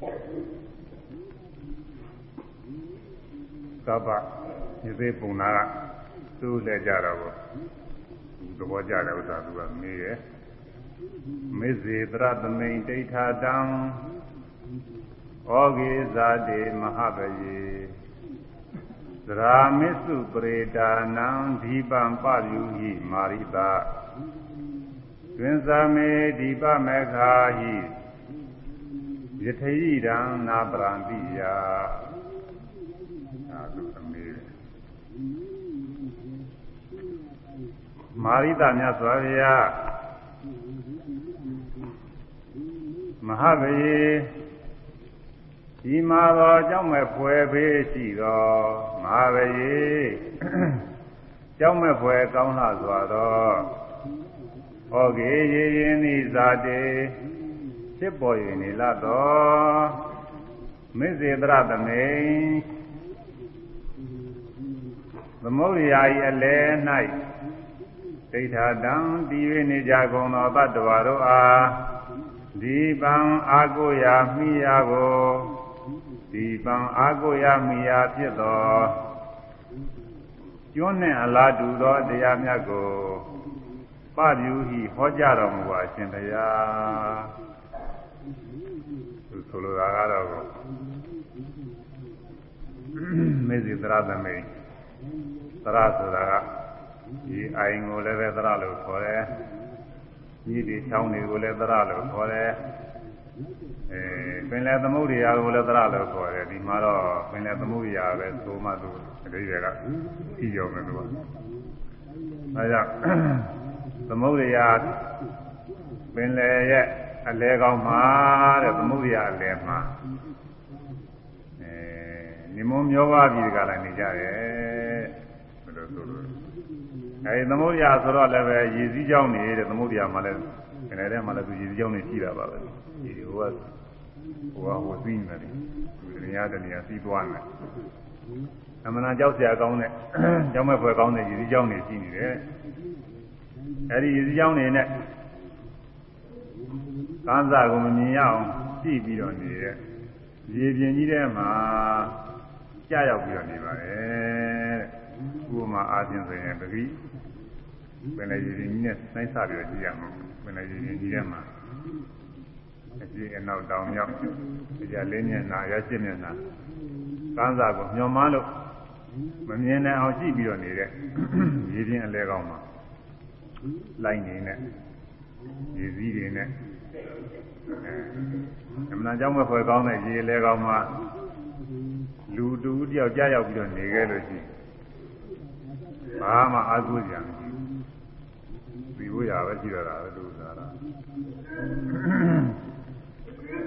ကပ္ပဒီသေးပုံနာကသူ့လက်ကြတော့ကိုသဘောကြတဲ့ဥစ္စာသူကမေးတယ်မေဇေတရသမိန်ဒိဋ္ဌာတံဩဂေဇာတိမဟာပယေသရာမစ္စုပရေတာနံဒီပံပယူဟိမာရိတာတွင်စာမေဒီပမေခာဟိ ယထေယိရံနာပရံတိယသာသူအမေမာရိတာမြတ်စွာဘုရားမဟာဗေဒီမှာတော့အကြောင်းမဲ့ဖွယ်ဖေးရှိတော်မဟာဗေကြောင်းမဲ့ဖွယ်ကောင်းလှစွာတော့ဟောကေရေရင်ဤဇာတေ ဖြစ်ပေါ်၍နေလတော်မေဇေတရသမိန်သမုဒ္ဒရာဤအလဲ၌ဒိဋ္ဌာတံတည်၍နေကြကုန်သောတတ္တဝါတို့အားဒီပံအာကိုရာမိယာကိုဒီပံအာကိုရာမိယာဖြစ်သောကျွန်းနှင့်အလားတူသောတရားမြတ်ကိုပပြူဟိဟောကြားတော်မူပါရှင်ဘုရားသူ ဆိုလိုတာကတော့မေဇိသရသမိတ်သရဆိုတာကဒီအိုင်ကိုလည်းပဲသရလို့ခေါ်တယ်ညီဒီချောင်းတွေကိုလည်းသရလို့ခေါ်တယ်အဲပင်လယ်သမုဒ္ဒရာကိုလည်းသရလို့ခေါ်တယ်ဒီမှာတော့ပင်လယ်သမုဒ္ဒရာပဲသို့မှသူအတိတွေကပြီးရောမယ်သူကအဲကြောင့်သမုဒ္ဒရာပင်လယ်ရဲ့ အလဲကောင်းမှာတဲ့သမုဒ္ဒရာအလဲမှာအဲနိမုံမျောပါပြီကလည်းနေကြတယ်ဘယ်လိုဆိုလို့အဲဒီသမုဒ္ဒရာဆိုတော့လည်းပဲရည်စည်းကြောင်းနေတဲ့သမုဒ္ဒရာမှာလည်းခဏတည်းမှာလည်းသူရည်စည်းကြောင်းနေရှိတာပါပဲဒီဟိုကဟိုကဟိုသိနေတယ်ဒီနေရာတနေရာစီးသွားနေအမှန်တရားကြောက်စရာကောင်းတဲ့ကြောက်မဲ့ဖွယ်ကောင်းတဲ့ရည်စည်းကြောင်းနေရှိနေတယ်အဲဒီရည်စည်းကြောင်းနေနဲ့ ကန်းစာကိုမမြင်ရအောင်ကြည့်ပြီးတော့နေတဲ့ရေပြင်ကြီးထဲမှာကြာရောက်ပြီးတော့နေပါတယ်ဥပမာအားဖြင့်ဆိုရင်တတိပင်လေရေပြင်ကြီးနဲ့နှိုင်းဆပြီးတော့ကြည့်ရမှာပင်လေရေပြင်ကြီးထဲမှာအကြည့်အနောက်တောင်မြောက်ကြာလေးမျက်နှာရရှိမျက်နှာကန်းစာကိုညှော်မလို့မမြင်နိုင်အောင်ကြည့်ပြီးတော့နေတဲ့ရေပြင်အလဲကောင်းမှာလိုင်းနေနဲ့ရေစည်းတွေနဲ့ အမှန်ကြောင့်မဖွယ်ကောင်းတဲ့ရေလဲကောင်းမှာလူတူတယောက်ကြားရောက်ပြီးတော့နေခဲ့လို့ရှိရင်ဘာမှအားကိုးကြံမရှိဘူးပြီးဖို့ရပဲရှိတော့တာပဲသူစားတာ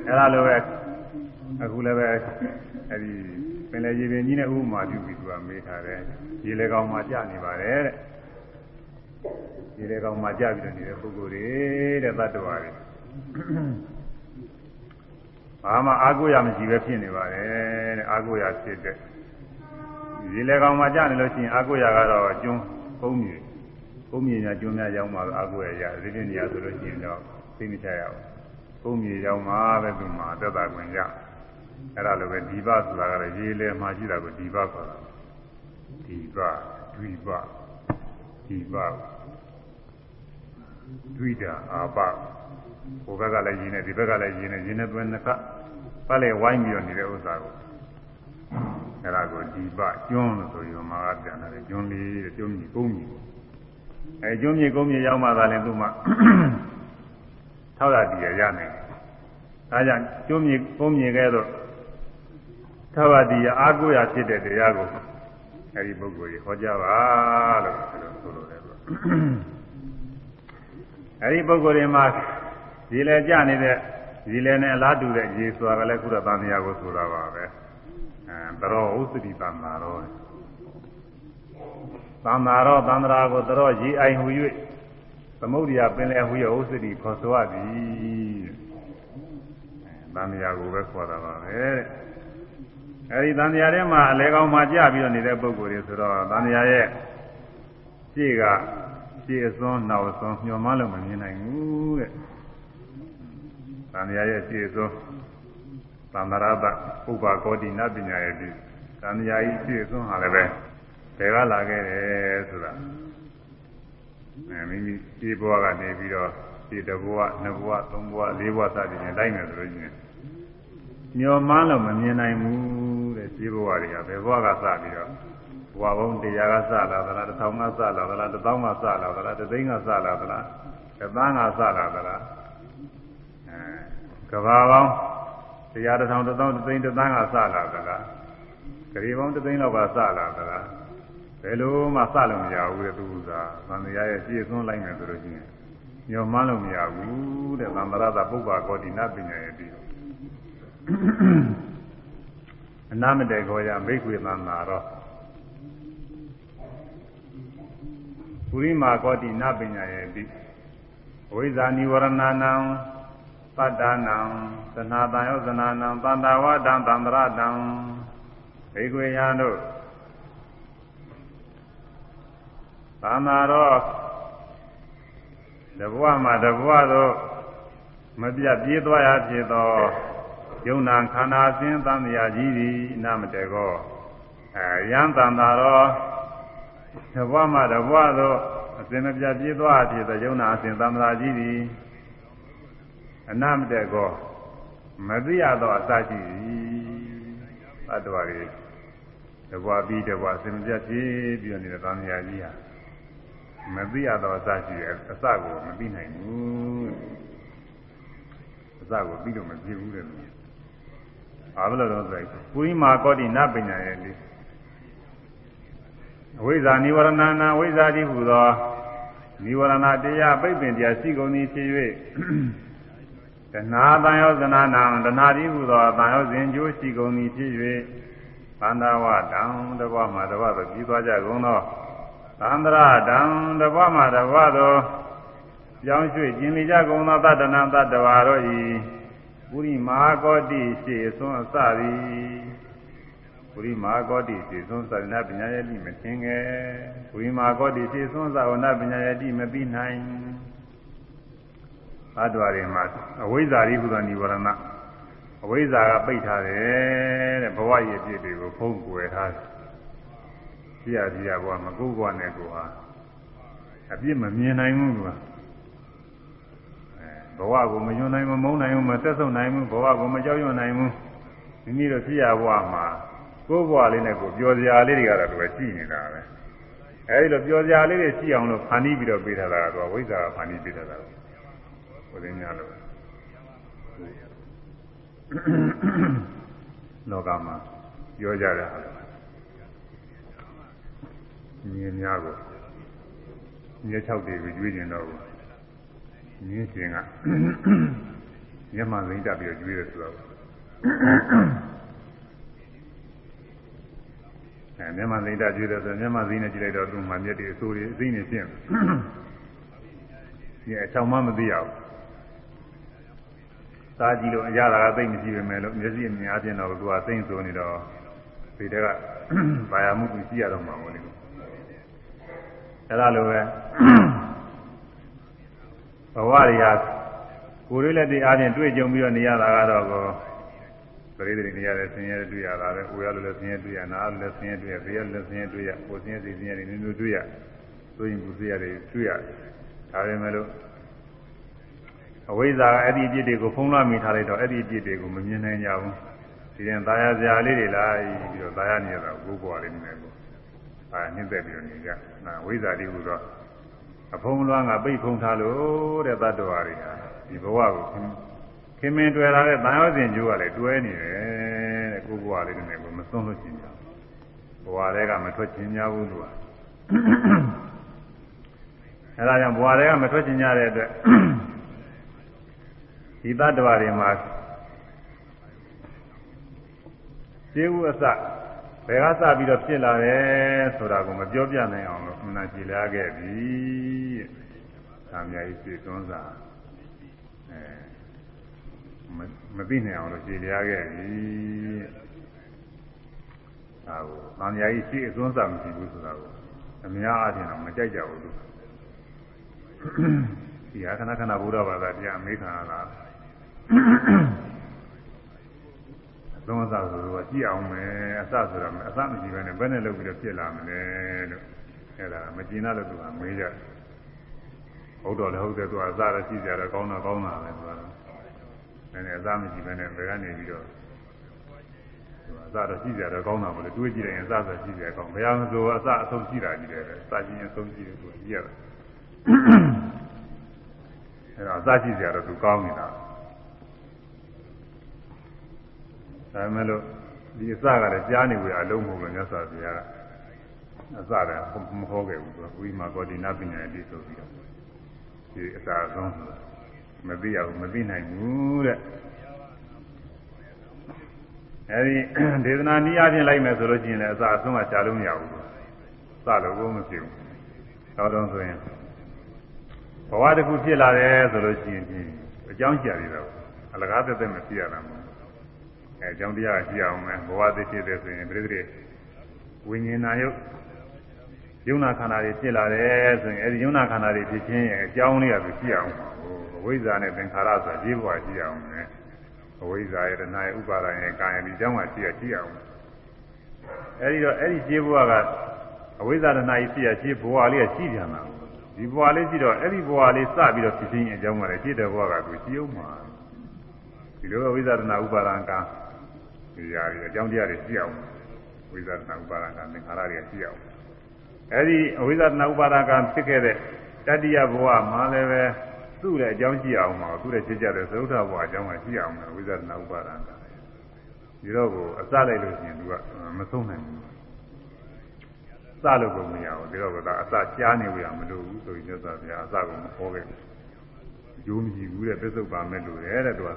အဲ့ဒါလိုပဲအခုလည်းပဲအဲ့ဒီပင်လယ်ရေပင်ကြီးနဲ့ဥပမာပြုပြီးသူကမေးထားတယ်ရေလေကောင်မှာကြာနေပါတယ်တဲ့ရေလေကောင်မှာကြာပြီးတော့နေတဲ့ပုဂ္ဂိုလ်တွေတဲ့သတ္တဝါတွေ ဘာမှအာကိုရမရှိပဲဖြစ်နေပါတယ်တဲ့အာကိုရဖြစ်တဲ့ရေလေကောင်မှာကြာနေလို့ရှိရင်အာကိုရကတော့ကျွန်းကုန်းမြေကုန်းမြေညာကျွန်းများရောက်မှာအာကိုရရဒီပြနေရဆိုလို့ရှိရင်တော့သိမချရအောင်ကုန်းမြေရောက်မှာပဲသူမှာသက်သာခွင့်ရအဲ့ဒါလိုပဲဒီဘဆိုတာကလည်းရေလေမှာရှိတာကိုဒီဘခေါ်တာဒီဘဒွိဘဒီဘဒွိတာအာဘ ဟိုဘက်ကလည်းရင်းနေဒီဘက်ကလည်းရင်းနေရင်းနေသွင်းနှစ်ခါပတ်လေဝိုင်းပြီးတော့နေတဲ့ဥစ္စာကိုအဲ့ဒါကိုဒီပကျွန်းလို့ဆိုရင်မာကပြန်တယ်ကျွန်းလေးတဲ့ကျွန်းကြီးကုန်းကြီးအဲကျွန်းကြီးကုန်းကြီးရောက်မှသာလဲသူ့မှာထောက်ရတည်ရရနိုင်ဒါကြောင့်ကျွန်းကြီးကုန်းကြီးကဲတော့ထောက်ရတည်ရအားကိုးရဖြစ်တဲ့တရားကိုအဲဒီပုဂ္ဂိုလ်ကြီးဟောကြားပါလို့ဆိုလိုတယ်အဲဒီပုဂ္ဂိုလ်တွေမှာ ဒီလေကြနေတဲ့ဒီလေနဲ့အလားတူတဲ့ရေဆိုတာကလည်းခုတော့သံဃာကိုဆိုတာပါပဲအဲတရောဥစ္စတိသံဃာရောသံဃာရောသံဃာကိုတရောရေအိုင်ဟူ၍သမုဒ္ဒရာပင်လယ်ဟူ၍ဥစ္စတိခေါ်ဆိုရသည်သံဃာကိုပဲခေါ်တာပါပဲအဲဒီသံဃာထဲမှာအလဲကောင်းမှကြပြီးတော့နေတဲ့ပုဂ္ဂိုလ်တွေဆိုတော့သံဃာရဲ့ရှေ့ကရှေ့အစွန်းနောက်အစွန်းညှော်မလို့မမြင်နိုင်ဘူးတဲ့။ သံဃာရဲ့ရှေ့အစွန်းသံဃာရတဥပ္ပါကောတိနပညာရဲ့ဒီသံဃာကြီးပြည့်စုံဟာလည်းပဲဘယ်ကလာခဲ့တယ်ဆိုတာအဲမိမိဒီဘဝကနေပြီးတော့ဒီတဘဝနှစ်ဘဝသုံးဘဝလေးဘဝစသည်ဖြင့်လိုက်မယ်ဆိုလို့ရှိရင်မျောမှန်းလို့မမြင်နိုင်ဘူးတဲ့ဒီဘဝတွေကဘယ်ဘဝကစပြီးတော့ဘဝပေါင်းတရားကစလာသလားတစ်ထောင်ကစလာသလားတစ်သောင်းကစလာသလားတစ်သိန်းကစလာသလားတစ်သန်းကစလာသလားအဲ ကဘာပေါင်းတရားတစ်ထောင်တစ်သောင်းတစ်သိန်းတစ်သန်းကစလာသလားဂရီပေါင်းတစ်သိန်းလောက်ကစလာသလားဘယ်လိုမှစလို့မရဘူးတဲ့သူကသံဃာရဲ့ပြည့်စုံလိုက်မယ်ဆိုလို့ရှိရင်ညော်မှန်းလို့မရဘူးတဲ့သံဃာရသပုဗ္ဗကောတိနပညာရဲ့ပြီးတော့အနာမတေခောယမိခွေသံသာတော့ပုရိမာကောတိနပညာရဲ့ပြီးဝိဇာနိဝရဏနံ သတ္တနံသနာတံယောသနာနံသန္တာဝတံသန္တရတံဘေကွေယံတို့သံသာတော့တဘဝမှာတဘဝတော့မပြတ်ပြေးသွားရဖြစ်သောယုံနာခန္ဓာစဉ်သံဃာကြီးသည်နာမတေကောအဲယံသံသာတော့တဘဝမှာတဘဝတော့အစဉ်မပြတ်ပြေးသွားဖြစ်သောယုံနာအစဉ်သံဃာကြီးသည် အနမတေကောမသိရသောအစရှိသည်သတ္တဝါတွေတဘဝပြီးတဘဝအစဉ်မပြတ်ပြေးပြီးနေတဲ့သံဃာကြီးဟာမသိရတော့အစရှိတယ်အစကိုမသိနိုင်ဘူးအစကိုပြီးတော့မဖြစ်ဘူးတဲ့လူဘာလို့လဲတော့ဆိုပုရိမာကောတိနပညာရဲ့လေအဝိဇ္ဇာနိဝရဏနာအဝိဇ္ဇာတိဟူသောနိဝရဏတရားပိတ်ပင်တရားရှိကုန်သည်ဖြစ်၍ တဏှာတန်ယောဇနာနာတဏှာတိဟူသောတန်ယောစဉ်ကျိုးရှိကုန်သည်ဖြစ်၍သန္တာဝတံတဘဝမှာတဘဝသိပြီးသွားကြကုန်သောသန္တရတံတဘမှတဘသောကြောင်းရွှေ့ကျင်လေကြကုန်သောတတ္တနာတတ္တဝါတို့ဤပုရိမာကောတိရှေသွန်းအစသည်ပုရိမာကောတိရှေသွန်းသရဏပညာယတိမသင်ငယ်ပုရိမာကောတိရှေသွန်းသဝနာပညာယတိမပြီးနိုင် သတ္တဝါတွေမှာအဝိဇ္ဇာရိဟုသောនិဝရဏအဝိဇ္ဇာကပိတ်ထားတယ်တဲ့ဘဝရည်ပြည့်တွေကိုဖုံးကွယ်ထားတယ်ကြည့်ရကြည့်ရဘဝမကုဘဝနဲ့ကိုဟာအပြစ်မမြင်နိုင်ဘူးကွာအဲဘဝကိုမယွန်းနိုင်မမုန်းနိုင်ဘူးမသက်ဆုံးနိုင်ဘူးဘဝကိုမကြောက်ရွံ့နိုင်ဘူးမိမိတို့ကြည့်ရဘဝမှာကိုယ်ဘဝလေးနဲ့ကိုပျော်စရာလေးတွေကတော့သူကရှိနေတာပဲအဲဒီလိုပျော်စရာလေးတွေရှိအောင်လို့ဖန်တီးပြီးတော့ပေးထားတာကတော့ဝိဇ္ဇာကဖန်တီးပေးထားတာ ဟိုရင်းများလို့လောကမှာပြောကြတဲ့ဟာမြင်းများကိုမြင်း၆တွေကိုကျွေးကျင်တော့မြင်းရှင်ကမျက်မှန်သိမ့်တက်ပြီးကျွေးတယ်ဆိုတော့အဲမျက်မှန်သိမ့်တက်ကျွေးတယ်ဆိုမျက်မှန်သိမ့်နဲ့ကြည့်လိုက်တော့သူ့မှာမျက်တွေအဆိုးတွေအသိနေရှင်းဒီအချောင်မှမသိရဘူး စားကြည့်လို့အရသာကသိမ့်မရှိပဲမဲ့လို့မျက်စိအမြင်အချင်းတော့သူကသိမ့်ဆိုနေတော့ဒီတက်ကဘာယာမှုကိုကြည့်ရတော့မှာမဟုတ်ဘူးအဲ့ဒါလိုပဲဘဝတွေဟာကိုယ်လေးလက်တွေအားဖြင့်တွေ့ကြုံပြီးတော့နေရတာကတော့ကိုပရိသေနေရတဲ့ဆင်းရဲတွေ့ရတာပဲကိုယ်ရလို့လည်းဆင်းရဲတွေ့ရနားလို့လည်းဆင်းရဲတွေ့ရဘေးရလို့လည်းဆင်းရဲတွေ့ရကိုယ်ဆင်းရဲစိတ်ဆင်းရဲတွေမျိုးမျိုးတွေ့ရဆိုရင်ကိုယ်ဆင်းရဲတွေတွေ့ရဒါပေမဲ့လို့ အဝိဇ္ဇာကအဲ့ဒီအပြစ်တွေကိုဖုံးလွှမ်းမိထားလိုက်တော့အဲ့ဒီအပြစ်တွေကိုမမြင်နိုင်ကြဘူးဒီရင်သာယာစရာလေးတွေလားပြီးတော့သာယာနေရတာကိုယ်ဘဝလေးနေတယ်ကိုအဲနှိမ့်သက်ပြီးတော့နေကြနာဝိဇ္ဇာတိဟုသောအဖုံးလွှမ်းကပိတ်ဖုံးထားလို့တဲ့တတ္တဝါတွေဟာဒီဘဝကိုခင်မင်တွေ့လာတဲ့တန်ရောစဉ်ကျိုးကလည်းတွဲနေတယ်တဲ့ကိုယ်ဘဝလေးနဲ့ကိုမစွန့်လို့ရှိကြဘဝတွေကမထွက်ချင်ကြဘူးသူကအဲဒါကြောင့်ဘဝတွေကမထွက်ချင်ကြတဲ့အတွက် ဒီတတ္တဝါတွေမှာခြေဥအစဘယ်ကစပြီးတော့ဖြစ်လာတယ်ဆိုတာကိုမပြောပြနိုင်အောင်လို့ခဏကြည်လာခဲ့ပြီ။သာမြာကြီးစိတ်သွန်းစာအဲမသိနိုင်အောင်လို့ကြည်လာခဲ့ပြီ။ဒါကိုသာမြာကြီးစိတ်သွန်းစာမရှိဘူးဆိုတာကိုအများအားဖြင့်တော့မကြိုက်ကြဘူးလို့ဒီဟာခဏခဏဘုရားဘာသာတရားအမေခံရတာ သုံးအစဆိုတော့ကြည့်အောင်မယ်အစဆိုတော့အစမရှိဘဲနဲ့ဘယ်နဲ့လုပ်ပြီးတော့ဖြစ်လာမလဲလို့အဲ့ဒါမကျင်တော့သူကမေးကြဟုတ်တော့လည်းဟုတ်တယ်သူကအစရရှိကြတယ်ကောင်းတော့ကောင်းတာပဲသူကတော့နည်းနည်းအစမရှိဘဲနဲ့ဘယ်ကနေပြီးတော့သူအစတော့ရှိကြတယ်ကောင်းတာမလို့တွေးကြည့်ရင်အစဆိုရှိကြတယ်ကောင်းဘယ်အောင်ဆိုအစအဆုံးရှိတာကြီးတယ်ပဲအစချင်းအဆုံးရှိတယ်သူကြည့်ရတယ်အဲ့တော့အစရှိကြတော့သူကောင်းနေတာ ဒါမဲ့လို့ဒီအစကလည်းကြားနေကြအလုံးမဟုတ်ဘူးမြတ်စွာဘုရားကအစလည်းမဟောခဲ့ဘူးသူကဝိမာကောတိနာပညာတိဆိုပြီးတော့ဒီအစဆုံးမသိရဘူးမသိနိုင်ဘူးတဲ့အဲဒီဒေသနာနည်းအားဖြင့်လိုက်မယ်ဆိုလို့ရှိရင်လည်းအစအဆုံးကရှားလို့မရဘူးစလို့ကိုမဖြစ်ဘူးတော့တော့ဆိုရင်ဘဝတစ်ခုဖြစ်လာတယ်ဆိုလို့ရှိရင်ဒီအကြောင်းရှာရတော့အလကားသက်သက်မဖြစ်ရတာမဟုတ် အဲအကြောင်းတရားရှိအောင်မယ်ဘဝသိဖြစ်တယ်ဆိုရင်ပြိတ္တိဝိညာဏယုတ်ယုံနာခန္ဓာတွေဖြစ်လာတယ်ဆိုရင်အဲဒီယုံနာခန္ဓာတွေဖြစ်ခြင်းရဲ့အကြောင်းလေးကသူရှိအောင်အဝိဇ္ဇာနဲ့သင်္ခါရဆိုတာကြီးဘဝရှိအောင်မယ်အဝိဇ္ဇာရဲ့တဏှာရဲ့ဥပါဒာရဲ့ကာယဒီအကြောင်းကရှိရရှိအောင်အဲဒီတော့အဲဒီကြီးဘဝကအဝိဇ္ဇာတဏှာကြီးရှိရရှိဘဝလေးကရှိပြန်တာဒီဘဝလေးရှိတော့အဲ့ဒီဘဝလေးစပြီးတော့ဖြစ်ခြင်းအကြောင်းကလည်းရှိတဲ့ဘဝကသူရှိအောင်မှာဒီလိုဝိဇ္ဇာတဏှာဥပါဒံက ဒီຢာတွေအကြောင်းတရားတွေရှိအောင်ဝိဇ္ဇာတဏှာဥပါဒံကသင်္ခါရတွေရှိအောင်အဲဒီအဝိဇ္ဇာတဏှာဥပါဒံကဖြစ်ခဲ့တဲ့တတိယဘဝမှာလည်းပဲသူ့ရဲ့အကြောင်းရှိအောင်မှာသူ့ရဲ့ဖြစ်ကြတဲ့သရုပ်ထဘဝအကြောင်းကရှိအောင်မယ်ဝိဇ္ဇာတဏှာဥပါဒံကဒီတော့ကိုအစလိုက်လို့ရှိရင်သူကမဆုံးနိုင်ဘူးစလို့ကိုမရဘူးဒီတော့ကသာအစကြားနေရမလို့ဘူးဆိုပြီးမြတ်စွာဘုရားအစကိုမဟောခဲ့ဘူးအကျိုးမရှိဘူးတဲ့ပစ္စုပန်မဲ့လို့တဲ့တဲ့သူက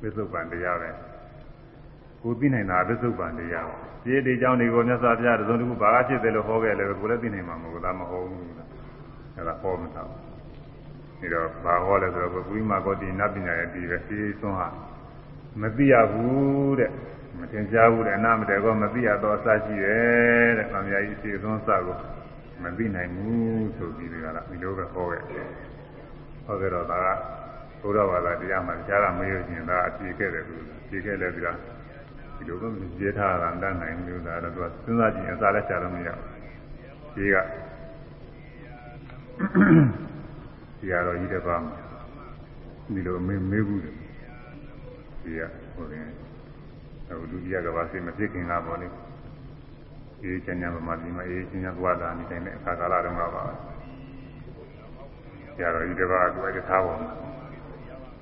ပစ္စုပန်တရားပဲကိုသိနိုင်တာပစ္စုပန်တရားဒီဒီကြောင့်ဒီကိုမြတ်စွာဘုရားသုံးတခုဘာကဖြစ်တယ်လို့ဟောခဲ့လဲကိုလည်းသိနိုင်မှာမဟုတ်ဘူးဒါမဟုတ်ဘူးအဲ့ဒါဟောမထားဘူးဒီတော့ဘာဟောလဲဆိုတော့ဘုရားမဂေါတိနတ်ပညာရဲ့ဒီပဲစီသွန်းဟာမသိရဘူးတဲ့မသင်ကြားဘူးတဲ့အနာမတည်းကောမသိရတော့အစရှိတယ်တဲ့။ဗာမယာကြီးစီသွန်းစကိုမသိနိုင်ဘူးဆိုပြီးဒီကလာဒီလိုပဲဟောခဲ့။ဟောခဲ့တော့ဒါက ဘုရားဘာသာတရားမှကြားရမရခြင်းဒါအပြည့်ခဲ့တယ်သူပြည့်ခဲ့လဲပြီးတော့ဒီလိုပဲရေးထားတာတတ်နိုင်လို့ဒါတော့သူကစဉ်းစားကြည့်အစားလက်ချလို့မရဘူး။ဒီကဒီရတော့ကြီးတဲ့ပါမှာဒီလိုမေးမေးဘူးဒီကဟိုရင်အခုဒုတိယကဘာစိမဖြစ်ခင်ကပေါ့လေအေးချမ်းချမ်းဗမာပြည်မှာအေးချမ်းချမ်းသွားတာနေတိုင်းအခါကာလတုန်းကပါဆရာတော်ကြီးတပါးသူအဲ့ဒါထားပါမှာ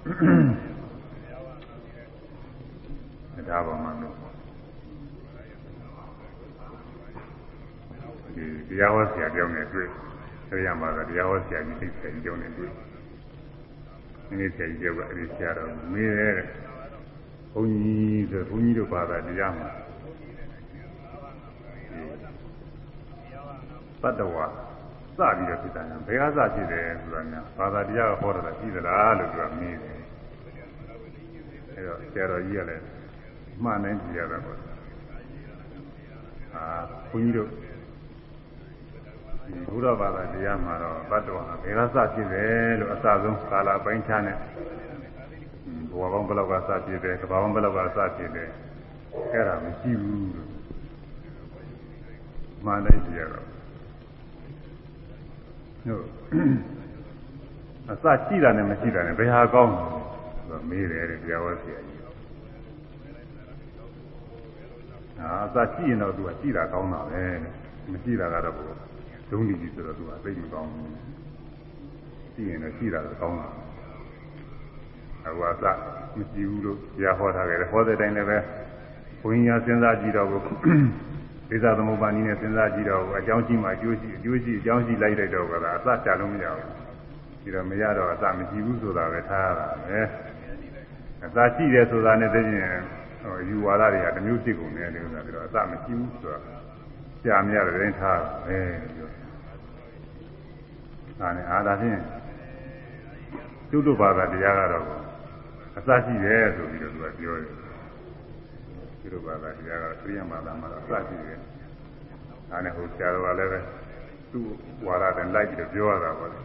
ဒါပါမှာလို့ဒီတရားဟောဆရာပြောင်းနေတွေ့ဆိုရမှာကတရားဟောဆရာကြီးသိဆရာကြီးပြောင်းနေတွေ့ဒီနေ့ဆရာကြီးပြောကအဲ့ဒီဆရာတော်မေးတယ်ဘုန်းကြီးဆိုဘုန်းကြီးတို့ဘာသာတရားမှာပတ္တဝါစပြီးတော့ဖြစ်တာညာဘယ်ဟာစဖြစ်တယ်ဆိုတာညာဘာသာတရားဟောတာရှိသလားလို့သူကမေးတယ် အဲတော့ဆရာတော်ကြီးကလည်းမှန်နိုင်ကြည့်ရတာပေါ့အာဘုန်းကြီးတို့ဒီဘုရားဘာသာတရားမှာတော့တတ္တဝါဘယ်ဟာစဖြစ်တယ်လို့အစဆုံးကာလပိုင်းခြားနဲ့ဘဝပေါင်းဘယ်လောက်ကစဖြစ်တယ်ကဘာပေါင်းဘယ်လောက်ကစဖြစ်တယ်အဲ့ဒါမရှိဘူးလို့မှန်တယ်ကြည့်ရတော့ဟုတ်အစရှိတာနဲ့မရှိတာနဲ့ဘယ်ဟာကောင်းလဲ ဆိုမေးတယ်တဲ့တရားဝဆရာကြီးအာအစရှိရင်တော့သူကရှိတာကောင်းတာပဲမရှိတာကတော့ဘုရားဒုံးကြီးဆိုတော့သူကသိမကောင်းဘူးရှိရင်တော့ရှိတာတော့ကောင်းတာအခုအစမရှိဘူးလို့ကြားဟောထားကြတယ်ဟောတဲ့တိုင်းလည်းပဲဘုန်းကြီးများစဉ်းစားကြည့်တော့ကိုဒေသသမုပ္ပါနည်းနဲ့စဉ်းစားကြည့်တော့အကြောင်းရှိမှအကျိုးရှိအကျိုးရှိအကြောင်းရှိလိုက်တဲ့တော့ကသာအစချလို့မရဘူးဒီတော့မရတော့အစမရှိဘူးဆိုတာပဲထားရတာပဲ အစရှိတယ်ဆိုတာနဲ့သိရင်ဟိုယူဝါဒတွေကတစ်မျိုးဖြစ်ကုန်တယ်လို့ဆိုတာပြီးတော့အစမရှိဘူးဆိုတာကြာမရတဲ့တိုင်းထားပဲပြောဒါနဲ့အာသာဖြင့်ကျုပ်တို့ဘာသာတရားကတော့အစရှိတယ်ဆိုပြီးတော့သူကပြောတယ်သူတို့ဘာသာတရားကသိရမှသာမှာအစရှိတယ်ဒါနဲ့ဟိုဆရာတော်ကလည်းပဲသူ့ဝါဒနဲ့လိုက်ပြီးတော့ပြောရတာပေါ့လေ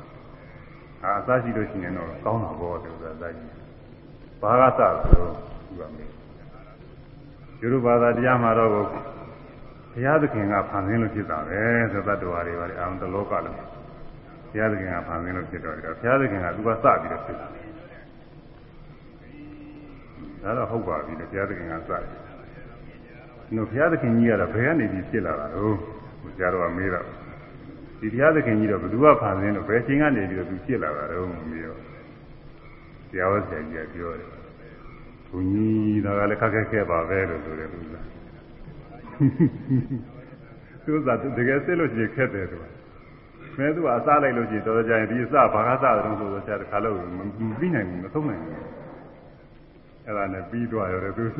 အာအစရှိလို့ရှိရင်တော့ကောင်းတာပေါ့သူကအစရှိ ဘာကစလို့သူကမေးယူရဘာသာတရားမှာတော့ဘုရားသခင်ကဖန်ဆင်းလို့ဖြစ်တာပဲသတ္တဝါတွေပါလေအောင်တလောကလုံးဘုရားသခင်ကဖန်ဆင်းလို့ဖြစ်တော့တယ်ဘုရားသခင်ကသူကစပြီးတော့ဖြစ်တာဒါတော့ဟုတ်ပါပြီလေဘုရားသခင်ကစတယ်နော်ဘုရားသခင်ကြီးကတော့ဘယ်ကနေပြီးဖြစ်လာတာတော့ဘုရားတော်ကမေးတော့ဒီဘုရားသခင်ကြီးတော့ဘယ်သူကဖန်ဆင်းလို့ဘယ်ချိန်ကနေပြီးတော့သူဖြစ်လာတာတော့မေးတော့ တရားဝဆရာကြီးကပြောတယ်ဘုန်းကြီးဒါကလည်းခက်ခက်ခဲပါပဲလို့ဆိုတယ်သူကသူကတကယ်စစ်လို့ရှိရင်ခက်တယ်သူကမဲသူကအစားလိုက်လို့ရှိရင်တော်တော်ကြာရင်ဒီအစဘာကစားတယ်လို့ဆိုတော့ဆရာတခါလို့မပြီးနိုင်ဘူးမသုံးနိုင်ဘူးအဲ့ဒါနဲ့ပြီးသွားရတယ်သူစ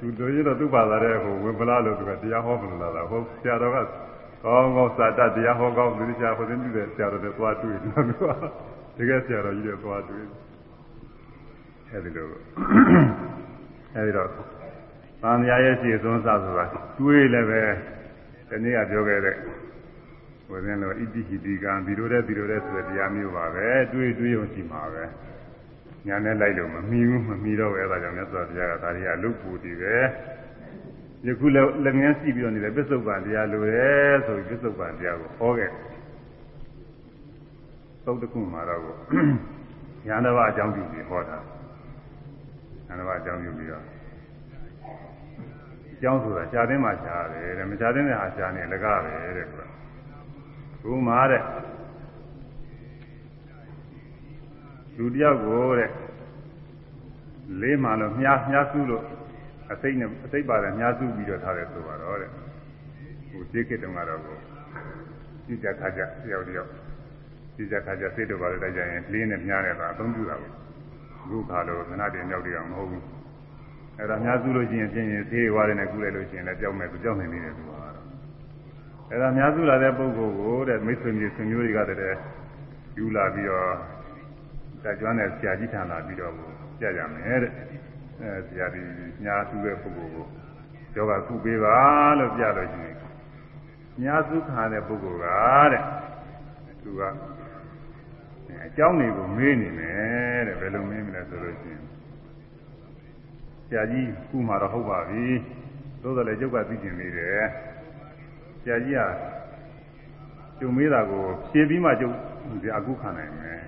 သူတို့ရတော့သူ့ဘာသာတဲ့ဟိုဝင်ပလားလို့သူကတရားဟောမလို့လာတာဟုတ်ဆရာတော်ကကောင်းကောင်းစာတတ်တရားဟောကောင်းသူဆရာဟိုသင်ပြုတဲ့ဆရာတော်တွေသွားတွေ့တယ်သူကတကယ်ဆရာတော်ကြီးတွေသွားတွေ့ အဲဒီလိုအဲဒီတော့သံဃာရဲ့ရှိသွန်းစားဆိုတာတွေးလည်းပဲဒီနေ့ကပြောခဲ့တဲ့ဟိုသင်လို့ဣတိဟိတိကံဒီလိုတဲ့ဒီလိုတဲ့ဆိုတဲ့တရားမျိုးပါပဲတွေးတွေးရုံရှိမှာပဲညာနဲ့လိုက်လို့မမီဘူးမမီတော့ပဲအဲဒါကြောင့်မြတ်စွာဘုရားကဒါတွေကလုတ်ပူတည်ပဲယခုလည်းလက်ငန်းရှိပြီးတော့နေတဲ့ပစ္စုပန်တရားလိုတယ်ဆိုပြီးပစ္စုပန်တရားကိုဟောခဲ့သုတ်တစ်ခုမှာတော့ညာတော်အကြောင်းပြုပြီးဟောတာ ညာတော်အကြောင်းပြုပြီးတော့အကြောင်းဆိုတာရှားသိမ်းမှရှားတယ်တဲ့မရှားသိမ်းတဲ့ဟာရှားနေလကားပဲတဲ့ကွာဘုမာတဲ့လူတယောက်ကိုတဲ့လေးမှလို့မြားမြားစုလို့အစိမ့်နဲ့အစိမ့်ပါတယ်မြားစုပြီးတော့ထားတယ်ဆိုပါတော့တဲ့ဟိုသိကိတုံကတော့ကိုကြည့်ကြခါကြတယောက်တယောက်ကြည့်ကြခါကြစိတ်တော်ပါလေတိုက်ကြရင်လေးနဲ့မြားတယ်ကအသုံးပြုတာကို အခုခါလို့ခဏတည်းမြောက်တည်းအောင်မဟုတ်ဘူးအဲ့ဒါမြားစုလို့ရှိရင်ပြင်းရင်သေးွားတယ်နဲ့ကူးလိုက်လို့ရှိရင်လည်းကြောက်မယ်သူကြောက်နေနေတယ်သူကတော့အဲ့ဒါမြားစုလာတဲ့ပုဂ္ဂိုလ်ကိုတဲ့မိတ်ဆွေမျိုးဆွေမျိုးတွေကတည်းကယူလာပြီးတော့ကြကြွမ်းတဲ့ဆရာကြီးထံလာပြီးတော့ကြကြမယ်တဲ့အဲဆရာကြီးညာစုတဲ့ပုဂ္ဂိုလ်ကိုယောဂကုပေးပါလို့ပြလို့ရှိရင်ညာစုခါတဲ့ပုဂ္ဂိုလ်ကတဲ့သူက အကြောင်းတွေကိုမေးနေမယ်တဲ့ဘယ်လိုမေးမလဲဆိုလို့ရှိရင်ဆရာကြီးခုမှတော့ဟုတ်ပါပြီသို့တော်လည်းကျုပ်ကသိကျင်နေတယ်ဆရာကြီးကကျုံမေးတာကိုဖြေပြီးမှကျုပ်ဒီအခုခံနိုင်မယ်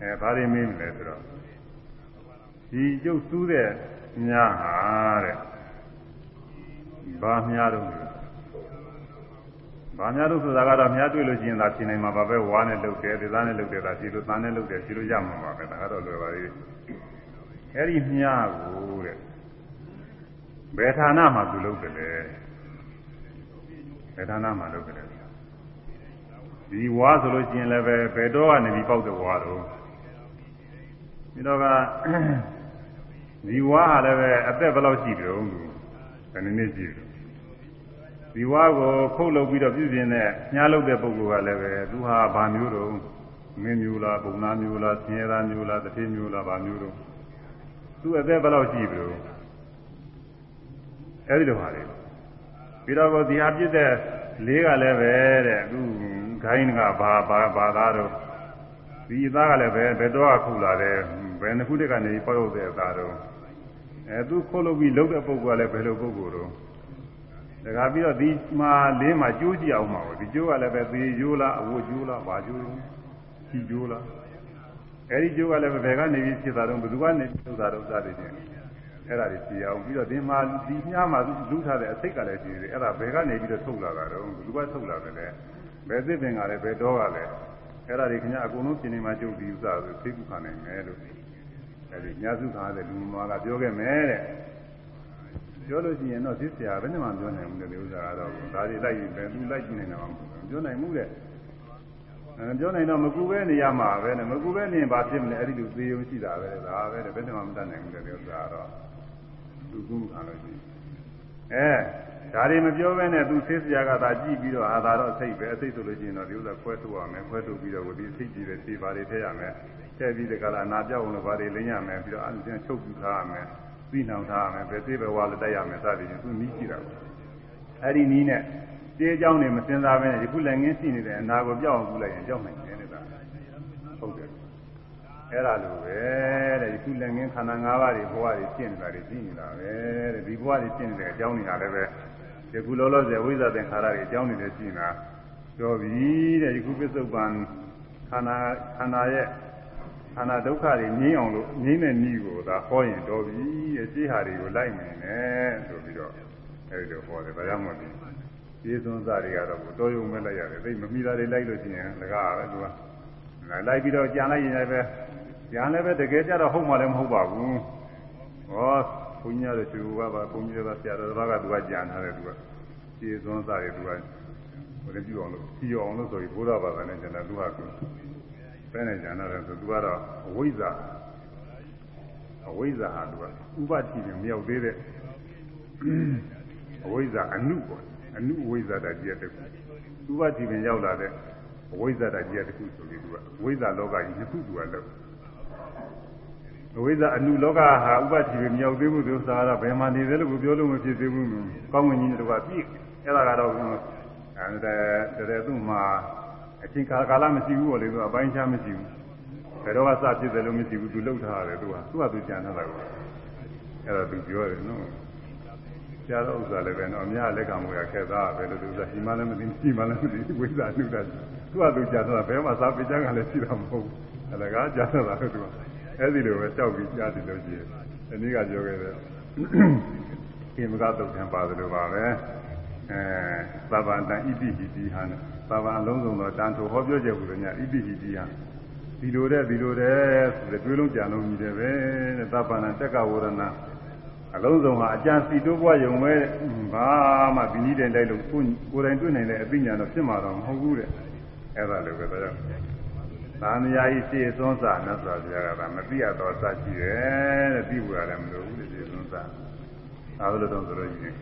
အဲဘာတွေမေးမလဲဆိုတော့ဒီကျုပ်စူးတဲ့ညာဟာတဲ့ဘာညာတော့ ဘာများလို့ဆိုတာကတော့များတွေ့လို့ရှိရင်သာရှင်းနိုင်မှာပါပဲဝါနဲ့လုပ်တယ်ဒေသနဲ့လုပ်တယ်ဒါရှိလို့သားနဲ့လုပ်တယ်ရှိလို့ရမှာပါပဲဒါကတော့လွယ်ပါသေးတယ်အဲ့ဒီမြားကိုတဲ့ဘယ်ဌာနမှာသူလုပ်တယ်လဲဘယ်ဌာနမှာလုပ်တယ်လဲဒီဝါဆိုလို့ရှိရင်လည်းပဲဘယ်တော့ကနေပြီးပေါက်တဲ့ဝါတော့ဒီတော့ကဒီဝါဟာလည်းပဲအသက်ဘယ်လောက်ရှိတယ်ဦးသူဘယ်နည်းနည်း ရှိတယ်ဒီဝါကိုခုတ်လုပ်ပြီးတော့ပြုပြင်တဲ့ညားလုပ်တဲ့ပုဂ္ဂိုလ်ကလည်းပဲသူဟာဗာမျိုးတော့မင်းမျိုးလားပုံနာမျိုးလားဆင်းရဲသားမျိုးလားတတိမျိုးလားဗာမျိုးတော့သူအသက်ဘယ်လောက်ရှိပြီလို့အဲဒီလိုဟာတွေပြီးတော့ဒီဟာပြစ်တဲ့လေးကလည်းပဲတဲ့သူဂိုင်းကဘာဘာဘာသားတော့ဒီအသားကလည်းပဲဘယ်တော့ခုလာတယ်ဘယ်နှစ်ခုတည်းကနေပေါက်တဲ့အသားတော့အဲသူခုတ်လုပ်ပြီးလုပ်တဲ့ပုဂ္ဂိုလ်ကလည်းဘယ်လိုပုဂ္ဂိုလ်တော့ တခါပြီးတော့ဒီမှာလေးမှာကျိုးကြည့်အောင်မှာပေါ့ဒီကျိုးကလည်းပဲသေကျိုးလားအဝတ်ကျိုးလားဘာကျိုးလဲချီကျိုးလားအဲဒီကျိုးကလည်းပဲဘယ်ကနေပြီးဖြစ်တာတော့ဘယ်သူကနေထုတ်တာတော့စသည်ချင်းအဲ့ဒါတွေကြည့်အောင်ပြီးတော့ဒီမှာဒီမြားမှာလူထားတဲ့အစိတ်ကလည်းကြည့်တယ်အဲ့ဒါဘယ်ကနေပြီးတော့ထုတ်လာတာတော့ဘယ်သူကထုတ်လာတယ်လဲဘယ်သစ်ပင်ကလည်းဘယ်တော့ကလည်းအဲ့ဒါတွေခင်ဗျအကုန်လုံးပြင်နေမှာကျုပ်ဒီဥစ္စာကိုသိကုခံနိုင်မယ်လို့အဲ့ဒီညာစုခါတဲ့လူမကပြောခဲ့မယ်တဲ့ ပြောလို့ရှိရင်တော့သိစရာဘယ်နဲ့မှပြောနိုင်ဘူးတဲ့ဥစ္စာကတော့ဒါတွေလိုက်ရင်ပဲသူလိုက်ကြည့်နေတာမှမပြောနိုင်ဘူးတဲ့အဲပြောနိုင်တော့မကူပဲနေရမှာပဲနဲ့မကူပဲနေရင်ဘာဖြစ်မလဲအဲ့ဒီလိုသေုံရှိတာပဲဒါပဲတဲ့ဘယ်နဲ့မှမတတ်နိုင်ဘူးတဲ့ဥစ္စာကတော့သူကူခံလို့ရှိရင်အဲဒါတွေမပြောဘဲနဲ့သူသိစရာကသာကြည့်ပြီးတော့အာသာတော့စိတ်ပဲအစိတ်ဆိုလို့ရှိရင်တော့ဒီဥစ္စာခွဲထုတ်ရမယ်ခွဲထုတ်ပြီးတော့ဒီစိတ်ကြည့်တဲ့ခြေပါတွေထည့်ရမယ်ထည့်ပြီးတကလားအနာပြောက်အောင်လို့ဘာတွေလင်းရမယ်ပြီးတော့အရင်ချုပ်ပြီးထားရမယ် ပြီးနှောင်ထားရမယ်ပဲသေးပဲဝါလည်းတိုက်ရမယ်စသည်ဖြင့်သူနီးရှိတာပေါ့အဲ့ဒီနီးနဲ့တေးအကြောင်းတွေမစင်စားဘဲနဲ့ဒီခုလည်းငင်းရှိနေတဲ့အနာကိုပြောက်အောင်ကူလိုက်ရင်ကြောက်နိုင်တယ်တဲ့ဒါဟုတ်တယ်အဲ့ဒါလိုပဲတဲ့ဒီခုလက်ငင်းခန္ဓာ၅ပါးတွေဘဝတွေရှင်းနေတာတွေပြီးနေတာပဲတဲ့ဒီဘဝတွေရှင်းနေတဲ့အကြောင်းတွေကလည်းပဲဒီခုလောလောဆယ်ဝိဇ္ဇာသင်္ခါရတွေအကြောင်းတွေလည်းရှင်းတာပြောပြီတဲ့ဒီခုပစ္စုပန်ခန္ဓာခန္ဓာရဲ့ ခန္ဓာဒုက္ခတွေငြိမ်းအောင်လို့ငြိမ်းတဲ့နည်းကိုသာဟောရင်တော်ပြီတဲ့ရှင်းဟာတွေကိုလိုက်မယ်နဲ့ဆိုပြီးတော့အဲဒီလိုဟောတယ်ဒါကြောင့်မို့ဒီကျေးဇွန်စားတွေကတော့တော်ရုံပဲလိုက်ရတယ်သိမမိတာတွေလိုက်လို့ရှိရင်လကားပဲသူကလိုက်ပြီးတော့ကြံလိုက်ရင်လည်းပဲကြံလည်းပဲတကယ်ကြတော့ဟုတ်မှလည်းမဟုတ်ပါဘူးဟောဘုန်းကြီးတို့သူကပါဘုန်းကြီးတို့ဆရာတော်ဘာကသူကကြံထားတယ်သူကကျေးဇွန်စားတွေသူကဟိုလည်းပြုအောင်လို့ဖြီအောင်လို့ဆိုပြီးဘုရားဘာသာနဲ့ကျန်တယ်သူကသူ ပဲနဲ့ကျန်တယ်ဆိုသူကတော့အဝိဇ္ဇာအဝိဇ္ဇာဟာသူကဥပတိနဲ့မရောက်သေးတဲ့အဝိဇ္ဇာအနုပေါ့အနုဝိဇ္ဇာတကြီးတဲ့ဥပတိပင်ရောက်လာတဲ့အဝိဇ္ဇာတကြီးတဲ့ခုဆိုပြီးသူကအဝိဇ္ဇာလောကကြီးနှစ်ခုသူကလောက်အဝိဇ္ဇာအနုလောကဟာဥပတိပင်မြောက်သေးမှုသူစားတော့ဘယ်မှာနေသေးလို့ပြောလို့မဖြစ်သေးဘူးကောင်းဝင်ကြီးတို့ကပြည့်အဲ့ဒါကတော့အဲတဲ့သူ့မှာ အချိန်ကာလမရှိဘူးပေါ့လေသူကအပိုင်းခြားမရှိဘူးဘယ်တော့မှစဖြစ်တယ်လို့မရှိဘူးသူလှုပ်ထားတယ်သူကသူကသူကြံထားတာကအဲ့တော့သူပြောတယ်နော်ဆရာတော်ဥစ္စာလည်းပဲတော့အများလက်ကမူရခက်သားပဲလို့သူကဒီမှလည်းမသိရှိမှလည်းမသိဝိဇ္ဇာနှုတ်တာသူကသူကြာတော့ဘယ်မှာစာပေကျမ်းကလည်းရှိတာမဟုတ်ဘူးအဲဒါကကြာတော့တာသူကအဲ့ဒီလိုပဲကြောက်ပြီးကြားတယ်လို့ရှိရင်ဒီနေ့ကပြောခဲ့တယ်ကိမကတော့ပြန်ပါတယ်လို့ပါပဲအဲသဗ္ဗန္တံဣတိဟိတိဟာနဲ့ သဗ္ဗံအလုံးစုံသောတန်ထိုဟောပြောချက်ဟူသည်ညဣတိဟိတိဟာဒီလိုတဲ့ဒီလိုတဲ့ဆိုတဲ့တွေးလုံးကြံလုံးကြီးတယ်ပဲတဲ့သဗ္ဗန္တတက္ကဝရဏအလုံးစုံဟာအကျံစီတိုးပွားယုံပဲဘာမှဒီနည်းတိုင်တိုက်လို့ကိုယ်ကိုယ်တိုင်တွေ့နိုင်တဲ့အသိဉာဏ်တော့ဖြစ်မှာတော့မဟုတ်ဘူးတဲ့အဲ့ဒါလိုပဲဒါကြောင့်သာမယာဤရှေ့သွန်းစာမြတ်စွာဘုရားကဒါမသိရတော့စရှိတယ်တဲ့ပြီးဘူးရတယ်မလို့ဘူးတဲ့ရှေ့သွန်းစာဒါလိုတော့ဆိုလို့ရှိရင်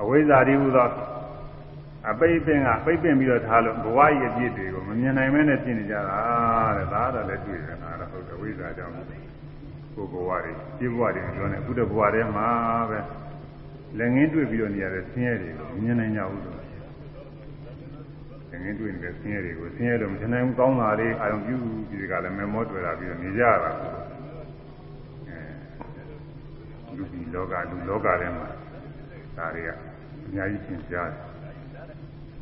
အဝိဇ္ဇာတိဟူသောအပိပင်ကပိပင်ပြီးတော့ထားလို့ဘဝရဲ့အပြစ်တွေကိုမမြင်နိုင်မဲနဲ့ဖြစ်နေကြတာတဲ့ဒါတော့လည်းတွေ့တယ်ဒါတော့ဟုတ်တယ်ဝိဇ္ဇာကြောင့်ကိုယ်ဘဝတွေပြည့်ဘဝတွေပြောနေအခုတဘဝထဲမှာပဲလက်ငင်းတွေ့ပြီးတော့နေရတဲ့ဆင်းရဲတွေကိုမြင်နိုင်ကြဘူးလို့လက်ငင်းတွေ့နေတဲ့ဆင်းရဲတွေကိုဆင်းရဲလို့မထင်နိုင်ဘူးကောင်းတာလေးအာရုံပြုပြီးဒီကလည်းမေမောတွေ့လာပြီးတော့နေကြတာအဲလူဒီလောကလူလောကထဲမှာဒါတွေက အများကြီးသင်ကြားတယ်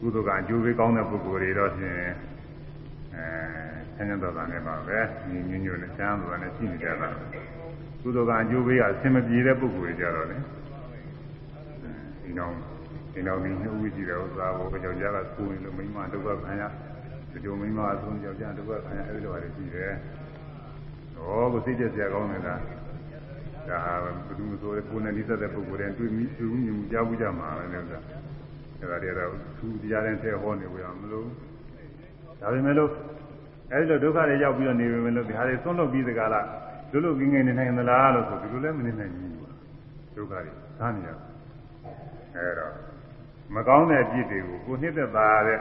ကုသိုလ်ကအကျိုးပေးကောင်းတဲ့ပုဂ္ဂိုလ်တွေတော့ဖြင့်အဲဆင်းရဲတော်တာနဲ့ပါပဲညီညွတ်ညွတ်နဲ့ချမ်းသာနဲ့ရှိနေကြတာကုသိုလ်ကအကျိုးပေးကအဆင်မပြေတဲ့ပုဂ္ဂိုလ်တွေကြတော့လေဒီတော့ဒီတော့ဒီနှုတ်ဝိကြည့်တဲ့ဥစ္စာကိုကြောင့်ကြားကကိုယ်လို့မိမဒုက္ခခံရဒီလိုမိမအဆုံးကြောင့်ကြားဒုက္ခခံရအဲဒီလိုပါလေရှိတယ်။ဟောကိုစိတ်ကျက်စရာကောင်းနေတာ ဒါဟာဘယ်သူမဆိုကိုယ်နဲ့နှိစက်တဲ့ပုဂ္ဂိုလ်တွေတွေ့မိတွေ့မြင်မှုကြားဘူးကြမှာပဲလို့ဆိုတာအဲဒါတွေတော့သူတရားတဲ့ထဲဟောနေကြရမလို့ဒါပေမဲ့လို့အဲဒီလိုဒုက္ခတွေရောက်ပြီးတော့နေပေမဲ့လို့ဒီဟာတွေသွန်းလို့ပြီးသကလားလူလူငငယ်နေနိုင်သလားလို့ဆိုဒီလိုလည်းမနေနိုင်ဘူးဒုက္ခတွေသာနေရအဲတော့မကောင်းတဲ့အပြစ်တွေကိုကိုနှစ်သက်သာတဲ့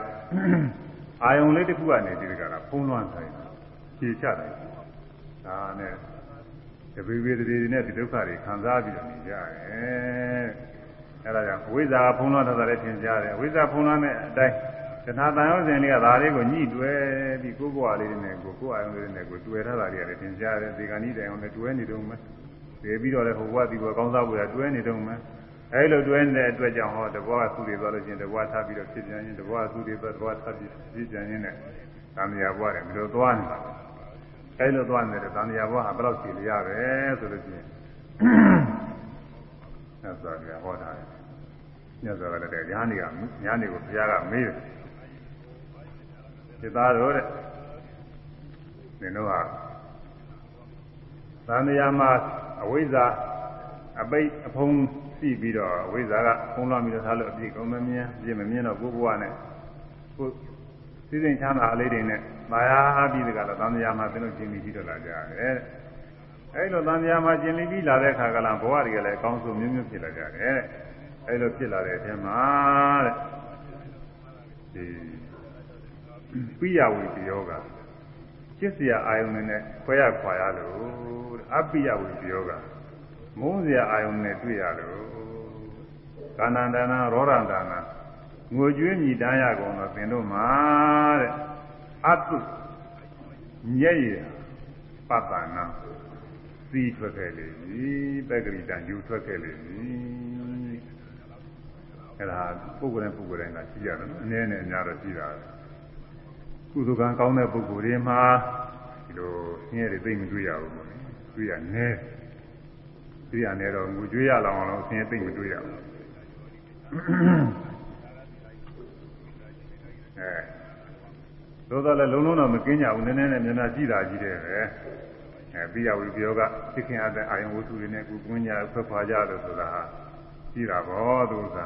အာယုံလေးတစ်ခုကနေဒီကလာဖုံးလွှမ်းဆိုင်ဖြေချတယ်ဒါနဲ့ တပိပိတတိနဲ့ဒီဒုက္ခတွေခံစားပြီးတော့နေကြတယ်အဲဒါကြောင့်ဝိဇ္ဇာဖုံးလွှမ်းတာလည်းသင်ကြားတယ်ဝိဇ္ဇာဖုံးလွှမ်းတဲ့အတိုင်းတဏှာတန်ရောစဉ်လေးကဒါလေးကိုညှိတွဲပြီးကိုယ်ဘဝလေးနဲ့ကိုကိုယ်အာယုံလေးနဲ့ကိုတွေ့ထားတာလေးကလည်းသင်ကြားတယ်ဒီကနေ့တိုင်အောင်လည်းတွဲနေတော့မယ်ဒီပြီးတော့လည်းဟိုဘဝဒီဘဝကောင်းစားဖို့ရတွဲနေတော့မယ်အဲလိုတွဲနေတဲ့အတွက်ကြောင့်ဟောတဘွားသူတွေသွားလို့ချင်းတဘွားထားပြီးတော့ဖြစ်ပြန်ရင်တဘွားသူတွေသွားတဘွားထားပြီးဖြစ်ပြန်ရင်လည်းသံဃာဘွားတယ်ဒီလိုသွားနေတာ အဲလိုသွားနေတဲ့သံဃာဘွားဟာဘယ်လောက်ရှိလျရပဲဆိုလို့ချင်းအဲဆိုကြဟောတာညဇောလည်းတဲ့ညာနေကညာနေကိုဘုရားကမေးတယ်စိသားတို့တဲ့နင်တို့ဟာသံဃာမှာအဝိဇ္ဇာအပိတ်အဖုံးသိပြီးတော့ဝိဇ္ဇာကဖုံးလွှမ်းပြီးတော့ထားလို့အပြည့်ကုန်မမြင်ပြည့်မမြင်တော့ကိုယ်ဘဝနဲ့ကိုယ်သိစိတ်ချမ်းသာလေးတွေနဲ့ မာယာအပြီးတကလားသံဃာမှာသင်တို့ကျင်ပြီးပြီးတော့လာကြတယ်အဲ့လိုသံဃာမှာကျင်ပြီးပြီးလာတဲ့ခါကလားဘဝတွေကလည်းအကောင်းဆုံးမျိုးမျိုးဖြစ်လာကြတယ်အဲ့လိုဖြစ်လာတဲ့အချိန်မှာတဲ့ဒီပိယဝေတယောကရှစ်စရာအာယုန်နဲ့ခွဲရခွာရလို့အပိယဝေတယောကမုန်းစရာအာယုန်နဲ့တွေ့ရလို့ကာဏန္ဒနာရောရန္ဒနာငိုကြွေးမြည်တမ်းရကုန်တော့သင်တို့မှာတဲ့ အတုမျက်ရည်ပတ္တနာစီးထွက်ခဲ့လေပြီပက္ခရိတယူထွက်ခဲ့လေပြီအဲ့ဒါပုဂ္ဂိုလ်နဲ့ပုဂ္ဂိုလ်တိုင်းကရှိရတယ်နော်အနည်းနဲ့အများတော့ရှိတာကုသကံကောင်းတဲ့ပုဂ္ဂိုလ်တွေမှာဒီလိုဆင်းရဲတွေသိမတွေ့ရဘူးပေါ့လေတွေ့ရနည်းတွေ့ရနည်းတော့ငူကြွေးရလောင်အောင်ဆင်းရဲသိမတွေ့ရဘူးအဲ သို့တော်လည်းလုံးလုံးတော့မကင်းကြဘူးနည်းနည်းနဲ့များများကြည့်တာကြီးတယ်ပဲအဲပြီးရဝိပယောကသိခင်အတဲ့အာယုံဝတ္ထုတွေနဲ့ကုကွင်းကြဆွခွာကြလို့ဆိုတာဟာကြည့်တာပေါ့သူက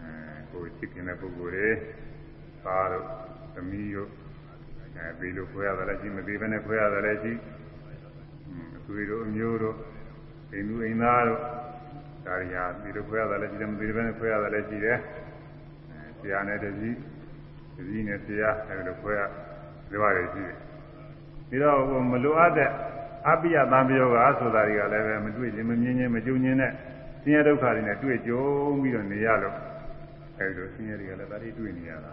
အဲကိုသိခင်တဲ့ပုဂ္ဂိုလ်တွေပါတော့သမီးတို့အဲပြီးလို့ခွဲရတယ်လည်းရှိမသေးဘဲနဲ့ခွဲရတယ်လည်းရှိအသွေးတို့အမျိုးတို့အိမ်သူအိမ်သားတို့ဒါရီဟာပြီးလို့ခွဲရတယ်လည်းရှိတယ်မသေးဘဲနဲ့ခွဲရတယ်လည်းရှိတယ်အဲဆရာနဲ့တပည့် တပည့်နဲ့ဆရာအဲဒီလိုခွဲရဒီပါလေရှိတယ်ပြီးတော့မလိုအပ်တဲ့အပိယသံပယောဂဆိုတာတွေကလည်းပဲမတွေ့ခြင်းမမြင်ခြင်းမကြုံခြင်းနဲ့ဆင်းရဲဒုက္ခတွေနဲ့တွေ့ကြုံပြီးတော့နေရလို့အဲဒီလိုဆင်းရဲတွေကလည်းဒါတွေတွေ့နေရတာ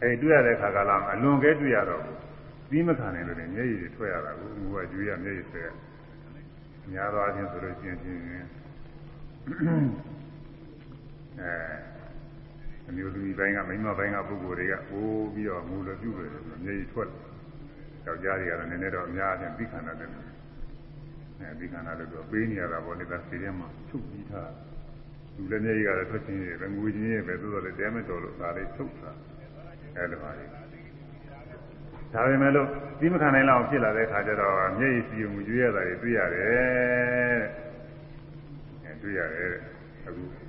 အဲဒီတွေ့ရတဲ့ခါကလာအလွန်ကဲတွေ့ရတော့ပြီးမခံနိုင်လို့လည်းမျက်ရည်တွေထွက်ရတာကိုငူကကျွေးရမျက်ရည်ထွက်ရများသောအားဖြင့်ဆိုလို့ရှိရင်ချင်းအဲ အမျိုးလူကြီးပိုင်းကမိန်းမပိုင်းကပုဂ္ဂိုလ်တွေကဟိုးပြီးတော့ငူလို့ပြုတယ်ဆိုမျက်ရည်ထွက်ယောက်ျားတွေကတော့နည်းနည်းတော့အများအပြားပြီးခံရတယ်အဲပြီးခံရတယ်တော့ပေးနေရတာပေါ့လေဒါစီထဲမှာထုတ်ပြီးထားလူလည်းမျက်ရည်ကတော့ထွက်ချင်းရပဲငွေချင်းရပဲသို့တော်လည်းတဲမတော်လို့ဒါလေးထုတ်တာအဲလိုပါလေဒါပေမဲ့လို့ပြီးမခံနိုင်လောက်ဖြစ်လာတဲ့ခါကျတော့မျက်ရည်စီုံကျွေးရတာတွေတွေ့ရတယ်အဲတွေ့ရတယ်အခု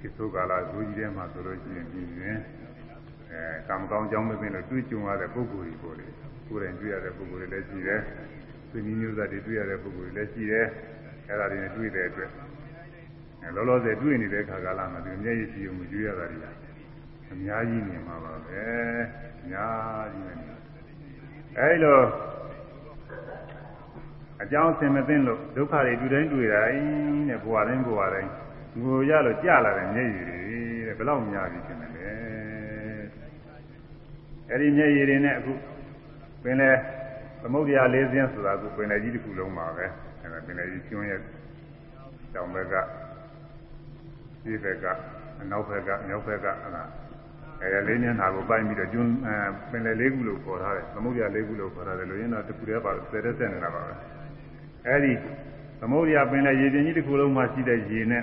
ကိစ္စကာလဇိုးကြီးထဲမှာဆိုလို့ရှိရင်ဒီရင်အဲကံကောင်းကြောင်းမသိလို့တွေ့ကြုံရတဲ့ပုဂ္ဂိုလ်ကြီးပေါ်လေကိုယ်တိုင်တွေ့ရတဲ့ပုဂ္ဂိုလ်တွေလည်းရှိတယ်။သူမျိုးသားတွေတွေ့ရတဲ့ပုဂ္ဂိုလ်တွေလည်းရှိတယ်။အဲဒါတွေနဲ့တွေ့တဲ့အတွက်အဲလောလောဆယ်တွေ့နေတဲ့ခါကာလမှာဒီမျက်ရည်စီုံကျွေးရတာတွေအများကြီးနေမှာပါပဲ။အများကြီးပဲ။အဲဒီလိုအကြောင်းဆင်မသိလို့ဒုက္ခတွေတွေ့တိုင်းတွေ့တိုင်းတဲ့ဘဝတိုင်းဘဝတိုင်း ငိုရလို့ကြာလာတဲ့မျက်ရည်တွေတဲ့ဘယ်လောက်များပြီရှင်လဲအဲ့ဒီမျက်ရည်တွေနဲ့အခုပင်လေသမုဒ္ဒရာလေးစင်းဆိုတာအခုပင်လေကြီးတစ်ခုလုံးပါပဲအဲ့ဒါပင်လေကြီးကျွန်းရဲ့တောင်ဘက်ကဒီဘက်ကအနောက်ဘက်ကမြောက်ဘက်ကအဲ့ဒါအဲလေးမျက်နှာကိုပိုင်းပြီးတော့ကျွန်းပင်လေလေးခုလို့ခေါ်ထားတယ်သမုဒ္ဒရာလေးခုလို့ခေါ်ထားတယ်လို့ရင်းတော့တစ်ခုတည်းပါဆယ်တဲ့ဆက်နေတာပါပဲအဲ့ဒီသမုဒ္ဒရာပင်လေရေပြင်ကြီးတစ်ခုလုံးမှာရှိတဲ့ရေနဲ့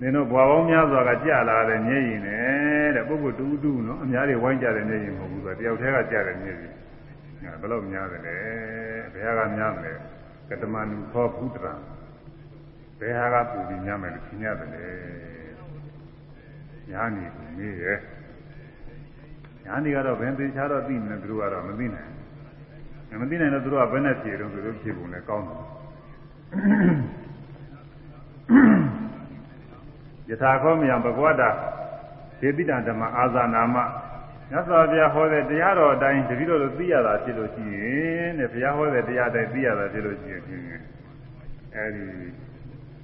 နင်တို့ဘွာပေါင်းများစွာကကြာလာတဲ့မျက်ရည်နဲ့တဲ့ပုဂ္ဂိုလ်တူတူနော်အများတွေဝိုင်းကြတဲ့မျက်ရည်မဟုတ်ဘူးဆိုတော့တယောက်တည်းကကြာတဲ့မျက်ရည်ညာဘယ်လောက်များတယ်လဲဘယ်ဟာကများမလဲကတမနုသောဘုဒ္ဓရာဘယ်ဟာကပူပြီးများမယ်လို့သိရတယ်လေညာနေကိုနေရဲ့ညာနေကတော့ဘယ်သေးချာတော့သိနေတယ်သူတို့ကတော့မသိနိုင်ဘူးမသိနိုင်တော့သူတို့ကဘယ်နဲ့ဖြေတော့သူတို့ဖြေပုံနဲ့ကောင်းတယ် ယထာခောမြံဘဂဝတာဒေတိတံဓမ္မအာဇာနာမမြတ်စွာဘုရားဟောတဲ့တရားတော်အတိုင်းတတိတော်တို့သိရတာဖြစ်လို့ရှိရင်တဲ့ဘုရားဟောတဲ့တရားတိုင်းသိရတာဖြစ်လို့ရှိရင်အဲဒီ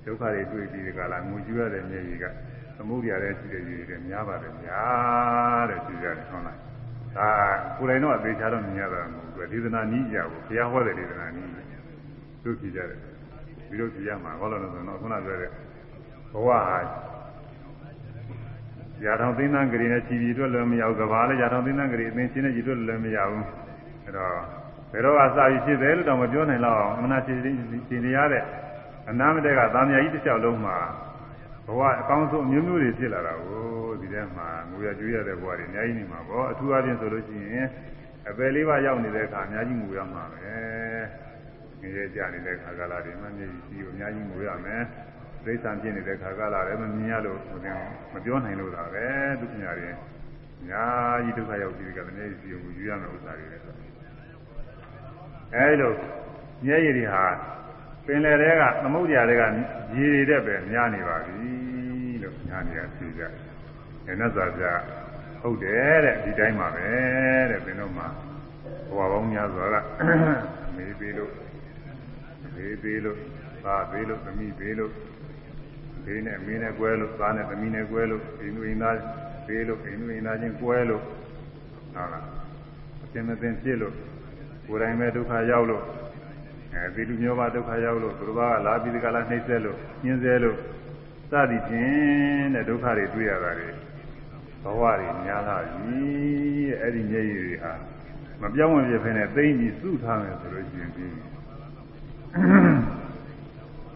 ဒုက္ခတွေတွေ့ပြီးဒီကလာငိုကြွရတဲ့မျက်ရည်ကသမုဒ္ဒရာတဲ့ရှိတဲ့ရည်တွေများပါတယ်များတဲ့ရှိကြတယ်ဟုတ်လားဒါကိုယ်တိုင်တော့အသေးချာတော့မြင်ရတာမဟုတ်ဘူးဒေသနာနည်းကြဘူးဘုရားဟောတဲ့ဒေသနာနည်းသူကြည့်ကြတယ်ပြီးတော့ကြည့်ရမှာဟောလို့ဆိုတော့ခုနပြောတဲ့ ဘဝဟာရာထောင်သိန်းသန်းကလေးနဲ့ခြည်ပြီးအတွက်လည်းမရဘူးကဘာလဲရာထောင်သိန်းသန်းကလေးအသိချင်းနဲ့ခြည်အတွက်လည်းမရဘူးအဲတော့ဘယ်တော့အစာရဖြစ်တယ်လို့တော့မပြောနိုင်တော့အောင်မနာခြည်ခြည်နေရတဲ့အနာမတက်ကသာမယာကြီးတစ်ယောက်လုံးမှာဘဝအကောင်းဆုံးမျိုးမျိုးတွေဖြစ်လာတာကိုဒီထဲမှာငွေရကျွေးရတဲ့ဘဝတွေအများကြီးနေမှာပေါ့အထူးအချင်းဆိုလို့ရှိရင်အပယ်လေးပါးရောက်နေတဲ့အခါအများကြီးငွေရမှာပဲငရေကြနေတဲ့ခါကလာတွေမှမျက်ရည်ကြီးကိုအများကြီးငွေရမယ် ဒိဋ္ဌံဖြစ်နေတဲ့ခါကလာလည်းမမြင်ရလို့ဟိုတင်မပြောနိုင်လို့တာပဲဒုက္ခညာတွေအများကြီးဒုက္ခရောက်ပြီးကြတယ်မျက်ရည်ကြီးကိုယူရမယ့်ဥစ္စာတွေလေအဲဒီလိုမျက်ရည်တွေဟာပင်လယ်တွေကသမုဒ္ဒရာတွေကရေတွေတဲ့ပဲများနေပါပြီလို့ညာနေရသိကြတယ်။အဲနဲ့ဆိုကြဟုတ်တယ်တဲ့ဒီတိုင်းပါပဲတဲ့ပင်တို့မှာဘဝပေါင်းများစွာကမေးပေးလို့မေးပေးလို့သာပေးလို့သမီးပေးလို့ ဘေးနဲ့မင်းနဲ့ကွဲလို့သားနဲ့သမီးနဲ့ကွဲလို့အိမ်သူအိမ်သားပေးလို့အိမ်သူအိမ်သားချင်းကွဲလို့ဟုတ်လားသင်မသိဖြစ်လို့ကိုယ်တိုင်ပဲဒုက္ခရောက်လို့အဲဒီလူမျိုးပါဒုက္ခရောက်လို့သူတို့ကလာပြီးဒီကလာနှိမ့်ဆက်လို့ညှင်းဆဲလို့စသည်ဖြင့်တဲ့ဒုက္ခတွေတွေ့ရတာတွေဘဝတွေများလာပြီတဲ့အဲ့ဒီမျက်ရည်တွေဟာမပြောင်းမပြတ်ဖ ೇನೆ သိမ့်ပြီးစုထားမယ်ဆိုလို့ရှိရင်ဒီ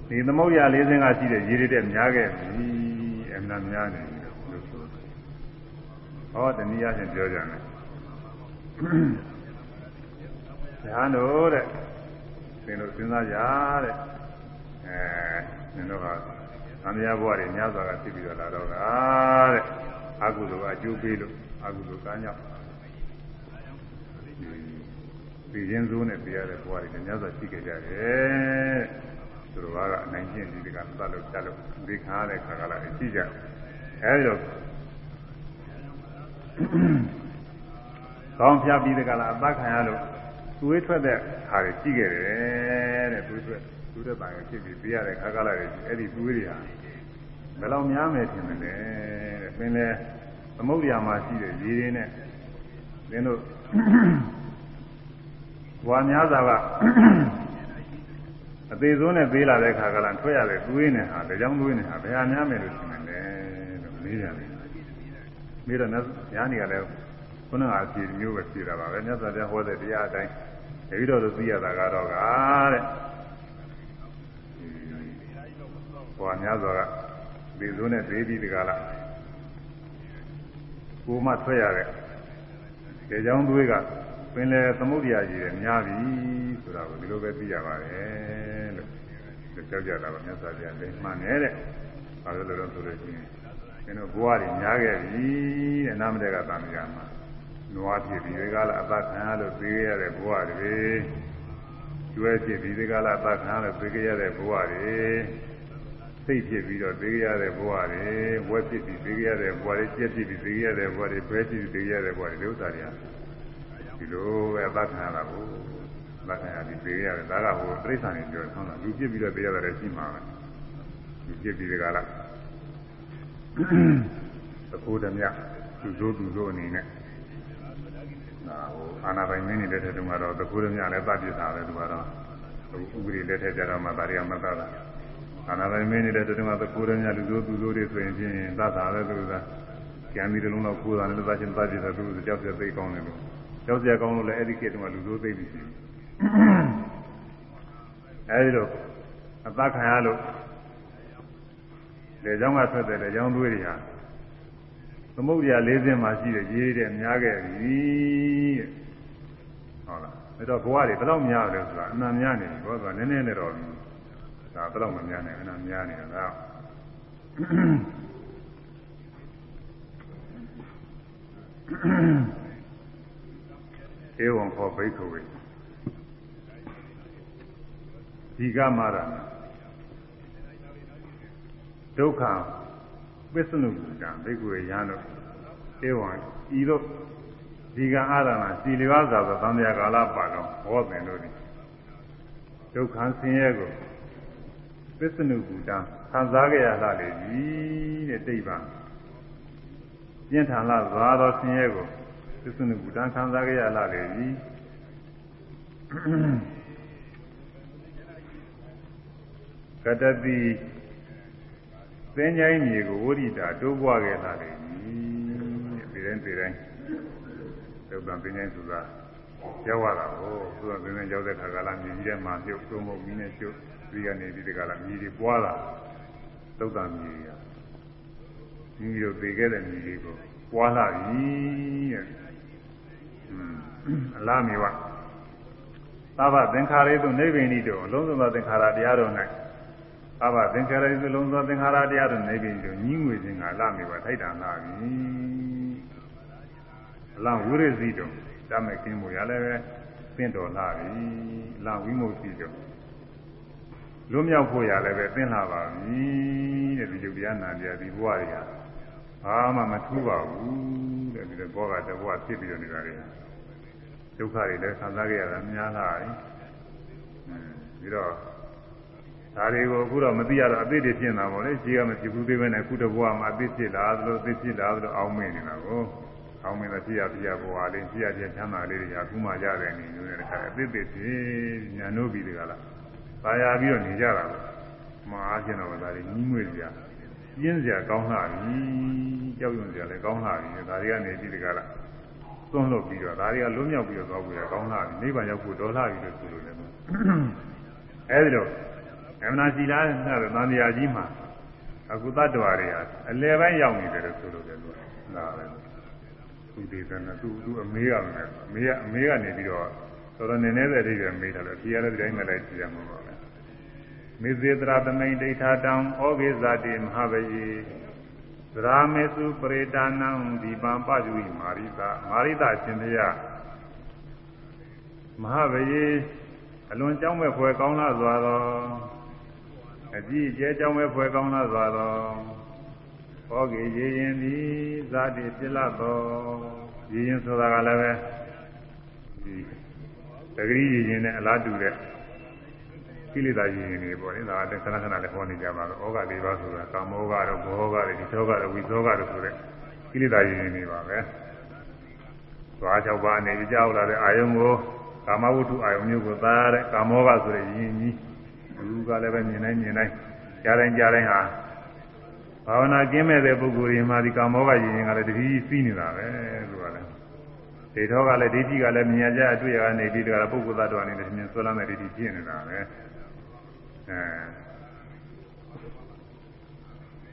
ဒီသမုဒ္ဒရာလေးစင်းကရှိတဲ့ရေတွေတဲ့များခဲ့ပြီအမှန်များနေလို့ဆိုဟောတနည်းအားဖြင့်ပြောကြတယ်ညာတို့တဲ့သင်တို့စဉ်းစားကြတဲ့အဲသင်တို့ကသံဃာဘဝတွေများစွာကဖြစ်ပြီးတော့လာတော့တာတဲ့အကုသိုလ်အကျိုးပေးလို့အကုသိုလ်ကမ်းကြောင်းဒီရင်စိုးနဲ့ပြရတဲ့ဘဝတွေများစွာရှိခဲ့ကြတယ် သူတို့ကအနိုင်ကျင့်ဒီကံသတ်လို့ချက်လို့ဒီခါတဲ့ခါကလာရှိကြအဲဒီတော့ကောင်းပြပြီးတဲ့ကလာအသက်ခံရလို့သွေးထွက်တဲ့ခါတွေရှိခဲ့တယ်တဲ့သွေးထွက်သွေးထွက်ပါရင်ဖြစ်ပြီးပြရတဲ့ခါကလာတွေအဲ့ဒီသွေးတွေဟာဘယ်လောက်များမယ်ထင်မလဲတဲ့ပင်လေသမုဒ္ဒရာမှာရှိတဲ့ရေတွေနဲ့သင်တို့ဘွာများစွာက အသေးဆုံးနဲ့ပေးလာတဲ့ခါကလာထွက်ရတဲ့သွေးနဲ့ဟာဒါကြောင့်သွေးနဲ့ဟာဘယ်ဟာများမယ်လို့ထင်မလဲလို့မေးရတယ်မေးတော့ညာနေကလည်းခုနကအစီမျိုးပဲဖြေတာပါပဲမြတ်စွာဘုရားဟောတဲ့တရားအတိုင်းတတိတော်တို့သိရတာကတော့ကတဲ့ဟောများစွာကဒီစုနဲ့သေးပြီးတကလားကိုမှထွက်ရတဲ့ကြေချောင်းသွေးကပင်လေသမုဒ္ဒရာကြီးတယ်များပြီဆိုတာကိုဒီလိုပဲသိရပါတယ်လို့ ကြောက်ကြတာပါမြတ်စွာဘုရားလည်းမှန်တယ်တဲ့ဘာလို့လဲတော့ဆိုလို့ရှိရင်ကျွန်တော်ဘဝတွေများခဲ့ပြီတဲ့နာမတဲ့ကသာမဏေမှာနွားဖြစ်ပြီးဒီကလာအသက်ခံရလို့သိရတဲ့ဘဝတွေကျွဲဖြစ်ပြီးဒီကလာအသက်ခံရလို့သိရတဲ့ဘဝတွေစိတ်ဖြစ်ပြီးတော့သိရတဲ့ဘဝတွေဝက်ဖြစ်ပြီးသိရတဲ့ဘဝတွေကြက်ဖြစ်ပြီးသိရတဲ့ဘဝတွေဘဲဖြစ်ပြီးသိရတဲ့ဘဝတွေဒုစရတွေဒီလိုပဲအသက်ခံရတာကို အသက်ခံရပြီးသိရတယ်ဒါကဟိုပြိဿာနေပြောဆောင်းတာလူဖြစ်ပြီးတော့သိရတယ်ရှိမှာပဲလူဖြစ်ပြီးဒီကလာသခိုးဓမြသူစိုးသူစိုးအနေနဲ့ဒါဟိုအာနာပိုင်မင်းနေတဲ့တုန်းကတော့သခိုးရမြလည်းပတ်ပြတာပဲသူကတော့ဥပဒေလက်ထက်ကြတော့မှဒါရီမသက်တာအာနာပိုင်မင်းနေတဲ့တုန်းကသခိုးရမြလူစိုးသူစိုးတွေဆိုရင်ဖြင့်သတ်တာပဲသူကကျန်ပြီးတလုံးတော့ခိုးတာလည်းသတ်ချင်းသတ်ပြတာသူကြောက်ပြသိကောင်းတယ်လို့ကြောက်စရာကောင်းလို့လည်းအဲ့ဒီခေတ်တုန်းကလူစိုးသိပြီရှိ အဲဒီလိုအသက်ခံရလို့လေကြောင်းကထွက်တဲ့လေကြောင်းသွေးတွေဟာသမုဒ္ဒရာ၄ဆင်းမှာရှိတဲ့ရေးတဲ့များခဲ့ပြီတဲ့ဟုတ်လားဒါတော့ဘဝတွေဘယ်တော့များလဲဆိုတာအမှန်များနေပြီဘောဆိုတာနည်းနည်းနဲ့တော့ဒါဘယ်တော့မှများနေအမှန်များနေတာဒါဧဝံခောဘိက္ခဝေ ဒီကမာရဒုက္ခပစ္စနုကံဘိက္ခုရဟန်းတို့ဧဝံဤတို့ဒီကအာရဏစီလျောသာသောသံဃာကာလပါတော့ဟောပင်တို့သည်ဒုက္ခဆင်းရဲကိုပစ္စနုကူတံခံစားကြရလာလေပြီတဲ့တိဗ္ဗံပြင်းထန်လာသွားသောဆင်းရဲကိုပစ္စနုကူတံခံစားကြရလာလေပြီက တတိသင်္ချိုင်းမြေကိုဝိရိတာတိုးပွားခဲ့လာတယ်ဒီတိုင်းဒီတိုင်းသုတ္တန်သင်္ချိုင်းဆိုတာရောက်ရတာကိုသုတ္တန်သင်္ချိုင်းရောက်တဲ့ခါကလာမြေကြီးထဲမှာပြုတ်သုံးဖို့မိနဲ့ပြုတ်ဒီကနေဒီတကလာမြေကြီးပွားလာသုတ္တန်မြေကြီးမိတို့သိခဲ့တဲ့မြေကြီးကိုပွားလာပြီတဲ့အလားမြေဝသဗ္ဗသင်္ခါရေသူနိဗ္ဗိဏိတောအလုံးစုံသောသင်္ခါရတရားတော်၌ အဘသင်္ခါရသလုံးသောသင်္ခါရတရားတို့နေပြီတို့ညီးငွေခြင်းကလာမေပါထိုက်တန်လာပြီအလောင်းဝိရဇိတုံတမကင်းမှုရလည်းပဲသင်တော်လာပြီအလောင်းဝိမု ക്തി တုံလွတ်မြောက်ဖို့ရလည်းပဲသင်လာပါပြီတဲ့ဒီယုတ်တရားနာတရားဒီဘဝတွေဟာဘာမှမထူးပါဘူးတဲ့ဒီဘောကတဘဝဖြစ်ပြီးတော့နေတာတွေဒုက္ခတွေလည်းခံစားကြရတာများလာပြီပြီးတော့ ဒါတွေကိုအခုတော့မသိရတော့အသိတွေဖြစ်နေတာပေါ့လေကြီးကမဖြစ်ဘူးသေးပဲနဲ့အခုတဘွားမှာအသိဖြစ်လာသလိုအသိဖြစ်လာသလိုအောင်းမေ့နေတာကိုကောင်းမင်းတဲ့ဖြစ်ရဖြစ်ရဘဝလေးဖြစ်ရဖြစ်ချမ်းသာလေးတွေအခုမှရတဲ့နေမျိုးနဲ့တခါအသစ်သစ်ဖြစ်ညာနိုးပြီးတကလားပါရပြီးတော့နေကြတာမအားကျင်တော့ဒါတွေညီးငွေကြပြင်းစရာကောင်းလာပြီကြောက်ရွံ့စရာလည်းကောင်းလာပြီဒါတွေကနေပြီးတကလားသွန်းလို့ပြီးတော့ဒါတွေကလွတ်မြောက်ပြီးတော့သွားဖို့ရကောင်းလာပြီနိဗ္ဗာန်ရောက်ဖို့ဒေါ်လာပြီလို့ဆိုလို့လည်းအဲဒီလို အမနာစီလားနဲ့သံဃာကြီးမှာအခုတတ္တဝါတွေဟာအလယ်ပိုင်းရောက်နေတယ်လို့ဆိုလို့လည်းလို့ဒါပဲသူဒီကနေ့သူသူအမေးရမယ်အမေကအမေကနေပြီးတော့တော်တော်နည်းနည်းတဲ့အိဗယ်မေးတယ်လို့ဒီရတဲ့တိုင်းနဲ့လိုက်ကြည့်ရမှာပါပဲမေဇေတရာသမိန်ဒိဋ္ဌာတံဩဂေဇာတိမဟာဝေသရာမေစုပရိဒါနံဒီပံပဇုဝိမာရိတာမာရိတာရှင်ဘုရားမဟာဝေအလွန်ကြောင်းမဲ့ဖွယ်ကောင်းလာစွာသော အကြည့်အကျဲကြောင်းမဲ့ဖွယ်ကောင်းလာစွာသောဟောကေရေရင်သည်ဇာတိပြလသောရေရင်ဆိုတာကလည်းပဲဒီတဂရိရေရင်နဲ့အလားတူတဲ့ကိလေသာရေရင်တွေပေါ့လေဒါကခဏခဏလည်းဟောနေကြပါတော့ဩဃ၄ပါးဆိုတာကာမောဃတော့ဘောဃတွေဒီသောဃတော့ဝိသောဃတော့ဆိုတဲ့ကိလေသာရေရင်တွေပါပဲသွား၆ပါးနေကြောက်လာတဲ့အာယုံကိုကာမဝတ္ထုအာယုံမျိုးကိုသာတဲ့ကာမောဃဆိုတဲ့ယဉ်ကြီး လူကလည်းပဲမြင်တိုင်းမြင်တိုင်းကြားတိုင်းကြားတိုင်းဟာဘာဝနာကျင်းမဲ့တဲ့ပုဂ္ဂိုလ်တွေမှာဒီကာမောဃယဉ်ရင်ကလည်းတတိစီးနေတာပဲလို့ကလည်းဒေထောကလည်းဒိဋ္ဌိကလည်းမြင်ကြအတွေ့ရကနေပြီးတော့ပုဂ္ဂိုလ်သတ္တဝါနေလည်းမြင်ဆွလမ်းတဲ့ဒိဋ္ဌိဖြစ်နေတာပဲအဲ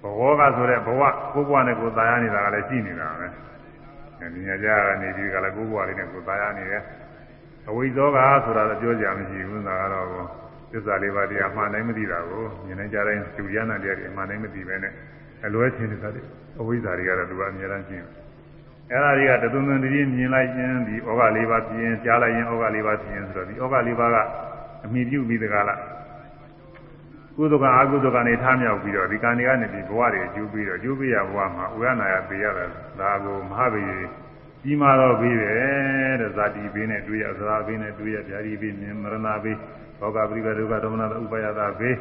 ဘဝကဆိုတဲ့ဘဝကိုယ်ဘဝနဲ့ကိုယ်သားရနေတာကလည်းရှိနေတာပဲအဲမြင်ကြကနေပြီးကလည်းကိုယ်ဘဝလေးနဲ့ကိုယ်သားရနေတယ်အဝိဇ္ဇောကဆိုတာတော့ပြောကြမရှိဘူးသာကတော့ သစ္စာလေးပါးတရားမှန်တိုင်းမသိတာကိုမြင်နေကြတိုင်းဒုရနာတရားတွေမှန်တိုင်းမသိပဲနဲ့အလွဲချင်းနေတာတွေအဝိဇ္ဇာတွေကတော့သူကအများအားဖြင့်အဲ့ဒါတွေကတသွန်သွန်တည်းမြင်လိုက်ရင်ဒီဩဃလေးပါးပြင်းကြားလိုက်ရင်ဩဃလေးပါးပြင်းဆိုတော့ဒီဩဃလေးပါးကအမိပြုပြီးတကားလားကုသကအကုသကနေထားမြောက်ပြီးတော့ဒီကံတွေကနေဒီဘဝတွေအကျိုးပြီးတော့အကျိုးပေးရဘဝမှာဥရနာယပေးရတာဒါကိုမဟာဗေကြီးမာတော့ပြီးတယ်တဲ့ဇာတိဘေးနဲ့တွေ့ရသရာဘေးနဲ့တွေ့ရဗျာတိဘေးမြင်မရဏဘေး ဘောဂပရိပဒုက္ခဒေါမနဥပယတာဘေး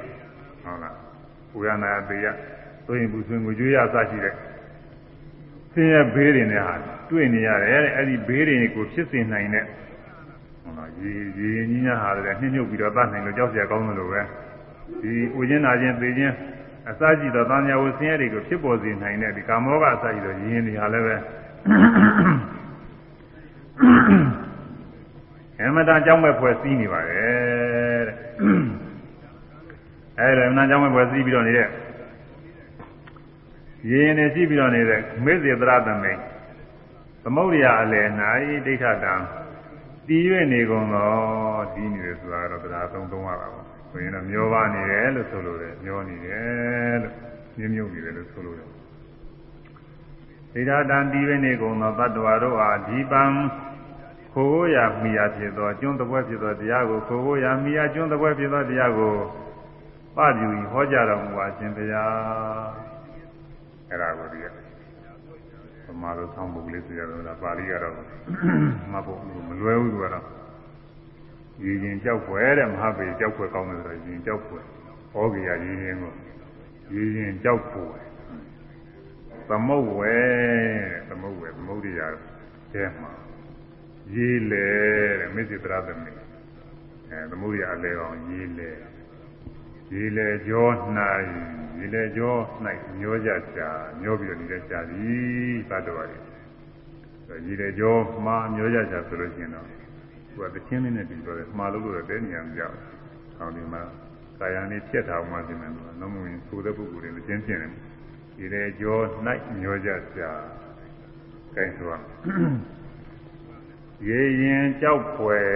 ဟုတ်လားဥရနာယပေးရသို့ရင်ဘူးဆွေငွေကြွေးရစရှိတဲ့ဆင်းရဲဘေးတွေနဲ့ဟာတွေ့နေရတယ်တဲ့အဲ့ဒီဘေးတွေကိုဖြစ်စေနိုင်တဲ့ဟုတ်လားရေရေကြီးများဟာလည်းနှိမ့်ညုပ်ပြီးတော့တတ်နိုင်လို့ကြောက်စရာကောင်းတယ်လို့ပဲဒီဥကျင်းနာခြင်းသိခြင်းအစရှိသောသံဃာဝဆင်းရဲတွေကိုဖြစ်ပေါ်စေနိုင်တဲ့ဒီကာမောကအစရှိသောယင်းတွေဟာလည်းပဲ အမတန်ကြောင်းမဲ့ဖွဲ့စည်းနေပါတယ်တဲ့အဲဒါအမတန်ကြောင်းမဲ့ဖွဲ့စည်းပြီးတော့နေတဲ့ရင်းနေရှိပြီးတော့နေတဲ့မေဇေသရသမိန်သမုဒ္ဒရာအလယ်၌ဒိဋ္ဌတံတည်၍နေကုန်သောဒီနေတယ်ဆိုတာတော့တရားသုံးသုံးရတာပေါ့ဆိုရင်တော့မျောပါနေတယ်လို့ဆိုလို့တယ်မျောနေတယ်လို့မြင်းမြုပ်နေတယ်လို့ဆိုလို့တယ်ဒိဋ္ဌတံတည်၍နေကုန်သောတတ္တဝါတို့အားဒီပံ ခိုးကိုရာမိယာဖြစ်သောကျွန်းတပွဲဖြစ်သောတရားကိုခိုးကိုရာမိယာကျွန်းတပွဲဖြစ်သောတရားကိုပပြုဟောကြားတော်မူပါခြင်းဗျာအဲ့ဒါကိုဒီကပမာလိုဆောင်းပုဂ္ဂလိဆိုရတော့ပါဠိကတော့မဟုတ်မလွယ်ဘူးသူကတော့ရည်ရင်ကြောက်ွယ်တဲ့မဟာပေကြောက်ွယ်ကောင်းတယ်ဆိုတော့ရည်ရင်ကြောက်ွယ်ဟောကြီးရရည်ရင်ကိုရည်ရင်ကြောက်ွယ်သမုတ်ဝဲသမုတ်ဝဲသမုတ်ရရတဲ့မှာ ရေးလေတဲ့မေစိတရသမီးအဲသမုဒ္ဒရာအလဲအောင်ရေးလေရေးလေကြော၌ရေးလေကြော၌ညောကြချာညောပြီးတော့နေတဲ့ချာသည်သတ္တဝါတွေရေးလေကြောမှာညောကြချာဆိုလို့ရှိရင်တော့သူကတချင်းလေးနဲ့ပြီးတော့မှာလို့လို့တဲ့နေရာမကြောက်။အောင်းဒီမှာကာယံလေးဖြတ်ထားမှပြင်မယ်လို့နှမဝင်သိုးတဲ့ပုဂ္ဂိုလ်တွေမကျင်းကျင်တယ်။ဒီလေကြော၌ညောကြချာကဲဆိုတော့ ရေရင်ကြောက်ဖွယ်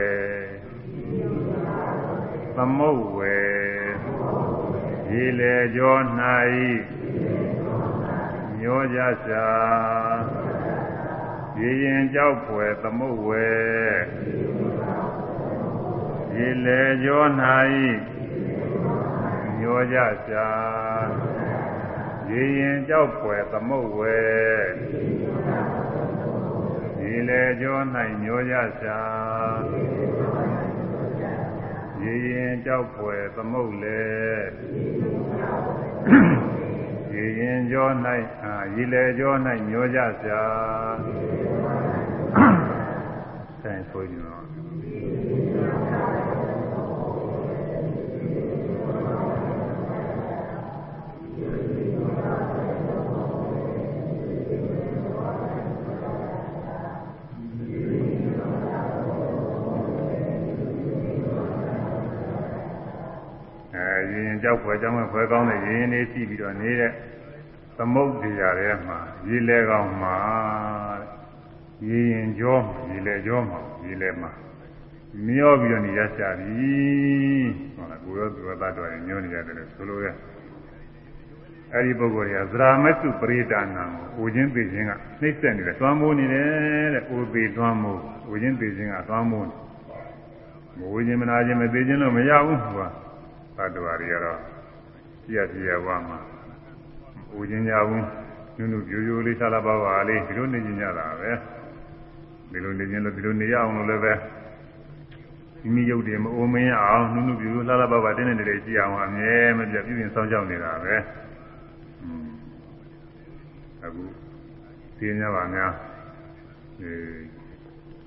သမုတ်ဝယ်ရေလေကြော၌ညောကြရှာရေရင်ကြောက်ဖွယ်သမုတ်ဝယ်ရေလေကြော၌ညောကြရှာရေရင်ကြောက်ဖွယ်သမုတ်ဝယ် ရေလေကြော၌မျောရရှာရေရင်ကြောက်ဖွယ်သမုတ်လေရေရင်ကြော၌အာရေလေကြော၌မျောရရှာဆိုင်ဆိုကြ င်ရင်ကြောက်ဖွယ်ကြောင်းမဲ့ဖွယ်ကောင်းတဲ့ရင်ရင်လေးရှိပြီးတော့နေတဲ့သမုတ်တရားထဲမှာရေလဲကောင်းမှာရေရင်ကြောရေလဲကြောမှာရေလဲမှာမျောပြီးတော့နေရရှာပြီဟုတ်လားကိုရောသူရောတတ်တော်ရင်ညှို့နေရတယ်လို့ဆိုလိုရဲအဲ့ဒီပုဂ္ဂိုလ်ကသရာမတ္တုပရိဒါနံကိုဦးချင်းသိခြင်းကနှိမ့်ဆက်နေတယ်သွမ်းမိုးနေတယ်တဲ့ဦးသေးသွမ်းမိုးဦးချင်းသိခြင်းကသွမ်းမိုးမဝိခြင်းမနာခြင်းမသိခြင်းလို့မရဘူး ကွာတတ်တော်တွေကတော့ကြည့်ရကြည့်ရဝါမှာဦးချင်းကြဘူးနုနုပြိုပြိုလေးဆလာပါပါလေးဒီလိုနေကြတာပဲဒီလိုနေခြင်းလို့ဒီလိုနေရအောင်လို့လည်းပဲမိမိရုပ်တွေမအိုမင်းအောင်နုနုပြူလှလှပပတင်းနေနေကြည့်အောင်အမြဲမပြတ်ပြင်းစောင့်ကြောက်နေတာပဲအခုသိရပါများအဲ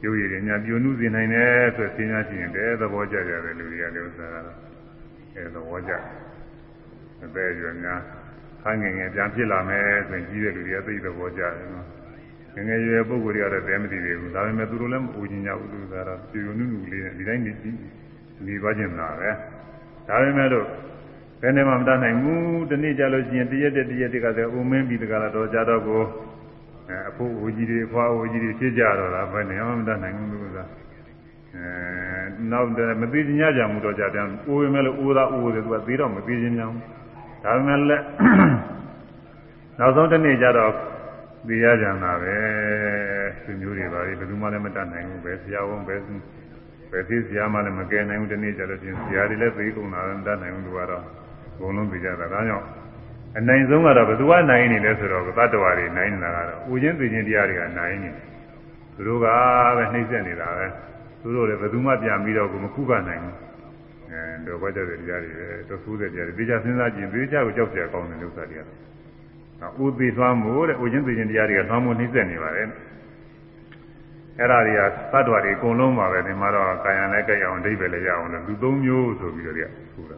ရုပ်ရည်တွေညာပြိုနုစေနိုင်တယ်ဆိုသိညာရှိရင်တဲသဘောကျကြတယ်လူတွေကလည်းဥစ္စာကတော့ အဲသဘောကျအပဲရွယ်များခိုင်းငယ်ငယ်ပြန်ဖြစ်လာမယ်ဆိုရင်ကြီးတဲ့လူတွေကသိသဘောကျတယ်နော်ငငယ်ရွယ်ပုဂ္ဂိုလ်တွေကတော့တဲမသိသေးဘူးဒါပေမဲ့သူတို့လည်းမပူညင်ကြဘူးသူကတော့ပြူနုနုလေးနဲ့ဒီတိုင်းနေပြီးနေသွားကျင်တာပဲဒါပေမဲ့လို့ဘယ်နဲ့မှမတတ်နိုင်ဘူးတနေ့ကြလို့ရှိရင်တရက်တည်းတရက်တည်းကတည်းကဥမင်းပြီးတကလားတော့ကြတော့ကိုအဲအဖို့အိုကြီးတွေအဖွားအိုကြီးတွေဖြစ်ကြတော့တာဘယ်နဲ့မှမတတ်နိုင်ဘူးလို့သာ အဲနောက်မသိချင်ကြမှုတော့ကြပြန်အိုးရမယ်လို့အိုးသားအိုးတယ်သူကသေးတော့မသိချင်ကြဘူးဒါပေမဲ့လည်းနောက်ဆုံးတနေ့ကျတော့သိရကြတာပဲသူမျိုးတွေပါလေဘယ်သူမှလည်းမတတ်နိုင်ဘူးပဲဆရာဝန်ပဲပဲသိဆရာမှလည်းမကယ်နိုင်ဘူးတနေ့ကျတော့ချင်းဆရာတွေလည်းသိကုန်တာလည်းမတတ်နိုင်ဘူးသူကတော့အကုန်လုံးသိကြတာဒါကြောင့်အနိုင်ဆုံးကတော့ဘယ်သူကနိုင်နေလဲဆိုတော့သတ္တဝါတွေနိုင်နေတာကတော့ဥချင်းသိချင်းတရားတွေကနိုင်နေသူတို့ကပဲနှိမ့်ဆက်နေတာပဲ သူတို့လည်းဘယ်သူမှပြန်ပြီးတော့ကိုမခုကနိုင်ဘူးအဲတော့ဘာကြတဲ့တရားတွေပဲတော့ဆိုးတဲ့တရားတွေတရားစဉ်းစားကြည့်ပေးကြကိုကြောက်ကြကောင်းတဲ့ဥစ္စာတွေကနော်ဥသေးသွားမှုတဲ့ဥချင်းသိချင်းတရားတွေကသွားမှုနှိမ့်ဆက်နေပါတယ်အဲ့ဒါတွေကသတ္တဝါတွေအကုန်လုံးပါပဲဒီမှာတော့ကာယံလည်းကြိုက်အောင်အဓိပ္ပာယ်လည်းရအောင်လို့သူသုံးမျိုးဆိုပြီးတော့တရားဆိုတာ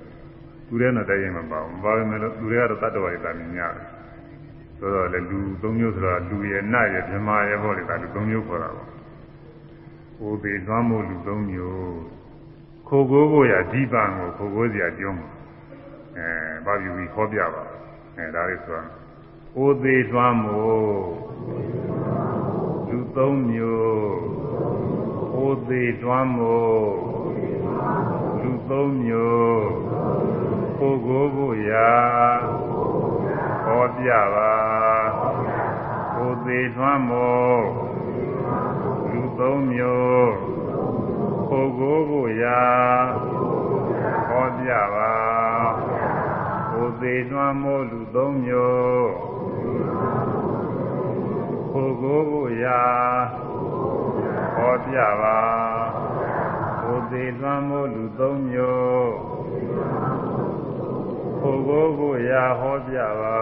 သူတဲ့နဲ့တိုင်းမပါဘူးမပါဘူးမလို့သူတွေကတော့သတ္တဝါတွေတာမြင်ရတယ်ဆိုတော့လေလူသုံးမျိုးဆိုတာလူရယ်နတ်ရယ်ဗြဟ္မာရယ်ဟောလေတာလူသုံးမျိုးခေါ်တာပါ ဥသေးသွားမှုလူသုံးမျိုးခိုးကိုးကိုရဒီပံကိုခိုးကိုးစရာကျုံးအဲဘာပြူပြီးခေါ်ပြပါအဲဒါလေးဆိုတော့ဥသေးသွားမှုလူသုံးမျိုးဥသေးသွားမှုလူသုံးမျိုးခိုးကိုးကိုရဟောပြပါဥသေးသွားမှုလူ သုံးမျိုးခိုးကိုးကိုရဟောပြပါဥသေးသွားမှုလူသုံးမျိုးခိုးကိုးကိုရာဟောပြပါဘုသေသွမ်းမိုးလူသုံးမျိုးခိုးကိုးကိုရာဟောပြပါ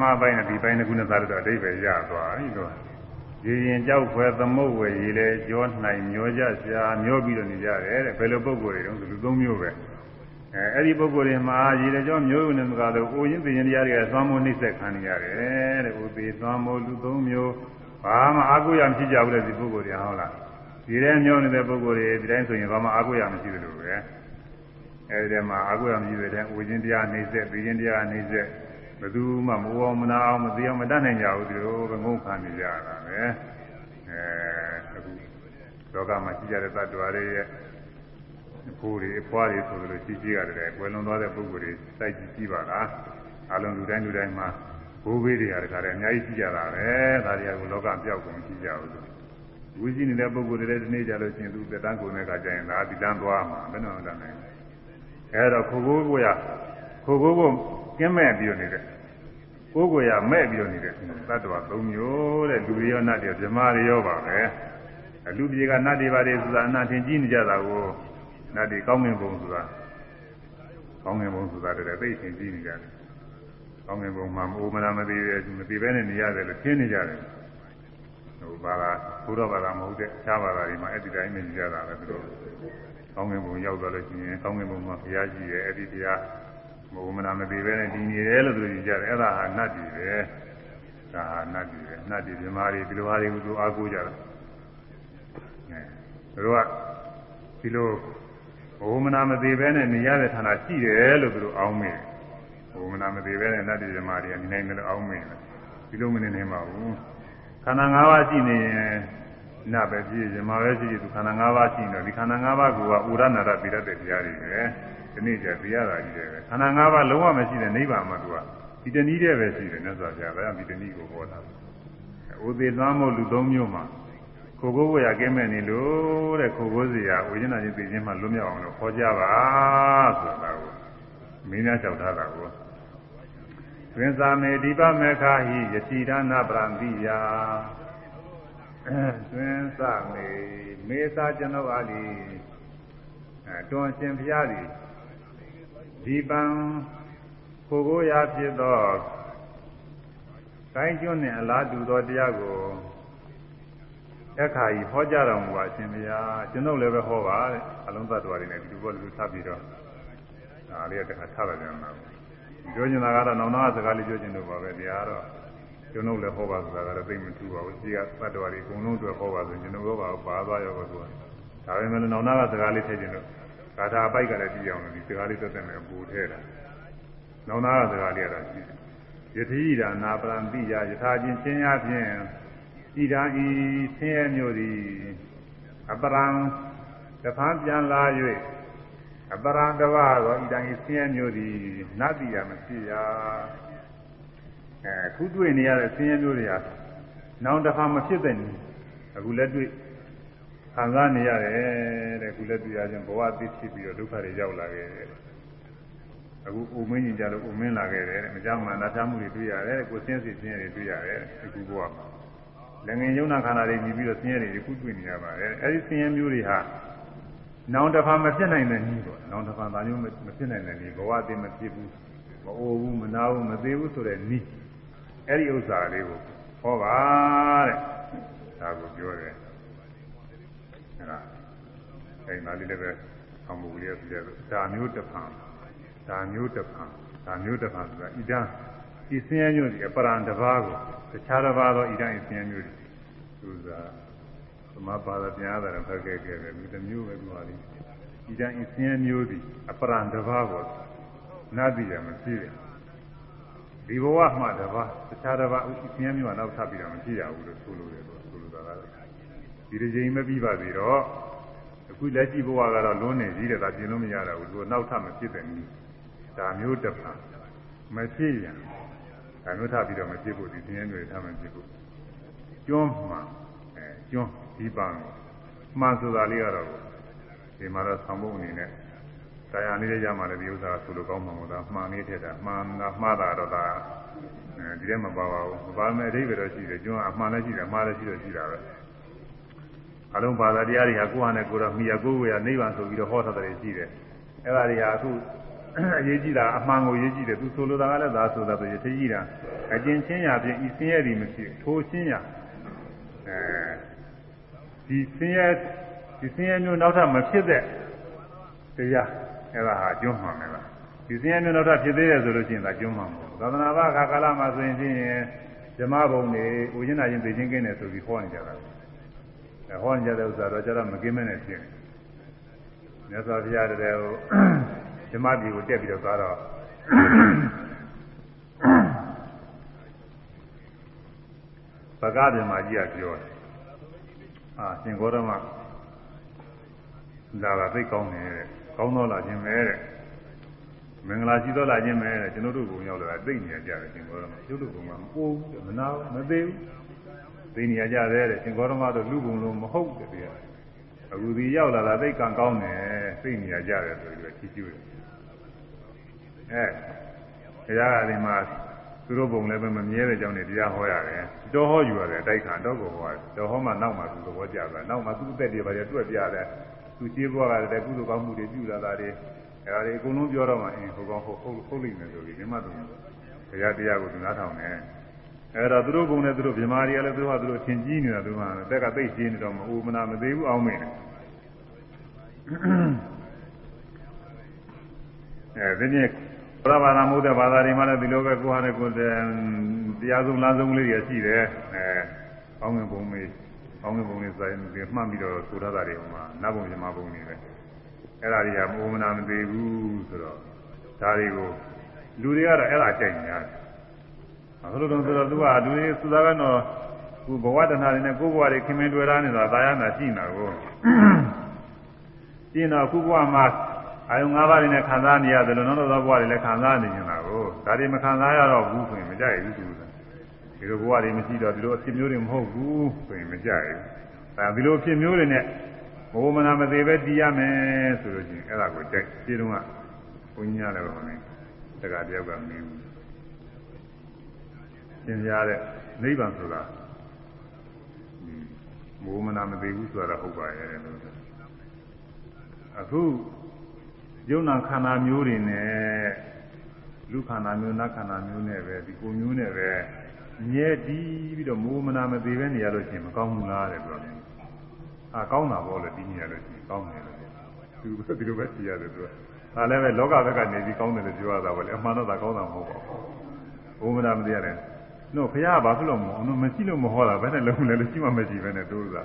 မပိုင်းနဲ့ဒီပိုင်းတစ်ခုနဲ့သာတော့အဓိပ္ပာယ်ရသွားပြီတော့ရေရင်ကြောက်ခွဲသမုတ်ဝယ်ရေလဲကြောနိုင်မျောကြရှာမျောပြီးတော့နေကြတယ်တဲ့ဘယ်လိုပုံကိုယ်တွေတုန်းဆိုလူသုံးမျိုးပဲအဲအဲ့ဒီပုံကိုယ်တွေမှာရေလဲကြောမျိုးနေမှာတော့အိုရင်းသိရင်တရားတွေကသွမ်းမိုးနှိမ့်ဆက်ခံနေရတယ်တဲ့ဟိုသေးသွမ်းမိုးလူသုံးမျိုးဘာမှအာကိုရမရှိကြဘူးတဲ့ဒီပုံကိုယ်တွေဟုတ်လားဒီထဲမျောနေတဲ့ပုံကိုယ်တွေဒီတိုင်းဆိုရင်ဘာမှအာကိုရမရှိဘူးလို့ပဲအဲဒီထဲမှာအာကိုရမရှိတဲ့တဲ့အိုရင်းတရားနှိမ့်ဆက်သိရင်တရားနှိမ့်ဆက် ဘယ်သူမှမဝအောင်မနာအောင်မသိအောင်မတတ်နိုင်ကြဘူးဒီလိုပဲငုံခံနေကြတာပဲအဲအခုလောကမှာရှိကြတဲ့သတ္တဝါတွေရဲ့အဖိုးတွေအဖွားတွေဆိုလို့ရှိရှိရတယ်ကွယ်လွန်သွားတဲ့ပုဂ္ဂိုလ်တွေစိုက်ကြည့်ကြည့်ပါလားအလုံးလူတိုင်းလူတိုင်းမှာဘိုးဘေးတွေရတယ်ခါတယ်အများကြီးရှိကြတာပဲဒါတွေကလောကပြောက်ကုန်ရှိကြဘူးဝိဇ္ဇိနေတဲ့ပုဂ္ဂိုလ်တွေလည်းဒီနေ့ကြလို့ရှိရင်သူတက်တန်းကုန်တဲ့အခါကျရင်ဒါဒီတန်းသွားမှာဘယ်တော့မှမတတ်နိုင်ဘူးအဲတော့ခိုးခိုးကိုရခိုးခိုးကို ကင်းမဲ့ပြီးနေတဲ့ကိုယ်ကိုယ်ရမဲ့ပြီးနေတဲ့သတ္တဝါ၃မျိုးတဲ့လူတွေရောနတ်တွေရောဇမားတွေရောပါပဲအလူပြေကနတ်တွေပါတွေဆိုတာအနာထင်ကြည့်နေကြတာကိုနတ်တွေကောင်းငင်ပုံဆိုတာကောင်းငင်ပုံဆိုတာတည်းသိထင်ကြည့်နေကြတယ်ကောင်းငင်ပုံမှာအိုမနာမသိပဲမသိပဲနဲ့နေရတယ်လို့ထင်နေကြတယ်ဟိုဘာသာဘုရားဘာသာမဟုတ်တဲ့အခြားဘာသာတွေမှာအဲ့ဒီတိုင်းနေကြတာပဲသူတို့ကောင်းငင်ပုံရောက်သွားလို့ရှိရင်ကောင်းငင်ပုံမှာဘုရားရှိရဲ့အဲ့ဒီတရား ဘုမနာမသိပဲနဲ့ဒီနေတယ်လို့သူတို့ကြတယ်အဲ့ဒါဟာနတ်တွေပဲဒါဟာနတ်တွေပဲနတ်တွေမြမာတွေဒီလိုဟာတွေကိုသူအားကိုးကြတယ်အဲသူတို့ကဒီလိုဘုမနာမသိပဲနဲ့နေရတဲ့ဌာနရှိတယ်လို့သူတို့အောင်းမိတယ်ဘုမနာမသိပဲနဲ့နတ်တွေမြမာတွေကနေနိုင်တယ်လို့အောင်းမိတယ်ဒီလိုမနေနိုင်ပါဘူးခန္ဓာ၅ပါးရှိနေရင် နတ်ပဲဖြစ်မြမာပဲဖြစ်ဖြစ်သူခန္ဓာ၅ပါးရှိနေတော့ဒီခန္ဓာ၅ပါးကဥရဏရပိရတဲ့တရားတွေပဲဒီနေ့ကျသိရတာကြီးတယ်ပဲခန္ဓာ၅ပါးလုံးဝမရှိတဲ့နိဗ္ဗာန်မှာသူကဒီတနည်းတည်းပဲရှိတယ်မြတ်စွာဘုရားဒါကြောင့်ဒီတနည်းကိုဟောတာဥသေးလွှမ်းမို့လူသုံးမျိုးမှာခိုကိုးဝရကဲမဲ့နေလို့တဲ့ခိုကိုးစရာဝိညာဉ်ချင်းသိချင်းမှလွတ်မြောက်အောင်လို့ခေါ်ကြပါဆိုတာကိုမင်းများလျှောက်ထားတာကိုသင်္သာမေဒီပမေခာဟိယတိဒါနာပရံတိယ သင်္သာမေမေသာကျွန်ုပ်အားလီအဲတွန်ရှင်ဘုရားသည်ဒီပံခိုကိုရာဖြစ်သောတိုင်းကျွန်းနှင့်အလားတူသောတရားကိုအခါကြီးဟောကြားတော်မူပါရှင်ဗျာကျွန်ုပ်လည်းပဲဟောပါတဲ့အလုံးသတ္တဝါတွေနဲ့ဒီလိုပေါ်လူထပ်ပြီးတော့ဒါလေးတခါထားရတယ်မှာပြောချင်တာကတော့နောင်နာစကားလေးပြောချင်လို့ပါပဲတရားတော့ ကျွန်ုပ်လည်းဟောပါဆိုတာကတော့သိမထူပါဘူးရှိကသတ္တဝါတွေအကုန်လုံးအတွက်ဟောပါဆိုကျွန်တော်ဟောပါပါသွားရောပါဆိုတာဒါပေမဲ့နောင်နာကစကားလေးထည့်ချင်လို့ဂါထာပိုက်ကလည်းကြည့်အောင်လို့ဒီစကားလေးသက်သက်နဲ့ပူထဲတာနောင်နာကစကားလေးကတော့ရှိတယ်ယတိဣဒာနာပရံပိယယထာချင်းချင်းရဖြင့်ဣဒာဤဆင်းရဲမျိုးသည်အပရံတဖန်ပြန်လာ၍အပရံတဝါသောဣဒာဤဆင်းရဲမျိုးသည်နတ်တိယမဖြစ်ရ အဲခုတွေ့နေရတဲ့ဆင်းရဲမျိုးတွေဟာနောင်တခါမဖြစ်တဲ့နည်းအခုလက်တွေ့ခံစားနေရတယ်တဲ့ခုလက်တွေ့ရခြင်းဘဝသိဖြစ်ပြီးတော့ဒုက္ခတွေရောက်လာခဲ့တယ်အခုအိုမင်းကြီးကြလို့အိုမင်းလာခဲ့တယ်မကြောက်မှန်နာထားမှုတွေတွေ့ရတယ်ကိုစင်းစီစင်းတွေတွေ့ရတယ်အခုဘဝမှာလည်းငင်ယုံနာခန္ဓာတွေမြည်ပြီးတော့ဆင်းရဲတွေခုတွေ့နေရပါတယ်အဲဒီဆင်းရဲမျိုးတွေဟာနောင်တစ်ဖန်မဖြစ်နိုင်တဲ့နည်းပေါ့နောင်တစ်ဖန်ဒါမျိုးမဖြစ်နိုင်တဲ့နည်းဘဝတည်းမဖြစ်ဘူးမအိုဘူးမနာဘူးမသေးဘူးဆိုတဲ့နည်း အဲဒီဥစ္စာလေးကိုဟောပါတဲ့ဒါကိုပြောတယ်အဲဒါအဲဒီနားလေးလည်းပဲအမှုလေးပြရဒါမျိုးတစ်ဖန်ဒါမျိုးတစ်ဖန်ဒါမျိုးတစ်ဖန်ဆိုတာဣဒံဤဆင်းရဲမျိုးဒီအပရံတစ်ပါးကိုတခြားတစ်ပါးသောဣဒံဤဆင်းရဲမျိုးဒီသူသာသမဘာသာပြန်ရတာဖက်ခဲ့ခဲ့တယ်ဒီတစ်မျိုးပဲသူဟာလေဣဒံဤဆင်းရဲမျိုးဒီအပရံတစ်ပါးကိုနတ်ပြည်ရမရှိတယ် ဒီဘဝမှတစ်ပါးတခြားတစ်ပါးဤဆင်းရဲမျိုးကနောက်ထပ်ပြီးတော့မရှိရဘူးလို့ဆိုလိုတယ်ဆိုလိုတာကဒီတစ်ချိန်မပြီးပါသေးတော့အခုလက်ရှိဘဝကတော့လွန်းနေကြီးတယ်ဒါပြင်လို့မရတော့ဘူးသူကနောက်ထပ်မဖြစ်တဲ့နည်းဒါမျိုးတစ်ဖန်မဖြစ်ရင်ဒါမျိုးထပြီးတော့မဖြစ်ဘူးဒီသင်္ကေတထားမဖြစ်ဘူးကျွန်းမှအဲကျွန်းဒီပံမှန်ဆိုတာလေးကတော့ဒီမှာတော့ဆောင်ဖို့အနေနဲ့ တရားလေးကြမှာလည်းဒီဥစ္စာဆိုလို့ကောင်းမှာမဟုတ်တာမှန်လေးထက်တာမှန်တာမှားတာတော့ဒါအဲဒီထဲမှာပါပါဘူးမပါမဲ့အဓိပ္ပာယ်တော့ရှိတယ်ကျွန်းအမှန်လည်းရှိတယ်မှားလည်းရှိတယ်ရှိတာပဲအလုံးဘာသာတရားတွေဟာကိုယ်ဟာနဲ့ကိုယ်တော့မိရကိုယ်ဝေရနိဗ္ဗာန်ဆိုပြီးတော့ဟောထားတယ်ရှိတယ်အဲ့ဒါတွေဟာအခုအရေးကြီးတာအမှန်ကိုရေးကြည့်တယ်သူဆိုလိုတာကလည်းဒါဆိုတာဆိုရသိကြည့်တာအကျဉ်ချင်းရာဖြင့်ဤဆင်းရဲတွေမရှိထိုချင်းရာအဲဒီဆင်းရဲဒီဆင်းရဲမျိုးနောက်ထပ်မဖြစ်တဲ့တရား အဲ့ဒါဟာကျွမ်းမှန်မယ်လားဒီဆင်းရဲမျိုးနောက်ထပ်ဖြစ်သေးတယ်ဆိုလို့ရှိရင်ဒါကျွမ်းမှန်မှာသာသနာ့ဘာခါကာလမှာဆိုရင်ဖြင့်ဓမ္မဘုံတွေဥကျင်နာရင်သိချင်းကင်းတယ်ဆိုပြီးဟောနေကြတာအဲဟောနေကြတဲ့ဥစ္စာတော့ကျတော့မကင်းမနဲ့ဖြစ်နေမြတ်စွာဘုရားတည်းဟိုဓမ္မပြည်ကိုတက်ပြီးတော့သွားတော့ပကဗြဟ္မာကြီးကပြောတယ်အာရှင်ဂေါရမဒါကသိကောင်းတယ်တဲ့ ကောင်းတော့လာခြင်းပဲတဲ့မင်္ဂလာရှိတော့လာခြင်းပဲတဲ့ကျွန်တော်တို့ဘုံရောက်လာသိနေကြတယ်ရှင်ဂေါရမကျွတ်တို့ဘုံကမပိုးဘူးမနာမသေးဘူးသိနေကြတယ်တဲ့ရှင်ဂေါရမတို့လူဘုံလုံးမဟုတ်တယ်ဗျာအခုဒီရောက်လာတာသိကံကောင်းတယ်သိနေကြတယ်ဆိုပြီးတော့ချီးကျူးတယ်အဲရားကဒီမှာသူတို့ပုံလည်းပဲမမြဲတဲ့ကြောင့်နေတရားဟောရတယ်တော်ဟောယူရတယ်တိုက်ခါတော့ကိုဟောတော်ဟောမှနောက်မှသူသဘောကျတယ်နောက်မှသူ့အသက်တွေပါလေတွက်ပြတယ် သူရှင်းဘွားကလည်းကုသိုလ်ကောင်းမှုတွေပြုလာတာတွေအဲဒါတွေအကုန်လုံးပြောတော့မှအင်းဟိုကောင်ဟုတ်ဟုတ်ဟုတ်လိမ့်မယ်ဆိုပြီးမြတ်သူတရားတရားကိုသူနားထောင်တယ်အဲဒါသူတို့ပုံနဲ့သူတို့ဗြမာတွေကလည်းသူတို့ကသူတို့ထင်ကြီးနေတာသူကတက်ကသိရှင်းနေတော့မအိုမနာမသေးဘူးအောင်းမင်းအဲဒီနေ့ဘုရားဘာသာမဟုတ်တဲ့ဘာသာတွေမှလည်းဒီလိုပဲကိုဟာနဲ့ကိုယ်တရားဆုံးလားဆုံးလေးတွေရှိတယ်အဲအောင်းငင်ပုံမေး အောင်းငင်ပုံလေးစိုင်းပြီးမှတ်ပြီးတော့ဆိုထားတာတွေဟိုမှာနတ်ဘုံဇမဘုံတွေပဲအဲ့ဒါတွေကမိုးမနာမသေးဘူးဆိုတော့ဒါတွေကိုလူတွေကတော့အဲ့ဒါကြိုက်နေရတယ်အခုလိုတော့ဆိုတော့သူကလူတွေသုသာကတော့ခုဘဝတဏှာတွေနဲ့ကိုယ်ဘဝတွေခင်မင်တွေ့ရနေတာသာယာနာရှိနေတာကိုရှင်းတော့ခုဘဝမှာအာယုံ၅ပါးတွေနဲ့ခံစားနေရတယ်လို့နောက်တော့ဘဝတွေလည်းခံစားနေနေတာကိုဒါတွေမခံစားရတော့ဘူးဆိုရင်မကြိုက်ဘူးသူကဒီ လိုဘဝတွေမရှိတော့ဒီလိုအဖြစ်မျိုးတွေမဟုတ်ဘူးဆိုရင်မကြိုက်ဘူးဒါဒီလိုအဖြစ်မျိုးတွေနဲ့ဘဝမနာမသေးပဲတည်ရမယ်ဆိုလို့ချင်းအဲ့ဒါကိုကြိုက်ရှင်းတော့ကဘုန်းကြီးများလည်းဟောနေတက္ကတယောက်ကမင်းဘူးသင်ကြားတဲ့နိဗ္ဗာန်ဆိုတာဘဝမနာမသေးဘူးဆိုတာဟုတ်ပါရဲ့လို့အခုယုံနာခန္ဓာမျိုးတွေနဲ့လူခန္ဓာမျိုးနတ်ခန္ဓာမျိုးနဲ့ပဲဒီကိုမျိုးနဲ့ပဲ မြဲတည်ပြီးတော့မိုးမနာမသေးပဲနေရလို့ရှိရင်မကောင်းဘူးလားတဲ့ပြောတယ်။အာကောင်းတာပေါ့လေဒီနေရလို့ရှိရင်ကောင်းတယ်လို့သူကဒီလိုပဲကြည့်ရတယ်သူကဒါလည်းပဲလောကဘက်ကနေပြီးကောင်းတယ်လို့ပြောရတာပေါ့လေအမှန်တော့ဒါကောင်းတာမဟုတ်ပါဘူး။ဘုံမနာမသေးရတယ်။နော်ခရကဘာဖြစ်လို့မဟုတ်ဘူးမရှိလို့မဟောတာဘယ်နဲ့လုံးလဲလို့ရှိမှမရှိပဲနဲ့သူက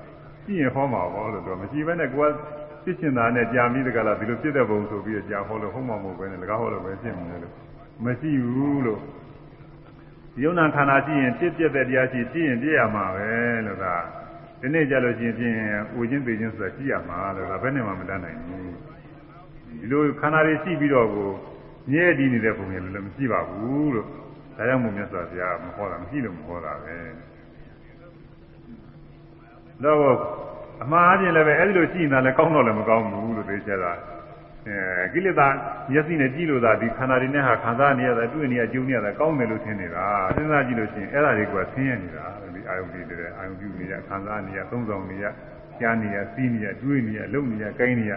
ရှိရင်ဟောမှာပေါ့လို့သူမရှိပဲနဲ့ကိုယ်ကဖြစ်ချင်တာနဲ့ကြာပြီးတကလားဒီလိုဖြစ်တဲ့ပုံဆိုပြီးကြာဟောလို့ဟုတ်မှာမဟုတ်ပဲနဲ့လကားဟောလို့ပဲဖြစ်နေတယ်လို့မရှိဘူးလို့ ယုံနာခန္ဓာရှိရင်ပြည့်ပြည့်တဲ့တရားရှိရှိရင်ပြည့်ရမှာပဲလို့ကဒီနေ့ကြလို့ရှိရင်ဖြင့်ဥချင်းပေချင်းဆိုတာရှိရမှာလို့ကဘယ်နဲ့မှမတတ်နိုင်ဘူးဒီလိုခန္ဓာတွေရှိပြီးတော့ကိုမြဲတည်နေတဲ့ပုံမျိုးလည်းမရှိပါဘူးလို့ဒါကြောင့်မို့မြတ်စွာဘုရားမဟောတာမရှိလို့မဟောတာပဲတော့အမှားအပြင်လည်းပဲအဲ့ဒီလိုရှိနေတာလည်းကောင်းတော့လည်းမကောင်းဘူးလို့သိချင်တာ အဲကိလေသာမျက်စိနဲ့ကြည့်လို့သာဒီခန္ဓာတွေနဲ့ဟာခံစားနေရတာတွေ့နေရကြုံနေရတာကောင်းတယ်လို့ထင်နေတာစဉ်းစားကြည့်လို့ရှိရင်အဲ့ဒါတွေကဆင်းရဲနေတာဒီအာယုန်တွေတဲ့အာယုန်ပြုနေရခံစားနေရသုံးဆောင်နေရကြားနေရစီးနေရတွေးနေရလုံနေရကိုင်းနေရ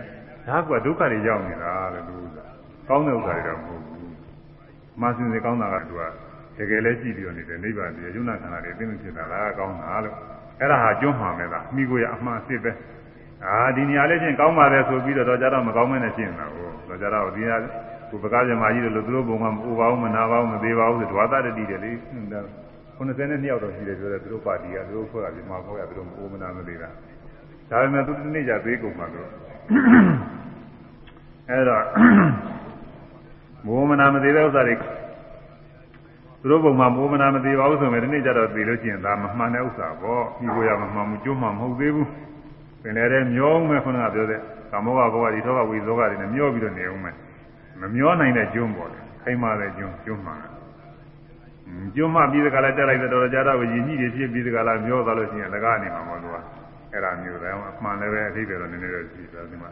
ဒါကဒုက္ခတွေရောက်နေတာလို့လို့ဆိုတာကောင်းတဲ့ဥစ္စာတွေတော့မဟုတ်ဘူးမာစင်စေကောင်းတာကသူကတကယ်လည်းကြည့်ပြီးတော့နေတယ်နိဗ္ဗာန်ပြည်ယုံနာခန္ဓာတွေအသိမဖြစ်တာလားကောင်းတာလို့အဲ့ဒါဟာကျွမ်းမှာပဲလားမိကိုရအမှန်အစ်ပဲ အာဒီနေရာလေးချင်းကောင်းပါတယ်ဆိုပြီးတော့တော့ကြတော့မကောင်းမနဲ့ရှင်းတာကိုတော့ကြတော့ဒီနေရာကိုပကားပြမကြီးတို့လို့သူတို့ဘုံကမအိုပါဘူးမနာပါဘူးမသေးပါဘူးဆိုဒွါသတတိတယ်လေ92ယောက်တော့ရှိတယ်ပြောတယ်သူတို့ပါတီကသူတို့ဖွဲ့ကဒီမှာဖွဲ့ရသူတို့မအိုမနာမသေးတာဒါပေမဲ့သူတနေ့ကျသေးကုန်မှာလို့အဲ့တော့မိုးမနာမသေးတဲ့ဥစ္စာတွေသူတို့ဘုံမှာမိုးမနာမသေးပါဘူးဆိုရင်ဒီနေ့ကျတော့သိလို့ရှိရင်ဒါမမှန်တဲ့ဥစ္စာပေါ့ဒီကိုရမမှန်ဘူးကျွမ်းမှမဟုတ်သေးဘူး ပင်လည်းတဲ့မျောမယ်ခုနကပြောတဲ့ကာမောကဘောကဒီတော့ကဝိသောကတွေနဲ့မျောပြီးတော့နေအောင်မယ်မမျောနိုင်တဲ့ကျွန်းပေါ့လေခိုင်းပါတဲ့ကျွန်းကျွန်းမှန်ကျွန်းမှပြီးတဲ့ကလာတက်လိုက်တဲ့တော်ကြတော့ရည်ညှိတွေဖြစ်ပြီးတဲ့ကလာမျောသွားလို့ရှိရင်လကားနေမှာပေါ့သူကအဲ့ဒါမျိုးတယ်အမှန်လည်းပဲအသေးတယ်တော့နည်းနည်းတော့ရှိတယ်ဒီမှာ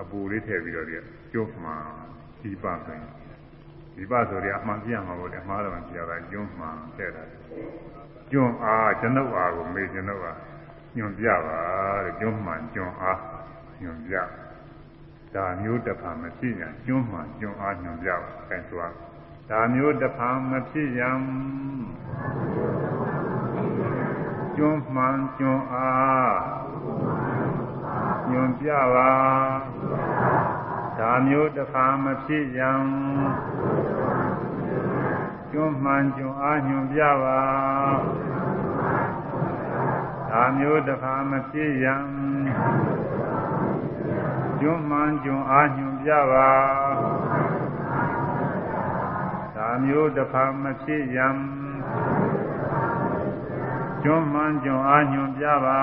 အပူလေးထည့်ပြီးတော့ဒီကျွန်းမှန်ဒီပါဆိုရင်ဒီပါဆိုရင်အမှန်ပြရမှာပေါ့လေအမှားတော့မပြရတာကျွန်းမှန်တဲ့တာကျွန်းအားကျွန်ုပ်အားကိုမေ့ကျွန်ုပ်အား ညွန်ပြပါတဲ့ကျွန်းမှန်ကျွန်းအားညွန်ပြဒါမျိုးတစ်ဖန်မဖြစ်ရန်ကျွန်းမှန်ကျွန်းအားညွန်ပြပါအဲဆိုဒါမျိုးတစ်ဖန်မဖြစ်ရန်ကျွန်းမှန်ကျွန်းအားညွန်ပြပါဒါမျိုးတစ်ခါမဖြစ်ရန်ကျွန်းမှန်ကျွန်းအားညွန်ပြပါ ဒါမျိုးတစ်ခါမဖြစ်ရန်ကျွန်းမှန်ကျွန်းအားညွန်ပြပါဒါမျိုးတစ်ခါမဖြစ်ရန်ကျွန်းမှန်ကျွန်းအားညွန်ပြပါ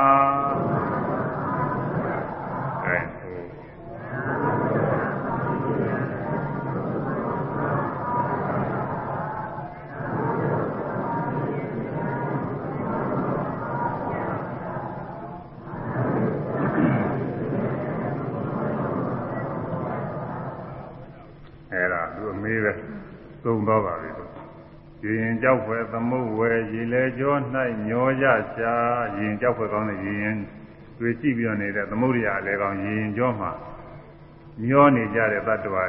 သုံးသွားပါပြီရင်ကြောက်ဖွယ်သမုတ်ဝဲရေလေကျော၌မျောရရှာရင်ကြောက်ဖွယ်ကောင်းတဲ့ရင်တွေ့ကြည့်ပြီးတော့နေတဲ့သမုဒ္ဒရာအလဲကောင်းရင်ကျောမှာမျောနေကြတဲ့တ attva တွေ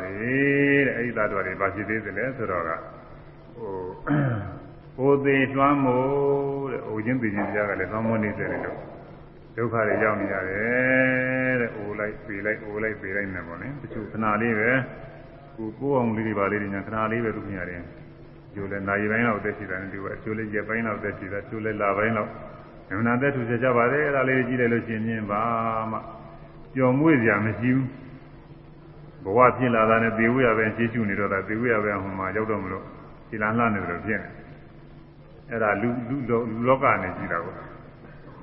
တဲ့အဲဒီတ attva တွေဘာဖြစ်သေးသလဲဆိုတော့ကဟိုကိုယ်သေးလွှမ်းမို့တဲ့အိုချင်းပြည်ချင်းကြားကလည်းသွမ်းမိုးနေတယ်လို့ဒုက္ခတွေရောက်နေရတယ်တဲ့အိုလိုက်ပြေးလိုက်အိုလိုက်ပြေးလိုက်နေပါလေတချို့ခဏလေးပဲ ကိုကိုအောင်လေးတွေပါလေးတွေညာခဏလေးပဲသူမြင်ရတယ်ကျိုးလဲနိုင်ပိုင်းလောက်သက်ရှိတယ်ဒီကအကျိုးလေးရက်ပိုင်းလောက်သက်ရှိတယ်ကျိုးလဲလာပိုင်းလောက်အမှန်တန်သက်ထူကြကြပါတယ်အဲ့ဒါလေးကြည့်လိုက်လို့ရှိရင်မြင်ပါမှပျော်မွေ့စရာမရှိဘူးဘဝဖြစ်လာတာနဲ့သေဝရပဲရှင်းရှုနေတော့တာသေဝရပဲဟိုမှာရောက်တော့မလို့ဒီလားလှနေတယ်လို့ဖြစ်နေအဲ့ဒါလူလူလောကနဲ့ကြည့်တာပေါ့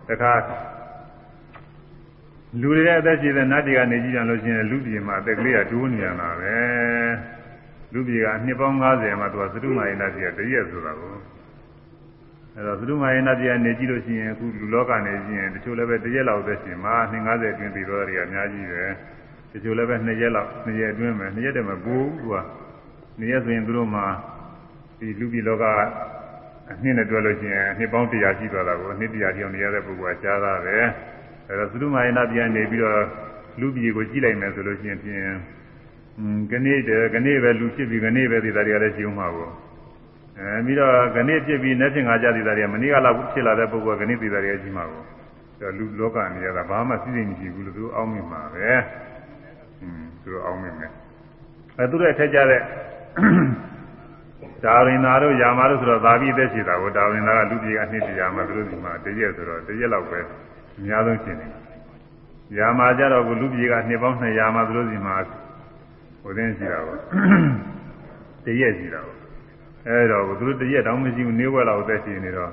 တခါ လူတွေရဲ့အသက်ရှင်တဲ့နတ်တွေကနေကြည့်ကြလို့ရှိရင်လူပြည်မှာအသက်ကလေးကတိုးနေရတာပဲလူပြည်ကနှစ်ပေါင်း90မှာသူကသတုမာယနာပြည်ကတရက်ဆိုတာကိုအဲတော့သတုမာယနာပြည်ကနေကြည့်လို့ရှိရင်အခုလူလောကနေကြည့်ရင်တချို့လည်းပဲတရက်လောက်သက်ရှင်မှာ250အတွင်းပြီးတော့တွေကအများကြီးပဲတချို့လည်းပဲ2ရက်လောက်2ရက်အတွင်းပဲ2ရက်တည်းမပူဘူးသူက2ရက်ဆိုရင်သူတို့မှာဒီလူပြည်လောကအနှစ်နဲ့တွဲလို့ရှိရင်နှစ်ပေါင်း100ရှိသွားတာကိုနှစ်100ကျော်နေရတဲ့ပုဂ္ဂိုလ်ကကြားတာပဲ အဲတော့သုဓမာယနာပြန်နေပြီးတော့လူပြည်ကိုကြည့်လိုက်မယ်ဆိုလို့ရှိရင်ဖြင့်ကနေ့တည်းကနေ့ပဲလူဖြစ်ပြီးကနေ့ပဲဒီသားတွေကလည်းရှိဦးမှာပေါ့အဲပြီးတော့ကနေ့ဖြစ်ပြီးနေ့ဖြစ်ငါကြဒီသားတွေကမနေ့ကလောက်ဖြစ်လာတဲ့ပုဂ္ဂိုလ်ကနေ့ဒီသားတွေကရှိမှာပေါ့အဲလူလောကနေရတာဘာမှစိစိမ်မရှိဘူးလို့သူအောင်းမိမှာပဲอืมသူအောင်းမိမယ်အဲသူတို့ထက်ကြတဲ့ဒါရင်သာတို့ယာမာတို့ဆိုတော့သာပြီးသက်ရှိတာကိုဒါရင်သာကလူပြည်ကနှိမ့်ပြရမှာသူတို့ဒီမှာတရက်ဆိုတော့တရက်လောက်ပဲ အများဆုံးရှင်းတယ်ယာမာကြတော့ကလူကြီးကနှစ်ပေါင်း200မှာသူတို့ဒီမှာဟိုသင်းရှိတာပေါ့တရက်ရှိတာပေါ့အဲတော့သူတို့တရက်တောင်မရှိဘူးနေဝဲလောက်သက်ရှိနေတော့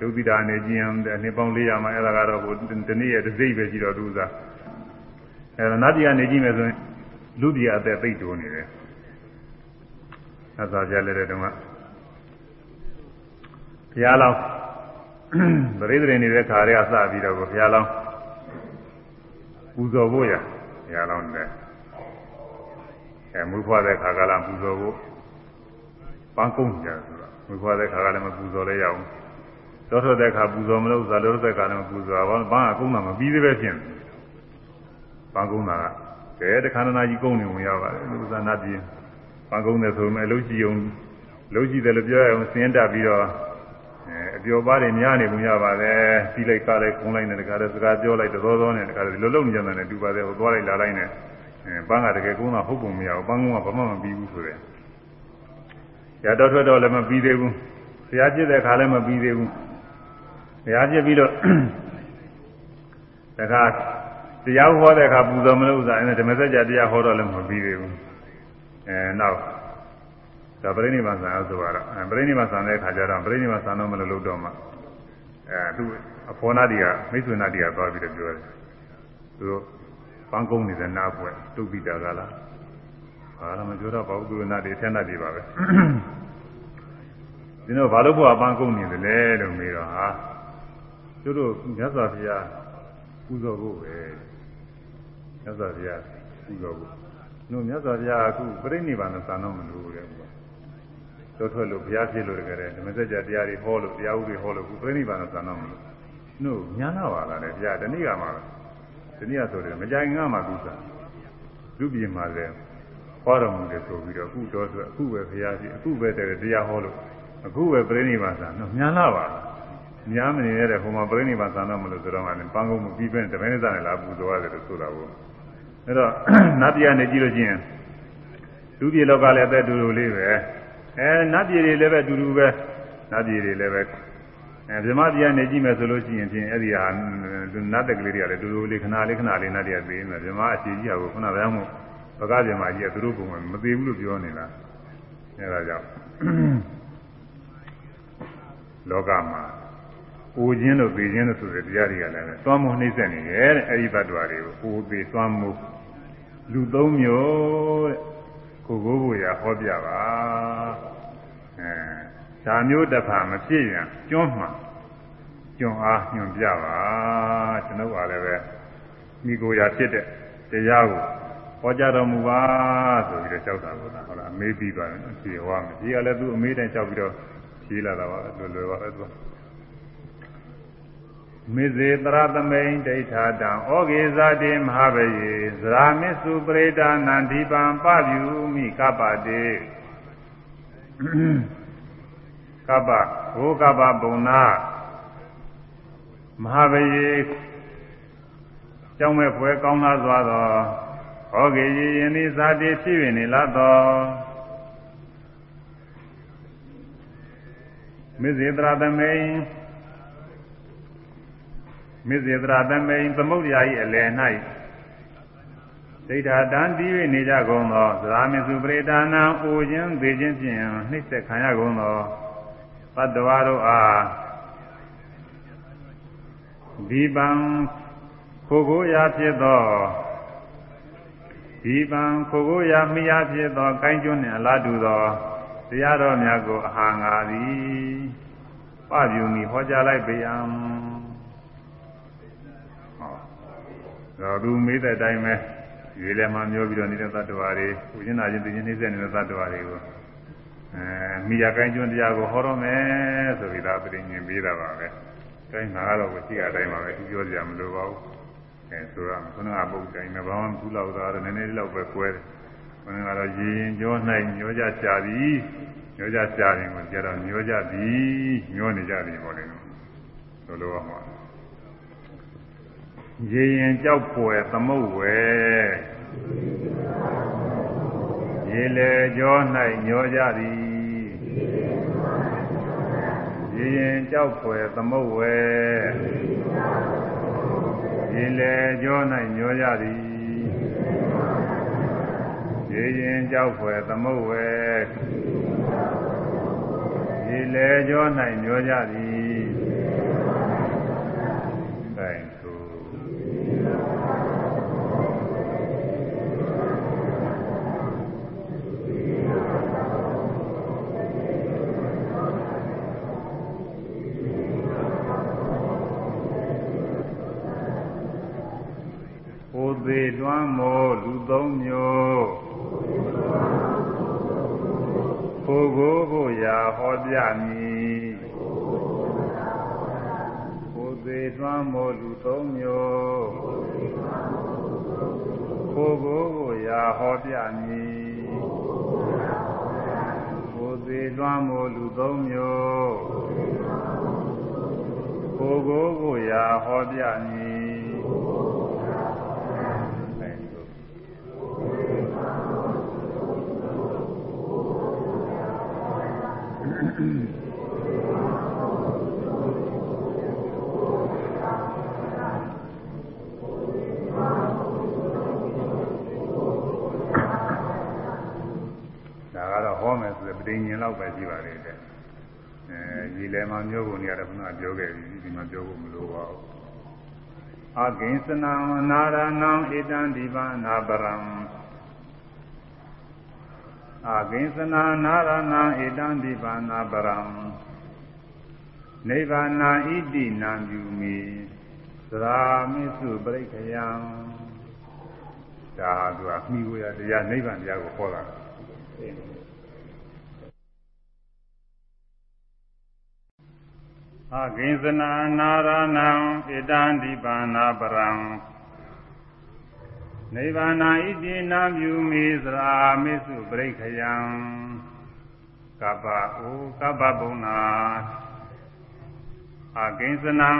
ဒုတိယအနေကျင်းနှစ်ပေါင်း400မှာအဲ့ဒါကတော့ဟိုတနေ့ရဲ့တစ်စိတ်ပဲရှိတော့သူစားအဲတော့နတ်ပြည်ကနေကြည့်မယ်ဆိုရင်လူပြည်အသက်သိတိုးနေတယ်သက်သာကြလဲတဲ့တုန်းကဘုရားလောင်း ပရိသေနေတဲ့ခါတွေကစပြီးတော့ဘုရားလောင်းပူဇော်ဖို့ရဘုရားလောင်းတဲ့အဲမူဖွားတဲ့ခါကလာပူဇော်ဖို့ပန်းကုန်းကြဆိုတာမူဖွားတဲ့ခါကလည်းမပူဇော်လဲရအောင်တော်တော်တဲ့ခါပူဇော်မလို့ဇာတော်တဲ့ခါလည်းမပူဇော်ပါဘူးဘန်းကကုန်းတာမပြီးသေးပဲဖြစ်နေပန်းကုန်းတာကဲတခါနာကြီးကုန်းနေဝင်ရပါတယ်လူဇာနာပြည်ပန်းကုန်းတယ်ဆိုမှအလုံးကြီးအောင်လုံးကြီးတယ်လို့ပြောရအောင်စင်းတက်ပြီးတော့အဲအ ပျော်ပါးတွေများနေပုံရပါတယ်ပြီးလိုက်ကားလိုက်ခုံးလိုက်နဲ့တခါတည်းစကားပြောလိုက်တော်တော်နဲ့တခါတည်းလုံးလုံးနေကြတယ်တူပါတယ်ဟိုသွားလိုက်လာလိုက်နဲ့အဲပန်းကတကယ်ကုန်းတာဟုတ်ပုံမရဘူးပန်းကုန်းကဘာမှမပြီးဘူးဆိုတဲ့ရတော့ထွက်တော့လည်းမပြီးသေးဘူးဘုရားပြည့်တဲ့ခါလည်းမပြီးသေးဘူးဘုရားပြည့်ပြီးတော့တခါတရားဟောတဲ့အခါပူဇော်မလို့ဥစ္စာအဲဓမ္မစကြာတရားဟောတော့လည်းမပြီးသေးဘူးအဲနောက် ဒါပြိဋိဘံဆံဆိုတော့အဲပြိဋိဘံဆံတဲ့အခါကျတော့ပြိဋိဘံဆံတော့မလို့လို့တော့မှအဲသူအဖောနာတိကမိတ်ဆွေနာတိကသွားပြီးတော့ပြောတယ်သူတို့ပန်းကုန်းနေတဲ့နားပွဲတုတ်ပိတာကလားဘာလို့မပြောတော့ဘာဘူးသူနာတိအထက်နာတိပါပဲဒီတော့ဘာလို့ဘုရားပန်းကုန်းနေတယ်လဲလို့မေးတော့ဟာသူတို့မြတ်စွာဘုရားပူဇော်ဖို့ပဲမြတ်စွာဘုရားပူဇော်ဖို့တို့မြတ်စွာဘုရားအခုပြိဋိဘံသာတော့မလို့တဲ့ တော့ထွက်လို့ဘုရားဖြစ်လို့တကယ်ဓမ္မစကြာတရားတွေဟောလို့တရားဥတွေဟောလို့ခုပြိဋိဘံသာတော့မလို့တို့ညာနာပါလားလေဘုရားတဏိကမှာတဏိကဆိုတယ်မကြိုင်ငါမှာသူစားလူပြည်မှာလည်းဟောတော်မူတယ်ဆိုပြီးတော့အခုတော့ဆိုအခုပဲဘုရားရှိအခုပဲတရားဟောလို့အခုပဲပြိဋိဘံသာတော့ညာနာပါလားများမနေရတဲ့ဟိုမှာပြိဋိဘံသာတော့မလို့ဆိုတော့မှလည်းပန်းကုန်းမပြီးပဲတမင်းစားနဲ့လာပူဇော်ရတယ်လို့ဆိုတာကိုအဲ့တော့နတ်ပြည်ကနေကြည့်လို့ချင်းလူပြည်လောကလည်းအသက်တူတူလေးပဲ အဲနတ်ပြည်တွေလည်းပဲတူတူပဲနတ်ပြည်တွေလည်းပဲအဲဗြဟ္မပြည်ကနေကြည့်မယ်ဆိုလို့ရှိရင်ဖြင့်အဲ့ဒီဟာနတ်တက်ကလေးတွေကလည်းတူတူလေးခဏလေးခဏလေးနတ်တွေကသိနေတယ်ဗြဟ္မအရှိကြီးဟာကိုခုနကပြောမှုဘဂဗြဟ္မကြီးကသူတို့ပုံမှန်မသိဘူးလို့ပြောနေတာအဲဒါကြောင့်လောကမှာအိုခြင်းတို့ပေခြင်းတို့ဆိုတဲ့တရားတွေကလည်းသွမ်းမှုနှိမ့်ဆက်နေတယ်တဲ့အဲ့ဒီဘတ်တော်တွေကိုအိုပေသွမ်းမှုလူသုံးမျိုးတဲ့ ကိုကိုကိုရဟောပြပါအဲဒါမျိုးတစ်ခါမဖြစ်ရင်ကျွန်းမှာကျွန်းအားညွန်ပြပါကျွန်ုပ်အားလည်းပဲမိကိုရာဖြစ်တဲ့တရားကိုဟောကြားတော်မူပါဆိုပြီးတော့ကြောက်တာကိုဟုတ်လားအမေးပြီးသွားတယ်ဖြေဟောမယ်ဒီကလည်းသူအမေးတိုင်းကြောက်ပြီးတော့ဖြေလာတာပါလွယ်လွယ်ပါပဲသူ မေဇေတရသမိန်ဒိဋ္ဌာတံဩကေဇာတိမဟာဘယေဇရာမစ္စုပရိဒါနန္ဒီပံပပြုမိကပ္ပတေကပ္ပဘုကပ္ပဘုံနာမဟာဘယေကြောင်းမဲ့ဖွယ်ကောင်းလာစွာသောဟောကေယယင်းဤဇာတိဖြစ်၍နေလာသောမေဇေတရသမိန် မေဇေတရသမိန်သမုဒ္ဒရာ၏အလယ်၌ဒိဋ္ဌာတံတည်၍နေကြကုန်သောသရာမေစုပရိဒါနာအိုခြင်းသေခြင်းဖြင့်နှိမ့်ဆက်ခံရကုန်သောသတ္တဝါတို့အားဒီပံခိုကိုရာဖြစ်သောဒီပံခိုကိုရာမိယာဖြစ်သောကိုင်းကျွန်းနှင့်အလားတူသောတရားတော်များကိုအဟာငါသည်ပပြုမိဟောကြားလိုက်ပေယံဟော တော့သူမေးတဲ့အတိုင်းပဲရေလည်းမှမျောပြီးတော့နေတဲ့သတ္တဝါတွေဥရှင်နာချင်းသိချင်းနှိမ့်ဆက်နေတဲ့သတ္တဝါတွေကိုအဲမိယာကိုင်းကျွန်းတရားကိုဟောတော့မယ်ဆိုပြီးသားပြင်းညင်ပေးတာပါပဲ။အဲငါကတော့ကိုကြည့်ရတိုင်းပါပဲသူပြောကြမလို့ပါဘူး။အဲဆိုတော့ခုနကပုဂ္ဂိုလ်တိုင်းဘာမှမကူလောက်တာတော့နည်းနည်းလောက်ပဲကွဲတယ်ခုနကတော့ရေရင်ကြောနိုင်ညောကြရှာသည်ညောကြရှာရင်ကိုကြတော့ညောကြသည်ညောနေကြသည်ပေါ့လေဆိုလိုရမှာ ရေရင်ကြောက်ပွယ်သမုတ်ဝဲရေလေကြော၌ညောကြသည်ရေရင်ကြောက်ပွယ်သမုတ်ဝဲရင်လေကြော၌ညောရသည်ရေရင်ကြောက်ဖွယ်သမုတ်ဝဲရေလေကြော၌ညောကြသည်တိုင်သေးလွှ မ်းမိုးလူသုံးမျိုးကိုကိုကိုရာဟောပြမည်ကိုသေးလွှမ်းမိုးလူသုံးမျိုးကိုကိုကိုရာဟောပြမည်ကိုသေးလွှမ်းမိုးလူသုံးမျိုးကိုကိုကိုရာဟောပြမည်ဒါကတော့ဟော မယ်ဆိုတဲ့ပဋိဉ္ဉ်လောက်ပဲရှိပါလေတဲ့အဲဒီလည်းမှမျိုးကုန်နေရတယ်ခုနကပြောခဲ့ပြီဒီမှာပြောဖို့မလိုပါဘူးအကိဉ္စနံနာရဏံဣတံဒီပါနာပရံအကိဉ္စနာနာရဏံဣတံဒီပါဏပရံနိဗ္ဗာနာဣတိနံယူမိသရာမိစုပရိခယံဒါသူကမိကိုရတရားနိဗ္ဗာန်တရားကိုဟောတာ အကိဉ္စနာနာရဏံဣတံဒီပါဏပရံနိဗ္ဗာန်ဣတိနာမြူမိသရာမေစုပရိခယံကပ္ပဩကပ္ပဘုံနာအကိဉ္စနံ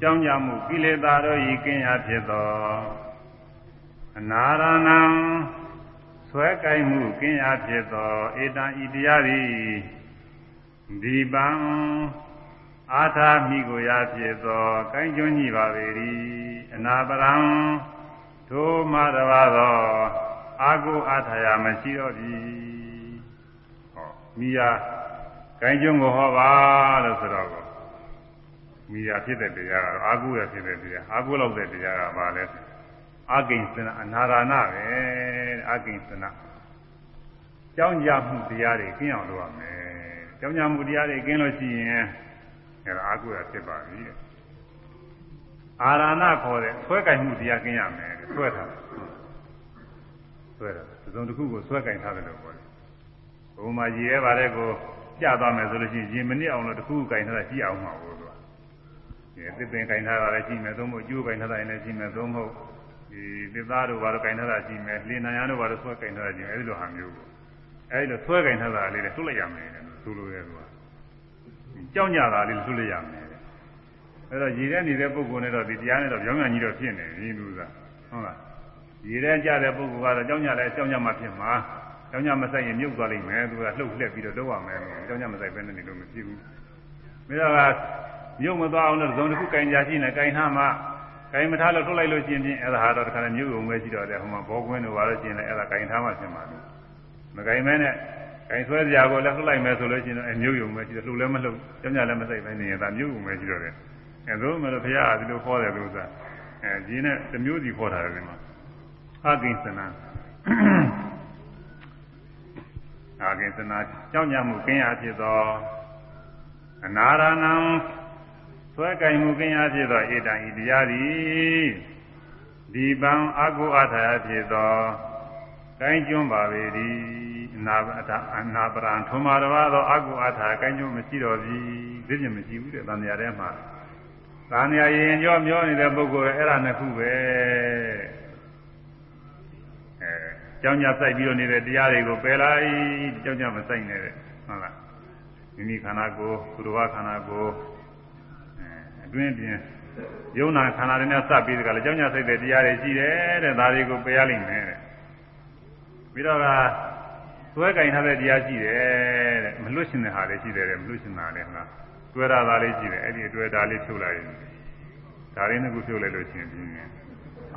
ကြောင်းကြမှုကိလေသာတို့ဤကင်းရဖြစ်သောအနာရဏံ ဆွဲကြိုက်မှုကင်းရဖြစ်သောဧတံဤတရားသည်ဒီပံအာထာမိကိုရဖြစ်သောကိုင်းကျွန်းကြီးပါပေ၏အနာပရံထိုမရပါသောအာကိုအာထာယမရှိတော့ပြီဟောမိယာကိုင်းကျွန်းကိုဟောပါလို့ဆိုတော့မိယာဖြစ်တဲ့တရားကတော့အာကိုရဖြစ်တဲ့တရားအာကိုလောက်တဲ့တရားကဘာလဲ အာကိဉ္စနအနာရဏပဲအာကိဉ္စနကြောင်းကြမှုတရားတွေကင်းအောင်လုပ်ရမယ်ကြောင်းကြမှုတရားတွေကင်းလို့ရှိရင်အဲဒါအာဟုရဖြစ်ပါပြီအာရဏခေါ်တဲ့ဆွဲကင်မှုတရားကင်းရမယ်တဲ့ဆွဲထားဆွဲတာသုံးတစ်ခုကိုဆွဲကင်ထားတယ်လို့ပြောတယ်ဘုံမှာရည်ရဲပါတဲ့ကိုကြသွားမယ်ဆိုလို့ရှိရင်ရင်မနစ်အောင်လို့တစ်ခုကင်ထားတာကြည့်အောင်မှာဘူးသူကဒီသစ်ပင်ကင်ထားတာလည်းကြည့်မယ်သုံးဖို့အကျိုးကင်ထားတာလည်းကြည့်မယ်သုံးဖို့ ဒီသစ်သားတို့ဘာလို့ကင်ထားတာကြည့်မယ်လင်းနာရန်တို့ဘာလို့ဆွဲကင်ထားတာကြည့်မယ်အဲဒီလိုဟာမျိုးကိုအဲဒီလိုဆွဲကင်ထားတာလေးလည်းတွတ်လိုက်ရမယ်တဲ့ဆိုလိုရဲသူကကြောက်ကြတာလေးတွတ်လိုက်ရမယ်တဲ့အဲတော့ရည်ရဲနေတဲ့ပုဂ္ဂိုလ်နဲ့တော့ဒီတရားနဲ့တော့ကြောင်းညာကြီးတော့ဖြစ်နေပြီလူကဟုတ်လားရည်ရဲကြတဲ့ပုဂ္ဂိုလ်ကတော့ကြောင်းညာလည်းကြောင်းညာမှဖြစ်မှာကြောင်းညာမဆိုင်ရင်မြုပ်သွားလိမ့်မယ်သူကလှုပ်လှက်ပြီးတော့လုပ်ရမယ်ကြောင်းညာမဆိုင်ဘဲနဲ့နေလို့မဖြစ်ဘူးပြီးတော့ကမြုပ်မသွားအောင်လို့ဇုံတစ်ခုကင်ကြရှိနေကင်ထားမှ ကင်မထားလို့ထုတ်လိုက်လို့ရှိရင်အဲ့ဒါဟာတော့တခါလည်းမြုပ်ုံပဲရှိတော့တယ်ဟိုမှာဘောကွင်းတို့ဘာလို့ရှိရင်လည်းအဲ့ဒါကင်ထားမှဖြစ်မှာလို့မကင်မဲနဲ့ကင်ဆွဲစရာကိုလည်းထုတ်လိုက်မယ်ဆိုလို့ရှိရင်အမြုပ်ုံပဲရှိတယ်လှုပ်လည်းမလှုပ်ကြောင်းညာလည်းမဆိုင်ပဲနေရင်ဒါမြုပ်ုံပဲရှိတော့တယ်အဲဒါမှလို့ဘုရားကဒီလိုခေါ်တယ်လို့ဆိုတာအဲဒီနဲ့တမျိုးစီခေါ်တာတယ်ဒီမှာအကိစ္စနာအာကိစ္စနာကြောင်းညာမှုကင်းရဖြစ်သောအနာရဏံ ဆွဲကင်မှုကင်းရဖြစ်သောဧတံဤတရားသည်ဒီပံအကုအထာယဖြစ်သောကိုင်းကျွန်းပါပေသည်အနာအနာပရံထုံမာတော်သောအကုအထာကိုင်းကျွန်းမရှိတော့ပြီသိကျင်မရှိဘူးတဲ့တန်တရားထဲမှာတန်တရားရင်ကြောမျောနေတဲ့ပုဂ္ဂိုလ်အဲ့ဒါနှစ်ခုပဲအဲကြောင်းကြစိုက်ပြီးတော့နေတဲ့တရားတွေကိုပယ်လိုက်ကြောင်းကြမစိုက်နဲ့တဲ့ဟုတ်လားမိမိခန္ဓာကိုယ်သူတော်ခန္ဓာကိုယ်အ တွင်းပြင်ယုံနာခန္ဓာတွေနဲ့စပ်ပြီးတကလည်းကြောင်းကြစိုက်တဲ့တရားတွေရှိတယ်တဲ့ဒါတွေကိုပယ်ရလိမ့်မယ်တဲ့ပြီးတော့ကသွဲကင်ထားတဲ့တရားရှိတယ်တဲ့မလွတ်ရှင်တဲ့ဟာလေးရှိတယ်တဲ့မလွတ်ရှင်တာလည်းဟုတ်လားတွဲရတာလေးရှိတယ်အဲ့ဒီအတွဲတာလေးဖြုတ်လိုက်ရင်ဒါလေးနှစ်ခုဖြုတ်လိုက်လို့ရှိရင်ပြင်းနေ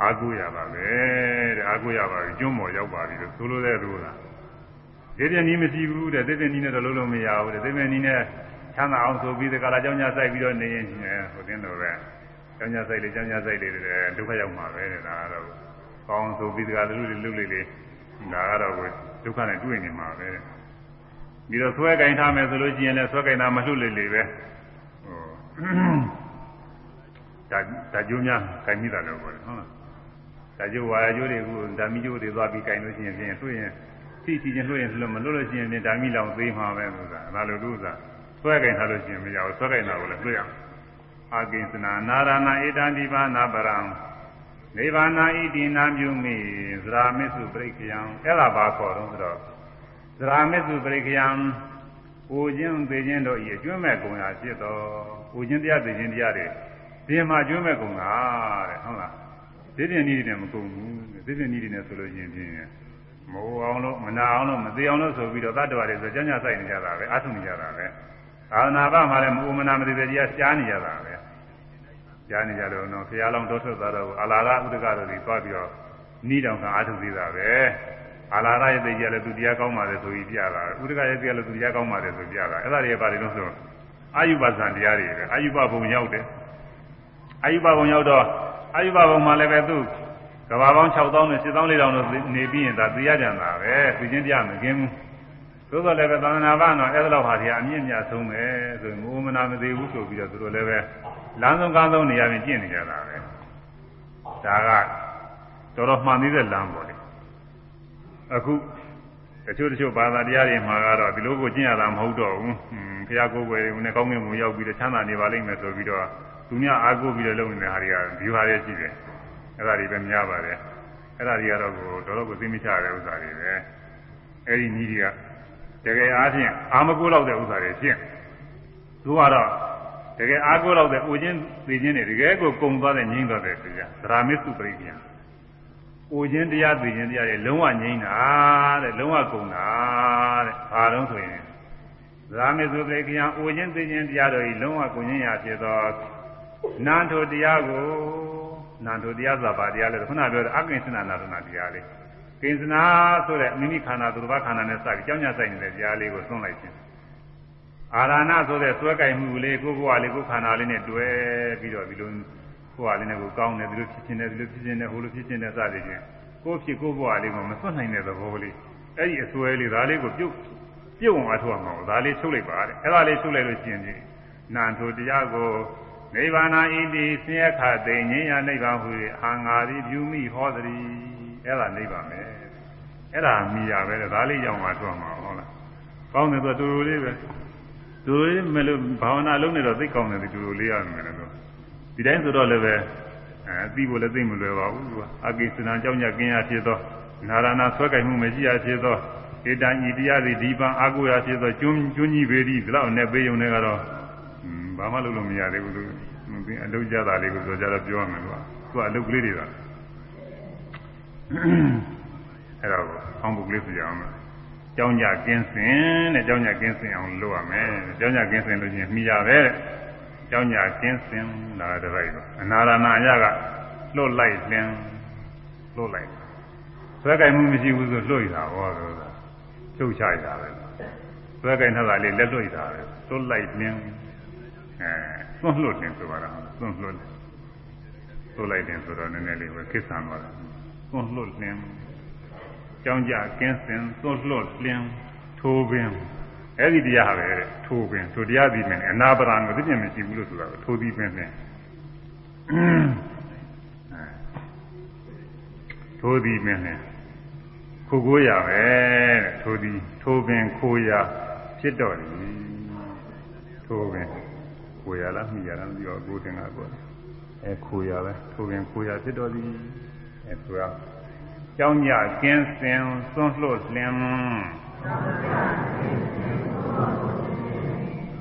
အာကိုရပါပဲတဲ့အာကိုရပါပြီကျွန်းမော်ရောက်ပါပြီလို့ဆိုလိုတဲ့သူကဒီပြင်းနီးမရှိဘူးတဲ့ဒီပြင်းနီးနဲ့တော့လုံးလုံးမရဘူးတဲ့ဒီပြင်းနီးနဲ့ ချမ်းသာအောင်ဆိုပြီးဒီကလာကြောင်းညာဆိုင်ပြီးတော့နေရင်ဟိုတင်းတော့ပဲကြောင်းညာဆိုင်လေးကြောင်းညာဆိုင်လေးတွေဒုက္ခရောက်မှာပဲတဲ့ဒါကတော့ကောင်းဆိုပြီးဒီကလူတွေလူလေးလေးဒါကတော့ဒုက္ခနဲ့တွေ့နေမှာပဲတဲ့ပြီးတော့ဆွဲကင်ထားမယ်ဆိုလို့ရှိရင်လည်းဆွဲကင်တာမလှုပ်လေလေပဲဟိုဒါဒါကျိုးများကင်မိတာလို့ပြောတယ်ဟုတ်လားဒါကျိုးဝါရကျိုးတွေကဓာမီကျိုးတွေသွားပြီးကင်လို့ရှိရင်ဖြင့်တွေ့ရင်သိစီချင်းလွှတ်ရင်လွှတ်မလွှတ်လို့ရှိရင်ဖြင့်ဓာမီလောင်သေးမှာပဲဆိုတာဒါလိုလို့သာ ဆွဲကင်ထားလို့ရှိရင်မရဘူးဆွဲကင်တာကိုလည်းတွေ့ရအောင်အာကိစ္စနာနာရဏဧတံဒီပါနာပရံနိဗ္ဗာနာဣတိနာမြုမိသရာမစ္စုပရိက္ခယံအဲ့ဒါဘာခေါ်တော့ဆိုတော့သရာမစ္စုပရိက္ခယံပူခြင်းသိခြင်းတို့ဤအကျွမ်းမဲ့ကုံရာဖြစ်တော်ပူခြင်းတရားသိခြင်းတရားတွေဒီမှာကျွမ်းမဲ့ကုံတာတဲ့ဟုတ်လားသိတဲ့နည်းတွေနဲ့မကုံဘူးသိတဲ့နည်းတွေနဲ့ဆိုလို့ရှိရင်ဖြင့်မိုးအောင်လို့မနာအောင်လို့မသေးအောင်လို့ဆိုပြီးတော့တတ္တဝါတွေဆိုကြမ်းကြမ်းဆိုင်နေကြတာပဲအထုနေကြတာပဲ သာသနာ့ဘမှာလည်းမူမနာမသေးတဲ့တရားရှားနေကြတာပဲရှားနေကြတော့နော်ဘုရားလောင်းတော်ထွက်သွားတော့အာလာရဥဒကတို့တွေသွားပြီးတော့နီးတောင်ကအာထုသေးတာပဲအာလာရရဲ့သိကြလည်းသူတရားကောင်းပါလေဆိုပြီးပြတာဥဒကရဲ့သိကြလည်းသူတရားကောင်းပါလေဆိုပြတာအဲ့ဒါတွေကဘာတွေလို့ဆိုအာယုဘဇံတရားတွေပဲအာယုဘဘုံရောက်တယ်အာယုဘဘုံရောက်တော့အာယုဘဘုံမှာလည်းပဲသူကဘာပေါင်း6000နဲ့7000 4000တို့နေပြီးရင်ဒါသိရကြတာပဲသိချင်းတရားမကင်းဘူး သို့တော်လည်းပဲသာသနာ့ဘာတော့အဲ့ဒါလောက်ဟာဒီအမြင့်မြတ်ဆုံးပဲဆိုရင်ငိုမနာမသေးဘူးဆိုပြီးတော့သူတို့လည်းပဲလမ်းဆုံးကားဆုံးနေရာပြင်ကျင့်နေကြတာပဲဒါကတော်တော်မှန်သေးတဲ့လမ်းပေါ့လေအခုတချို့တချို့ဘာသာတရားတွေမှာကတော့ဒီလိုကိုကျင့်ရတာမဟုတ်တော့ဘူးဘုရားကိုယ်ွယ်နဲ့ကောင်းကင်ဘုံရောက်ပြီးတော့ချမ်းသာနေပါလိမ့်မယ်ဆိုပြီးတော့သူများအားကိုးပြီးတော့လုပ်နေတဲ့ဟာတွေကဒီဟာတွေရှိတယ်အဲ့ဒါတွေပဲများပါတယ်အဲ့ဒါတွေကတော့ကိုတော်တော်ကိုသိမိချတဲ့ဥစ္စာတွေပဲအဲ့ဒီနည်းတွေက တကယ်အားဖြင့်အာမကိုးလောက်တဲ့ဥစ္စာတွေဖြစ်သူကတော့တကယ်အားကိုးလောက်တဲ့အိုခြင်းသိခြင်းတွေတကယ်ကိုကုံသွားတဲ့ငြိမ့်သွားတဲ့တရားသရမစ္စုပရိက္ခယအိုခြင်းတရားသိခြင်းတရားတွေလုံးဝငြိမ့်တာတဲ့လုံးဝကုံတာတဲ့ဘာလို့ဆိုရင်သရမစ္စုပရိက္ခယအိုခြင်းသိခြင်းတရားတို့ဤလုံးဝကုံခြင်းရာဖြစ်သောနာထုတရားကိုနာထုတရားဆိုတာဘာတရားလဲခုနပြောတဲ့အကိဉ္စနာနာထနာတရားလေး ကိဉ္စနာဆိုတဲ့မိမိခန္ဓာသူတစ်ပါးခန္ဓာနဲ့စပြီးကြောင်းညဆိုင်နေတဲ့တရားလေးကိုသွန်းလိုက်ခြင်းအာရဏဆိုတဲ့စွဲကြိုင်မှုလေးကိုယ်ဘဝလေးကိုယ်ခန္ဓာလေးနဲ့တွဲပြီးတော့ဒီလိုကိုယ်ဟာလေးနဲ့ကိုကောင်းတယ်ဒီလိုဖြစ်ခြင်းနဲ့ဒီလိုဖြစ်ခြင်းနဲ့ဟိုလိုဖြစ်ခြင်းနဲ့စသည်ဖြင့်ကိုယ်ဖြစ်ကိုယ်ဘဝလေးကိုမသွတ်နိုင်တဲ့သဘောလေးအဲ့ဒီအစွဲလေးဒါလေးကိုပြုတ်ပြုတ်အောင်အထောက်အောင်ဒါလေးချုပ်လိုက်ပါတဲ့အဲ့ဒါလေးချုပ်လိုက်လို့ရှိရင်နန္ထိုတရားကိုနိဗ္ဗာန်ဣတိဆင်းရဲခသိငြိမ်းရနိဗ္ဗာန်ဟူ၍အာငါသည်ပြုမိဟောသည်အဲ့ဒါနိဗ္ဗာန်ပဲ အဲ့ဒါမိရပဲဒါလေးကြောင့်မှထွက်မှာဟုတ်လားကောင်းတယ်ဆိုတူတူလေးပဲတူတူလေးမလို့ဘာဝနာလုံးနေတော့သိကောင်းတယ်တူတူလေးရမယ်လို့ဒီတိုင်းဆိုတော့လည်းပဲအဲသိဖို့လည်းသိမလွယ်ပါဘူးသူကအကိစ္စနာကြောင့်ညကင်းရဖြစ်သောနာရဏဆွဲကြိုင်မှုမရှိရဖြစ်သောဧတံဤတရားသည်ဒီပံအာကိုရဖြစ်သောကျွန်းကျွန်းကြီးပေသည်ဒီလောက်နဲ့ပေးုံနဲ့ကတော့ဘာမှလုပ်လို့မရသေးဘူးသူအလုပ်ကြတာလေးကိုဆိုကြတော့ပြောရမယ်ကွာသူကအလုပ်ကလေးတွေပါ အဲ့တော့အောင်းပုတ်ကလေးဆိုကြအောင်ကျောင်းကြကင်းစင်တဲ့ကျောင်းကြကင်းစင်အောင်လုပ်ရမယ်ကျောင်းကြကင်းစင်လို့ချင်းမိရပဲတဲ့ကျောင်းကြကင်းစင်လာတဲ့ဘက်ကအနာရဏအရကလှုပ်လိုက်လင်းလှုပ်လိုက်ဆွဲကြိုင်မှုမရှိဘူးဆိုလှုပ်ရတာဟောတော့ချုပ်ချရတာပဲဆွဲကြိုင်ထားတာလေးလက်လွတ်ရတာပဲလှုပ်လိုက်လင်းအဲသွန့်လှုပ်တယ်ဆိုပါတော့သွန့်လှုပ်လှုပ်လိုက်တယ်ဆိုတော့နည်းနည်းလေးပဲကိစ္စမှာသွန့်လှုပ်လင်း ကြောင်းကြကင်းစင်သွန့်လှုပ်လင်းထိုးပင်အဲ့ဒီတရားပဲတဲ့ထိုးပင်ထိုတရားဒီမယ်အနာပရံကိုသိမြင်မရှိဘူးလို့ဆိုတာထိုးပြီးပင်ပင်ထိုးသည်ပင်နဲ့ခိုးကိုရပဲတဲ့ထိုးသည်ထိုးပင်ခိုးရဖြစ်တော်သည်ထိုးပင်ခိုးရလားမိရလားမသိတော့ကိုယ်တင်တာကိုအဲခိုးရပဲထိုးပင်ခိုးရဖြစ်တော်သည်အဲဆိုရ ကြောင်းညကင်းစင်သွန်းလှလင်း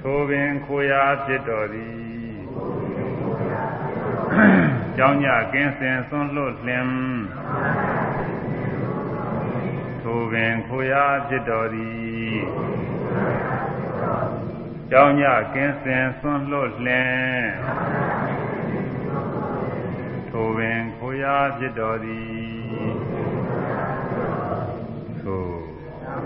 ထိုပင်ခိုးရဖြစ်တော်သည်ကြောင်းညကင်းစင်သွန်းလှလင်းထိုပင်ခိုးရဖြစ်တော်သည်ကြောင်းညကင်းစင်သွန်းလှလင်းထိုပင်ခိုးရဖြစ်တော်သည်သို့ ကျ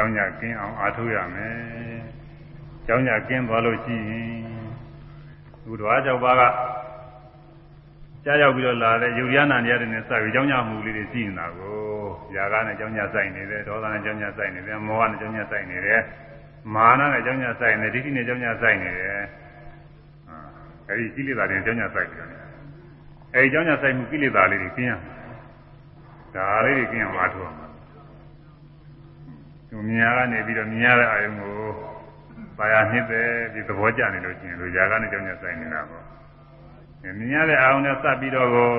ောင်းညကင်းအောင်အားထုတ်ရမယ်။ကျောင်းညကင်းသွားလို့ရှိရင်ဘုရားကြောက်ပါက ကြားရောက်ပြီးတော့လာတဲ့ယုတ်ရနာတရားတွေနဲ့စပြီးကြောင်းညမှုလေးတွေရှိနေတာကိုຢာကနဲ့ကြောင်းညဆိုင်နေတယ်ဒေါသနဲ့ကြောင်းညဆိုင်နေတယ်မောဟနဲ့ကြောင်းညဆိုင်နေတယ်မာနနဲ့ကြောင်းညဆိုင်နေတယ်ဒိဋ္ဌိနဲ့ကြောင်းညဆိုင်နေတယ်အဲဒီကိလေသာတွေကြောင်းညဆိုင်ပြီးတော့အဲဒီကြောင်းညဆိုင်မှုကိလေသာလေးတွေကင်းရဒါလေးတွေကင်းအောင်အားထုတ်ရမှာသူမြညာကနေပြီးတော့မြညာတဲ့အာယုံကိုပါရနှစ်ပဲဒီသဘောကျနေလို့ရှိရင်လူຢာကနဲ့ကြောင်းညဆိုင်နေတာပေါ့ မြင်ရတဲ့အာရုံနဲ့စပ်ပြီးတော့ကို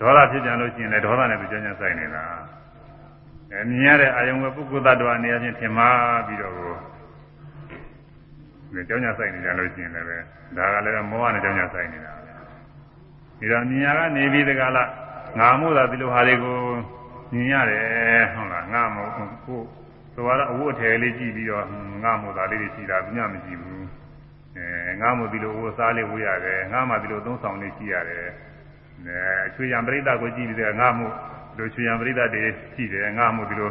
ဒေါသဖြစ်ပြန်လို့ရှိရင်လည်းဒေါသနဲ့ကြောင်းကြဆိုင်နေတာအဲမြင်ရတဲ့အာရုံကပုဂ္ဂိုလ်သတ္တဝါအနေအချင်းထင်မှားပြီးတော့ကိုကြောင်းကြဆိုင်နေကြလို့ရှိရင်လည်းဒါကလည်းမောဟနဲ့ကြောင်းကြဆိုင်နေတာဒီတော့မြင်ရကနေပြီးတကလားငါမှုသာဒီလိုဟာတွေကိုမြင်ရတယ်ဟုတ်လားငါမို့ကိုဆိုတော့အဝတ်အထည်လေးကြည့်ပြီးတော့ငါမှုသာလေးတွေရှိတာညမရှိဘူးအဲ ငါမှဒီလိုဝစားလေးဝေးရတယ်ငါမှဒီလိုသုံးဆောင်လေးကြည့်ရတယ်အဲချွေရံပရိသတ်ကိုကြည့်ပြီးတဲ့ငါမှလိုချွေရံပရိသတ်တွေကြည့်တယ်ငါမှဒီလို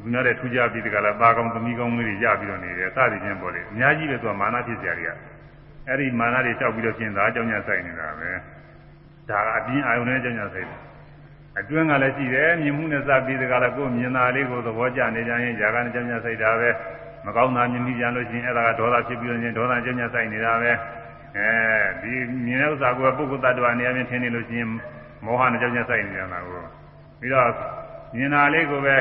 သူများတဲ့ထူးခြားပြီးတကလားပါကောင်းသမီးကောင်းလေးတွေရပြီးတော့နေတယ်စသည်ချင်းပေါ်လေအများကြီးပဲသူကမာနဖြစ်ကြရတွေကအဲ့ဒီမာနတွေလျှောက်ပြီးတော့ပြင်သာအကြောင်းညာဆိုင်နေတာပဲဒါကအပြင်းအာယုန်နဲ့အကြောင်းညာဆိုင်တယ်အတွင်းကလည်းရှိတယ်မြင်မှုနဲ့စပြီးတကလားကိုယ်မြင်တာလေးကိုသဘောကျနေကြရင်ຢာကနဲ့အကြောင်းညာဆိုင်တာပဲ မကောင်းတာမြင်မိကြလို့ရှိရင်အဲ့ဒါကဒေါသဖြစ်ပြီးတော့ချင်းဒေါသကျဉ်းကျဆိုင်နေတာပဲအဲဒီမြင်တဲ့ဥစ္စာကပုဂ္ဂိုလ်တ attva နေရာချင်းထင်နေလို့ရှိရင်မောဟနဲ့ကျဉ်းကျဆိုင်နေကြတာကိုပြီးတော့မြင်တာလေးကိုပဲ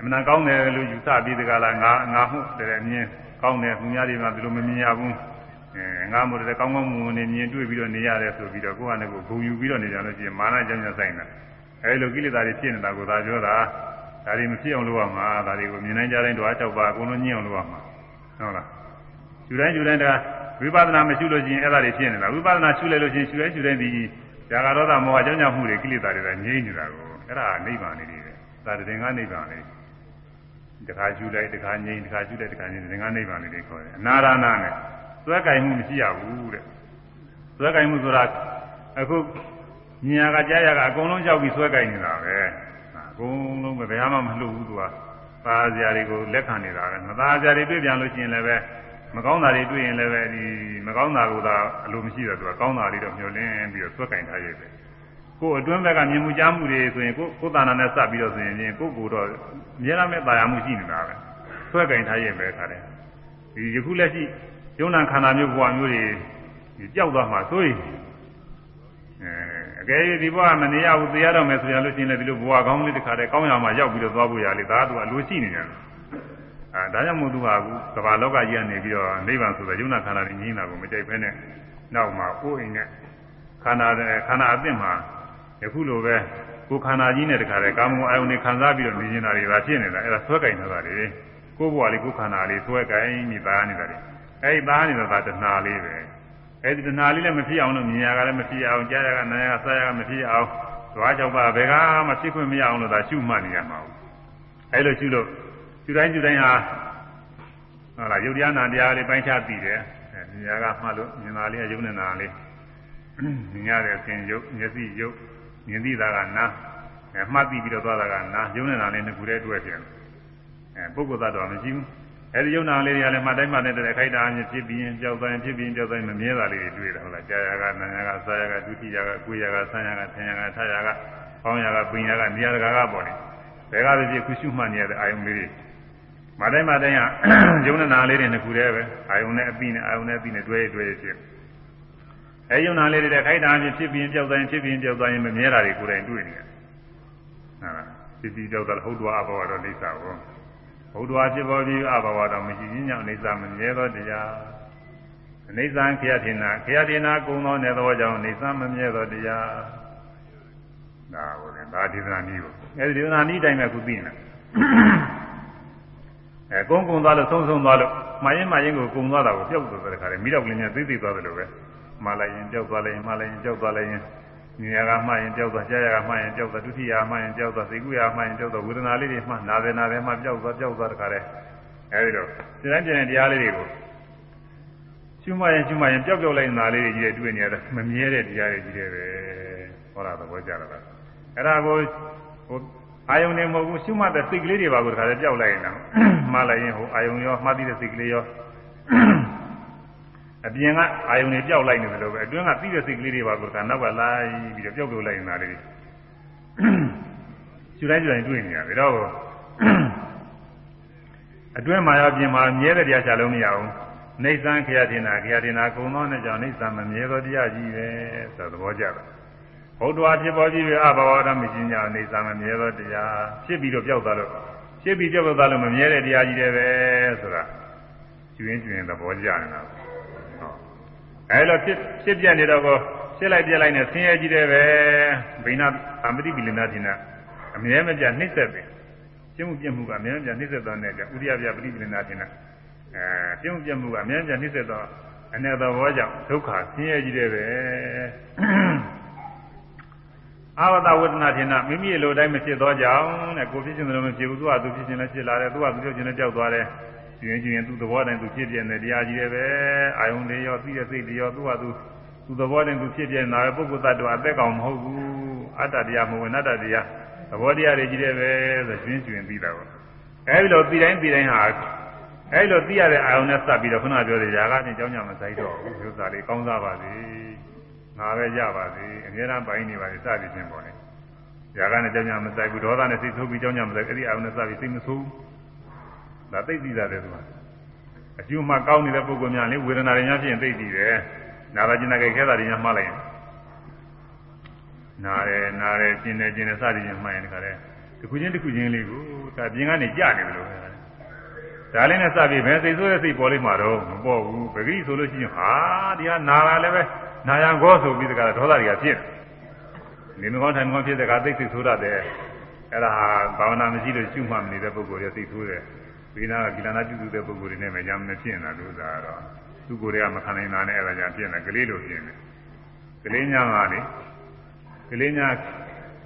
အမှန်ကောင်းတယ်လို့ယူဆပြီးတကလားငါငါမှုတဲ့မြင်ကောင်းတယ်သူများတွေကဒီလိုမမြင်ရဘူးအဲငါမို့တဲ့ကောင်းကောင်းမွန်မွန်နေမြင်တွေ့ပြီးတော့နေရတယ်ဆိုပြီးတော့ကိုယ့်အနေကိုဂုံယူပြီးတော့နေကြလို့ရှိရင်မာနကျဉ်းကျဆိုင်တာအဲလိုကိလေသာတွေဖြစ်နေတာကိုသာပြောတာ ဒါတွေမဖြစ်အောင်လုပ်ရမှာဒါတွေကိုမြင်နိုင်ကြတိုင်းတော့အကြောက်ပါအကုန်လုံးညှိအောင်လုပ်ရမှာဟုတ်လားယူတိုင်းယူတိုင်းတကဝိပဿနာမရှိလို့ရှိရင်အဲ့ဒါတွေဖြစ်နေတာဝိပဿနာရှုလိုက်လို့ရှိရင်ရှုတိုင်းရှုတိုင်းဒီဇာကရောသမောဟကြောင့်ကြောင့်မှုတွေကိလေသာတွေကငြိမ့်နေတာကိုအဲ့ဒါနိဗ္ဗာန်လေးတွေပဲသာတင်္ဂနိဗ္ဗာန်လေးတခါရှုလိုက်တခါငြိမ့်တခါရှုလိုက်တခါငြိမ့်တင်္ဂနိဗ္ဗာန်လေးတွေခေါ်တယ်အနာရဏနဲ့သွဲကင်မှုမရှိရဘူးတဲ့သွဲကင်မှုဆိုတာအခုညာကကြားရကအကုန်လုံးကြောက်ပြီးသွဲကင်နေတာပဲ ကုန်လုံးပဲဘယ်မှမလှုပ်ဘူးသူကသာစရာတွေကိုလက်ခံနေတာပဲမသာစရာတွေတွေ့ပြန်လို့ရှိရင်လည်းပဲမကောင်းတာတွေတွေ့ရင်လည်းပဲဒီမကောင်းတာကသာအလိုမရှိတော့သူကကောင်းတာလေးတော့မျှော်လင့်ပြီးတော့ဆွဲကင်ထားရပဲကိုယ်အတွင်းဘက်ကမြင်မှုကြားမှုတွေဆိုရင်ကိုယ်ကိုယ်တဏ္ဍာနဲ့စပ်ပြီးတော့ဆိုရင်ကိုယ်ကိုယ်တော့မြဲရမယ့်တာယာမှုရှိနေတာပဲဆွဲကင်ထားရပဲခါတယ်ဒီယခုလက်ရှိယုံနာခန္ဓာမျိုးဘဝမျိုးတွေကြောက်သွားမှဆိုရင်အဲ အကယ်၍ဒီဘဝမနေရဘူးတရားတော်မယ်ဆိုရလို့ရှိရင်လည်းဒီလိုဘဝကောင်းလေးတစ်ခါတည်းကောင်းရမှာရောက်ပြီးတော့သွားဖို့ရလေဒါကသူအလိုရှိနေတယ်အဲဒါကြောင့်မို့သူကအခုကမ္ဘာလောကကြီးကနေပြီးတော့နိဗ္ဗာန်ဆိုတဲ့ယုံနာခန္ဓာတွေကြီးနေတာကိုမကြိုက်ဖဲနဲ့နောက်မှာကိုယ်အိမ်နဲ့ခန္ဓာခန္ဓာအသစ်မှာယခုလိုပဲကိုယ်ခန္ဓာကြီးနဲ့တခါတည်းကာမဂုဏ်အာယုန်တွေခံစားပြီးတော့နေနေတာတွေပါဖြစ်နေတာအဲဒါဆွဲကင်နေတာတွေကိုယ်ဘဝလေးကိုယ်ခန္ဓာလေးဆွဲကင်ပြီးသားနေတာတွေအဲဒီသားနေတာကတဏှာလေးပဲ အဲဒီတဏှာလေးလည်းမဖြစ်အောင်လို့မြင်ရကလည်းမဖြစ်အောင်ကြားရကနားရကစားရကမဖြစ်အောင်ဓဝါကြောင့်ပါဘယ်ကမှဖြစ်ခွင့်မရအောင်လို့သာရှုမှတ်နေရမှာအဲလိုရှုလို့ရှုတိုင်းရှုတိုင်းဟာဟုတ်လားယုတ်တရားနာတရားလေးပိုင်းခြားသိတယ်အဲမြင်ရကမှတ်လို့မြင်တာလေးကယုတ်နေတာလေးမြင်ရတဲ့အစဉ်ယုတ်မျက်စိယုတ်မြင်သိတာကနာအဲမှတ်သိပြီးတော့သွားတာကနာယုတ်နေတာလေးနှစ်ခုတည်းတွေ့ပြန်အဲပုဂ္ဂိုလ်သတ္တဝါမရှိဘူး အဲဒီယုံနာလေးတွေကလည်းမှတ်တိုင်းမှတ်တဲ့တည်းခိုက်တာအမြင်ဖြစ်ပြီးရင်ကြောက်တိုင်းဖြစ်ပြီးရင်ကြောက်တိုင်းမမြဲတာလေးတွေတွေ့တယ်ဟုတ်လားကြာရကနာရကစားရကဒုတိယကကိုယ်ရကဆန်းရကထင်ရကထရကပေါင်းရကပင်ရကနေရာတကာကပေါ်တယ်ဘယ်ကပဲဖြစ်ခုရှုမှတ်နေရတဲ့အာယုံလေးတွေမှတ်တိုင်းမှတ်တိုင်းကယုံနာလေးတွေနှစ်ခုတည်းပဲအာယုံနဲ့အပိနဲ့အာယုံနဲ့အပိနဲ့တွဲတွဲဖြစ်အဲယုံနာလေးတွေခိုက်တာအမြင်ဖြစ်ပြီးရင်ကြောက်တိုင်းဖြစ်ပြီးရင်ကြောက်တိုင်းမမြဲတာတွေကိုယ်တိုင်တွေ့နေတယ်ဟာဖြစ်ပြီးကြောက်တာဟုတ်တော်အဘောတော့လိမ့်စာ ဘောဘုရားဖြစ်ပေါ်ပြီးအဘဝတော်မရှိခြင်းကြောင့်အိဋ္ဌာမမြဲသောတရားအိဋ္ဌာခရထေနာခရထေနာကုံသောနေသောကြောင့်အိဋ္ဌာမမြဲသောတရားဒါဟုတ်တယ်ဒါဒေသနာနည်းကိုအဲဒီဒေသနာနည်းတိုင်းပဲခုသိနေအဲကုန်းကုံသွားလို့သုံးဆုံးသွားလို့မှားရင်မှားရင်ကိုကုံသွားတာကိုပျောက်သွားတဲ့ခါလေမိတော့ကလေးများသိသိသွားတယ်လို့ပဲမှားလိုက်ရင်ပျောက်သွားလိုက်ရင်မှားလိုက်ရင်ပျောက်သွားလိုက်ရင် ဉာဏ်ကမှရင်ကြောက်သွားကြားရကမှရင်ကြောက်သွားဒုတိယမှရင်ကြောက်သွားသိကုရမှရင်ကြောက်သွားဝေဒနာလေးတွေမှနာတယ်နာတယ်မှကြောက်သွားကြောက်သွားတခါတည်းအဲဒီတော့စိတ်တိုင်းကျင်တဲ့တရားလေးတွေကိုရှုမှရင်ရှုမှရင်ပျောက်ပျောက်လိုက်နာလေးတွေကြီးတွေတွေ့နေရတယ်မမြဲတဲ့တရားတွေကြီးတွေပဲဟောတာသဘောကျတော့အဲ့ဒါကိုဟိုအာယုန်နေမဟုတ်ဘူးရှုမှတ်တဲ့စိတ်ကလေးတွေပါကိုတခါတည်းပျောက်လိုက်ရင်တော့မှားလိုက်ရင်ဟိုအာယုန်ရောမှားပြီးတဲ့စိတ်ကလေးရော အပြင်ကအာယုန်တွေပျောက်လိုက်နေတယ်လို့ပဲအတွင်းကသိတဲ့စိတ်ကလေးတွေပါကိုကနောက်ကလိုက်ပြီးတော့ပျောက်ပျောက်လိုက်နေတာလေးကျူတိုင်းကျူတိုင်းတွေ့နေရတယ်တော့အတွင်းမှာရောပြင်မှာမြဲတဲ့တရားချလုံးမရဘူးနေသံခရတင်နာခရတင်နာကုံသောနဲ့ကြောင့်နေသံမမြဲသောတရားကြီးပဲဆိုသဘောကျတယ်ဘုဒ္ဓဝါဖြစ်ပေါ်ပြီးအဘဝတော်မရှိကြနေသံမမြဲသောတရားဖြစ်ပြီးတော့ပျောက်သွားလို့ဖြစ်ပြီးပျောက်သွားလို့မမြဲတဲ့တရားကြီးတွေပဲဆိုတာကျွင်းကျွင်းသဘောကျနေတာ အဲလိုဖြစ်ဖြစ်ပြနေတော့ကိုဖြစ်လိုက်ပြလိုက်နဲ့ဆင်းရဲကြီးတယ်ပဲဘိနာအမတိပိလနာတိနာအမြဲမပြနှိမ့်ဆက်ပဲကျင့်မှုပြမှုကအမြဲမပြနှိမ့်ဆက်သောနဲ့ကြောင့်ဥရိယပြပတိပိလနာတိနာအဲကျင့်မှုပြမှုကအမြဲမပြနှိမ့်ဆက်သောအနေသဘောကြောင့်ဒုက္ခဆင်းရဲကြီးတယ်ပဲအာဝတဝေဒနာထင်တာမိမိလိုတိုင်းမဖြစ်သောကြောင့်တဲ့ကိုဖြစ်ခြင်းလည်းမဖြစ်ဘူးသူကသူဖြစ်ခြင်းလည်းဖြစ်လာတယ်သူကသူဖြစ်ခြင်းလည်းကြောက်သွားတယ် ကျွင်းကျွင်းသူသဘောတိုင်းသူဖြစ်ပြနေတရားကြီးတွေပဲအာယုန်တွေရောသိတဲ့စိတ်တွေရောသူကသူသူသဘောတိုင်းသူဖြစ်ပြနေတာပဲပုဂ္ဂိုလ်တ attva အသက်ကောင်မဟုတ်ဘူးအတ္တတရားမဟုတ်ဘူးအနတ္တတရားသဘောတရားတွေကြီးတယ်ပဲဆိုကျွင်းကျွင်းသိတာပေါ့အဲဒီလိုသိတိုင်းသိတိုင်းဟာအဲဒီလိုသိရတဲ့အာယုန်နဲ့စပ်ပြီးတော့ခုနပြောတဲ့ຢာကနေကြောင်းကြမဆိုင်တော့ဘူးဥစ္စာလေးကောင်းစားပါစေငါပဲကြပါစေအများအားပိုင်းနေပါလေစသည်ချင်းပေါ့လေຢာကနေကြောင်းကြမဆိုင်ဘူးဒေါသနဲ့စိတ်ဆိုးပြီးကြောင်းကြမဆိုင်အဲ့ဒီအာယုန်နဲ့စပြီးစိတ်မဆိုးဘူး ဒါသိသိတာတယ်သူကအကျိုးမှကောင်းနေတဲ့ပုဂ္ဂိုလ်များလေဝေဒနာတွေများဖြစ်ရင်သိသိတယ်နာဘာကျင်တဲ့ခဲတာတွေများမှားလိုက်ရင်နာတယ်နာတယ်ကျင်တယ်ကျင်တယ်စသည်ချင်းမှတ်ရင်တခါတည်းတစ်ခုချင်းတစ်ခုချင်းလေးကိုဒါပြင်ကနေကြနေတယ်လို့ဒါလေးနဲ့စပြီးဘယ်စိတ်ဆိုးတဲ့စိတ်ပေါ်လိမ့်မှာတော့မပေါ်ဘူးပဂိဆိုလို့ရှိရင်ဟာဒီကနာလာလည်းပဲနာရံကောဆိုပြီးတခါဒေါသတွေကဖြစ်နေမကောင်းထိုင်မကောင်းဖြစ်တဲ့ကသိစိတ်ဆိုးတတ်တယ်အဲ့ဒါဟာဘာဝနာမရှိလို့ရှုမှတ်မနေတဲ့ပုဂ္ဂိုလ်တွေသိဆိုးတယ် ဝိနာကကိလနာပြုစုတဲ့ပုဂ္ဂိုလ်တွေနဲ့မကြမ်းမဖြစ်နေတာလို့သာတော့သူကိုယ်တွေကမခံနိုင်တာနဲ့အဲ့ဒါကြောင့်ဖြစ်နေကလေးလိုဖြစ်နေကလေးညာကလေကလေးညာ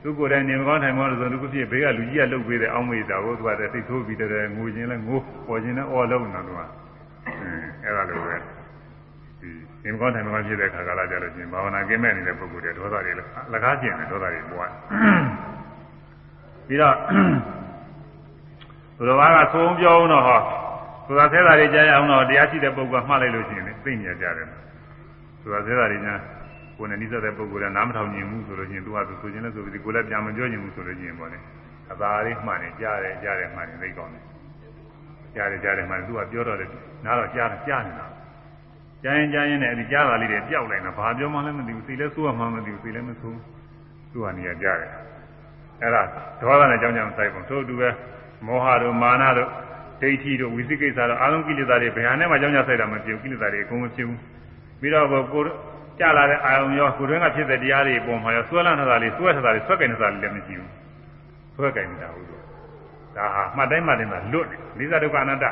သူကိုယ်တိုင်နေမကောင်းထိုင်မကောင်းလို့ဆိုသူကဖြစ်ဘေးကလူကြီးကလှုပ်ပေးတဲ့အောင်းမေးတာကိုသူကတည်းသိဆိုးပြီးတည်းငိုခြင်းလဲငိုပေါ်ခြင်းလဲအော်လုံးနေတာသူကအဲအဲ့ဒါလိုပဲဒီနေမကောင်းထိုင်မကောင်းဖြစ်တဲ့ခါကလာကြလို့ချင်းဘာဝနာကင်းမဲ့နေတဲ့ပုဂ္ဂိုလ်တွေဒေါသတွေလကားကျင်တယ်ဒေါသတွေပွားပြီးတော့ ဘုရားကသုံးပြောတော့ဟောဆိုတာဆဲတာတွေကြားရအောင်တော့တရားရှိတဲ့ပုဂ္ဂိုလ်ကမှားလိုက်လို့ရှိရင်သိမြင်ကြတယ်ဆိုတာဆဲတာတွေညာကိုယ်နဲ့နှိစတဲ့ပုဂ္ဂိုလ်ကနားမထောင်ခြင်းဘူးဆိုလို့ရှိရင်သူကသူဆိုခြင်းလည်းဆိုပြီးကိုယ်လည်းပြန်မပြောခြင်းဘူးဆိုလို့ရှိရင်ပေါ့လေအသာလေးမှန်နေကြားတယ်ကြားတယ်မှန်နေသိကောင်းတယ်ကြားတယ်ကြားတယ်မှန်သူကပြောတော့တယ်နားတော့ကြားတယ်ကြားနေတာကြားရင်ကြားရင်လည်းအဲဒီကြားတာလေးတွေပျောက်လိုက်တာဘာပြောမှလည်းမသိဘူးသိလဲဆိုးမှမသိဘူးသိလဲမဆိုးသူကနေရကြားတယ်အဲ့ဒါဒေါသနဲ့ကြောင်းကြောင်းဆိုင်ပုံထို့အတူပဲ မောဟတို့မာနတို့ဒိဋ္ဌိတို့ဝိသိကိစ္စတို့အာလုံးကိလေသာတွေဘယ်ဟာနဲ့မှကြောင်းကြောင်းဆိုင်တာမဖြစ်ဘူးကိလေသာတွေအကုန်မဖြစ်ဘူးပြီးတော့ကိုကြလာတဲ့အာယုံရောကိုယ်တွင်းကဖြစ်တဲ့တရားတွေပုံမှာရောဆွဲလန်းထားတာလေးဆွဲထားတာလေးဆွဲကင်ထားတာလေးလည်းမရှိဘူးဆွဲကင်နေတာဟုတ်လို့ဒါဟာမှတ်တိုင်းမှတ်တိုင်းမှာလွတ်နေနိစ္စဒုက္ခအနတ္တ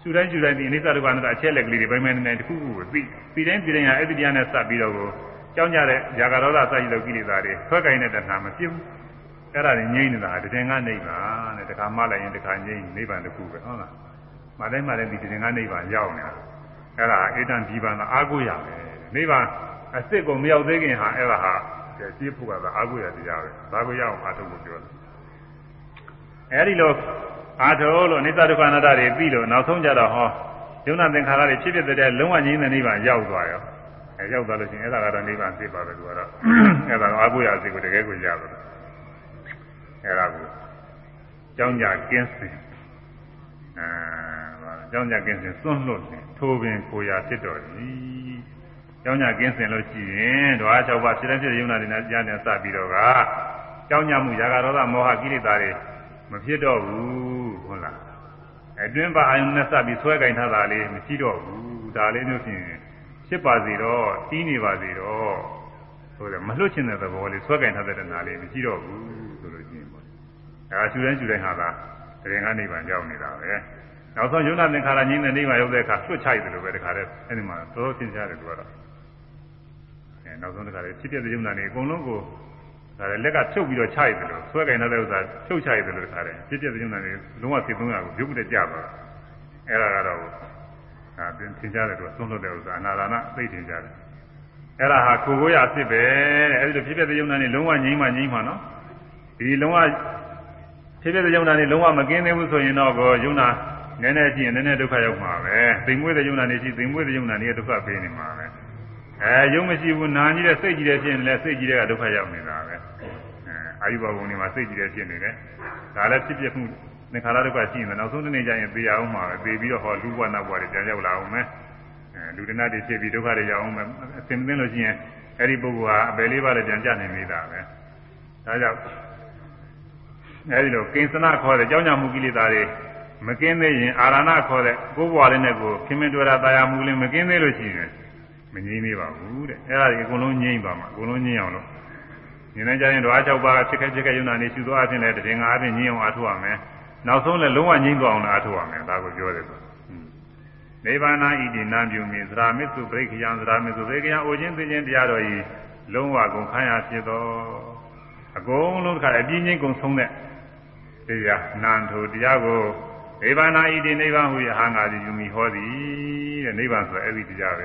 ရှုတိုင်းရှုတိုင်းဒီနိစ္စဒုက္ခအနတ္တအချက်လက်ကလေးတွေပိုင်းပိုင်းနဲ့တစ်ခုခုကိုသိပြီးတိုင်းပြီးတိုင်းဟာအဲ့ဒီတရားနဲ့စပ်ပြီးတော့ကိုကြောင်းကြတဲ့ຢာကရောဓစသတိကိလေသာတွေဆွဲကင်တဲ့တဏှာမဖြစ်ဘူး အဲ့ဒါတွေငြိမ့်နေတာတည်ငါနိဗ္ဗာန်တဲ့တခါမှလိုက်ရင်တခါငြိမ့်နိဗ္ဗာန်တစ်ခုပဲဟုတ်လားမှတ်တိုင်းမှတိုင်းဒီတည်ငါနိဗ္ဗာန်ရောက်နေတာအဲ့ဒါအေတံဒီပန်သာအာကိုရမယ်နိဗ္ဗာန်အစ်စ်ကိုမရောက်သေးခင်ဟာအဲ့ဒါဟာရှင်းဖို့ကသာအာကိုရတရားပဲဒါကိုရအောင်အားထုတ်ဖို့ပြောတယ်အဲ့ဒီလိုအားထုတ်လို့အနိစ္စဒုက္ခအနတ္တတွေပြီးလို့နောက်ဆုံးကြတော့ဟောယုံနာသင်္ခါရတွေဖြစ်ဖြစ်တဲ့လုံးဝငြိမ်းတဲ့နိဗ္ဗာန်ရောက်သွားရောအဲရောက်သွားလို့ရှိရင်အဲ့ဒါကတော့နိဗ္ဗာန်ဖြစ်ပါပဲသူကတော့အဲ့ဒါတော့အာကိုရအစ်စ်ကိုတကယ်ကိုရပါတယ် အဲ့ဒါကိုကြောင်းကြကင်းစင်အဲကြောင်းကြကင်းစင်စွန့်လွတ်နေထိုးပင်ကိုရာဖြစ်တော်သည်ကျောင်းညာကင်းစင်လို့ရှိရင်ဓဝါ၆ပါးဖြစ်တဲ့ဖြစ်တဲ့ယုံနာတွေနဲ့ကြားနေစပြီးတော့ကကျောင်းညာမှုရာဂဒေါသမောဟကိလေသာတွေမဖြစ်တော့ဘူးဟုတ်လားအတွင်းပါအာယုန်နဲ့စပြီးဆွဲကင်ထားတာလေးမရှိတော့ဘူးဒါလေးမျိုးဖြင့်ဖြစ်ပါစေတော့တီးနေပါစေတော့ဆိုတော့မလွတ်ချင်တဲ့သဘောလေးဆွဲကင်ထားတဲ့တဏှာလေးမရှိတော့ဘူးဆိုလို့ရှိရင်ပေါ့ အဲဒါရှူတိုင်းရှူတိုင်းဟာကတရင်ကနေပါရောက်နေတာပဲနောက်ဆုံးယုံနာသင်္ခါရငြိမ်းတဲ့နေပါရောက်တဲ့အခါဆွတ်ချိုက်တယ်လို့ပဲတခါတည်းအဲဒီမှာတော်တော်သင်ကြားတယ်သူကတော့အဲနောက်ဆုံးတခါတည်းဖြစ်တဲ့ယုံနာနေအကုန်လုံးကိုဒါလည်းလက်ကဖြုတ်ပြီးတော့ချိုက်တယ်လို့ဆွဲကင်တဲ့ဥစ္စာဖြုတ်ချိုက်တယ်လို့တခါတည်းဖြစ်တဲ့ယုံနာနေလုံးဝသိသုံးရကိုရုပ်ကလေးကြပါအဲဒါကတော့အဲသင်ကြားတယ်သူကသုံးလို့တဲ့ဥစ္စာအနာဒါနသိထင်ကြတယ်အဲ့ဒါဟာကိုကိုရအစ်စ်ပဲတဲ့အဲဒီလိုဖြစ်တဲ့ယုံနာနေလုံးဝငြိမ်းမှငြိမ်းမှနော်ဒီလုံးဝ ဖြစ်တဲ့ယုံနာနေလုံးဝမကင်းသေးဘူးဆိုရင်တော့ကိုယုံနာနည်းနည်းကြည့်ရင်နည်းနည်းဒုက္ခရောက်မှာပဲသိမ်မွေးတဲ့ယုံနာနေရှိသိမ်မွေးတဲ့ယုံနာနေဒုက္ခပေးနေမှာပဲအဲယုံမရှိဘူးနာကြီးတဲ့စိတ်ကြီးတဲ့ဖြစ်ရင်လည်းစိတ်ကြီးတဲ့ကဒုက္ခရောက်နေတာပဲအဲအာယုဘဘုံတွေမှာစိတ်ကြီးတဲ့ဖြစ်နေတယ်ဒါလည်းဖြစ်ဖြစ်မှုသင်္ခါရဒုက္ခရှိရင်နောက်ဆုံးတစ်နေ့ကျရင်သိရအောင်မှာပဲသိပြီးတော့ဟောလူဘဝနောက်ဘဝတွေပြန်ရောက်လာအောင်မယ်အဲလူဒနာတွေဖြစ်ပြီးဒုက္ခတွေရောက်အောင်မယ်အစင်မသိလို့ရှိရင်အဲ့ဒီပုဂ္ဂိုလ်ဟာအပယ်လေးပါးလည်းပြန်ကြနိုင်နေတာပဲဒါကြောင့် အဲဒီလိုကိဉ္စနာခေါ်တဲ့ကြောင်းကြမှုကိလေသာတွေမကင်းသေးရင်အာရဏခေါ်တဲ့ကိုယ်ဘဝလေးနဲ့ကိုခင်မင်တွေ့တာတရားမှုလေးမကင်းသေးလို့ရှိရင်မငြိမ်းသေးပါဘူးတဲ့အဲ့ဒါတွေအကုန်လုံးငြိမ်းပါမှာအကုန်လုံးငြိမ်းအောင်လို့ဉာဏ်နဲ့ကြရင်ဓဝါ၆ပါးကဖြစ်ခဲ့ဖြစ်ခဲ့ယုံနာနေရှုသွားအဖြစ်လည်းတည်ငါအဖြစ်ငြိမ်းအောင်အားထုတ်ရမယ်နောက်ဆုံးလည်းလုံးဝငြိမ်းသွားအောင်လည်းအားထုတ်ရမယ်ဒါကိုပြောတယ်ဆိုနိဗ္ဗာန်ဤတိနာပြုမိသရာမစ္စုပရိခယံသရာမစ္စုပရိခယံအိုခြင်းသိခြင်းတရားတော်ဤလုံးဝကုန်ခံရဖြစ်သောအကုန်လုံးတစ်ခါအပြင်းချင်းကုန်ဆုံးတဲ့ တရားနန္ထိုတရားကိုနိဗ္ဗာန်ဤတိနိဗ္ဗာန်ဟူရဟာငါသည်ယူမိဟောသည်တဲ့နိဗ္ဗာန်ဆိုအဲ့ဒီတရားပဲ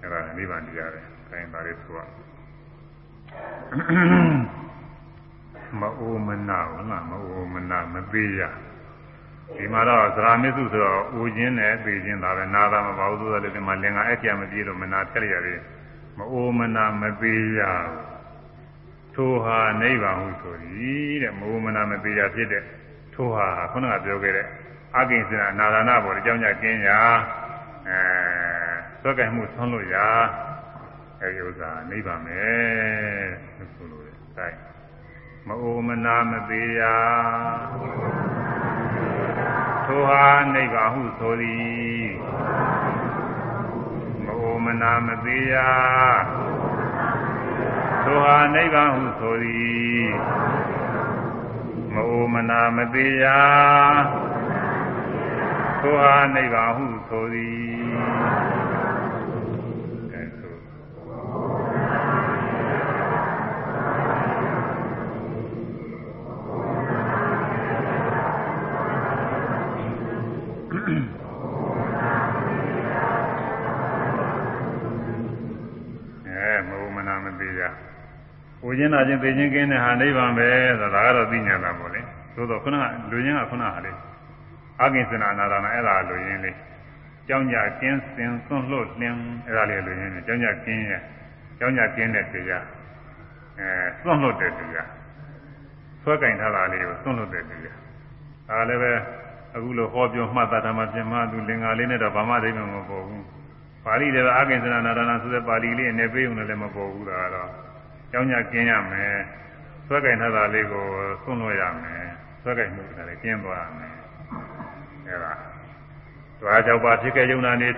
အဲ့ဒါနိဗ္ဗာန်တရားပဲခိုင်းပါလေဆိုတော့မအိုမနာဘူးငါမအိုမနာမသေးရဒီမှာတော့သရာမစ္စုဆိုတော့အိုခြင်းနဲ့သိခြင်းဒါပဲနာတာမပါဘူးဆိုတော့လည်းဒီမှာလင်္ကာအကျမပြေလို့မနာထက်ရရတယ်မအိုမနာမသေးရ ထိုဟာနိဗ္ဗာန်ဟုဆိုသည်တဲ့မအိုမနာမသေးရဖြစ်တဲ့ထိုဟာခုနကပြောခဲ့တဲ့အကိဉ္စနာနာရဏဘောအကြောင်းကြကင်းရာအဲသွက်ကဲမှုဆွံ့လို့ရာအဲဒီဥစ္စာနိဗ္ဗာန်ပဲလို့ဆိုလို့ရတယ်။မအိုမနာမသေးရာထိုဟာနိဗ္ဗာန်ဟုဆိုသည်မအိုမနာမသေးရာ ထိုဟာနိဗ္ဗာန်ဟုဆိုသည်မအိုမနာမသေးရာထိုဟာနိဗ္ဗာန်ဟုဆိုသည် ကိုချင်းနာချင်းသိချင်းကင်းတဲ့ဟာနိဗ္ဗာန်ပဲဆိုတာဒါကတော့သိညာတာပေါ့လေသို့တော့ခုနကလူချင်းကခုနကလေအာကိစ္စနာနာရဏအဲ့ဒါလိုရင်းလေးကြောင်းကြကင်းစင်သွန့်လွတ်လင်းအဲ့ဒါလေးလိုရင်းလေးကြောင်းကြကင်းရဲ့ကြောင်းကြကင်းတဲ့တရားအဲသွန့်လွတ်တဲ့တရားဆွဲကင်ထားတာလေးကိုသွန့်လွတ်တဲ့တရားဒါလည်းပဲအခုလိုဟောပြောမှတ်သားဓမ္မပြင်မှသူလင်္ကာလေးနဲ့တော့ဘာမှသိမှမပေါ်ဘူးပါဠိတွေအာကိစ္စနာနာရဏဆိုတဲ့ပါဠိလေးနဲ့ပြေးုံလည်းမပေါ်ဘူးဒါကတော့ ကြောင်းကြကင်းရမယ်ဆွဲကင်ထားတာလေးကိုသွန့်လွတ်ရမယ်ဆွဲကင်မှုကလည်းကျင်းသွားရမယ်အဲဒါသွားကြောက်ပါဖြစ်ခဲ့ယုံနာနေ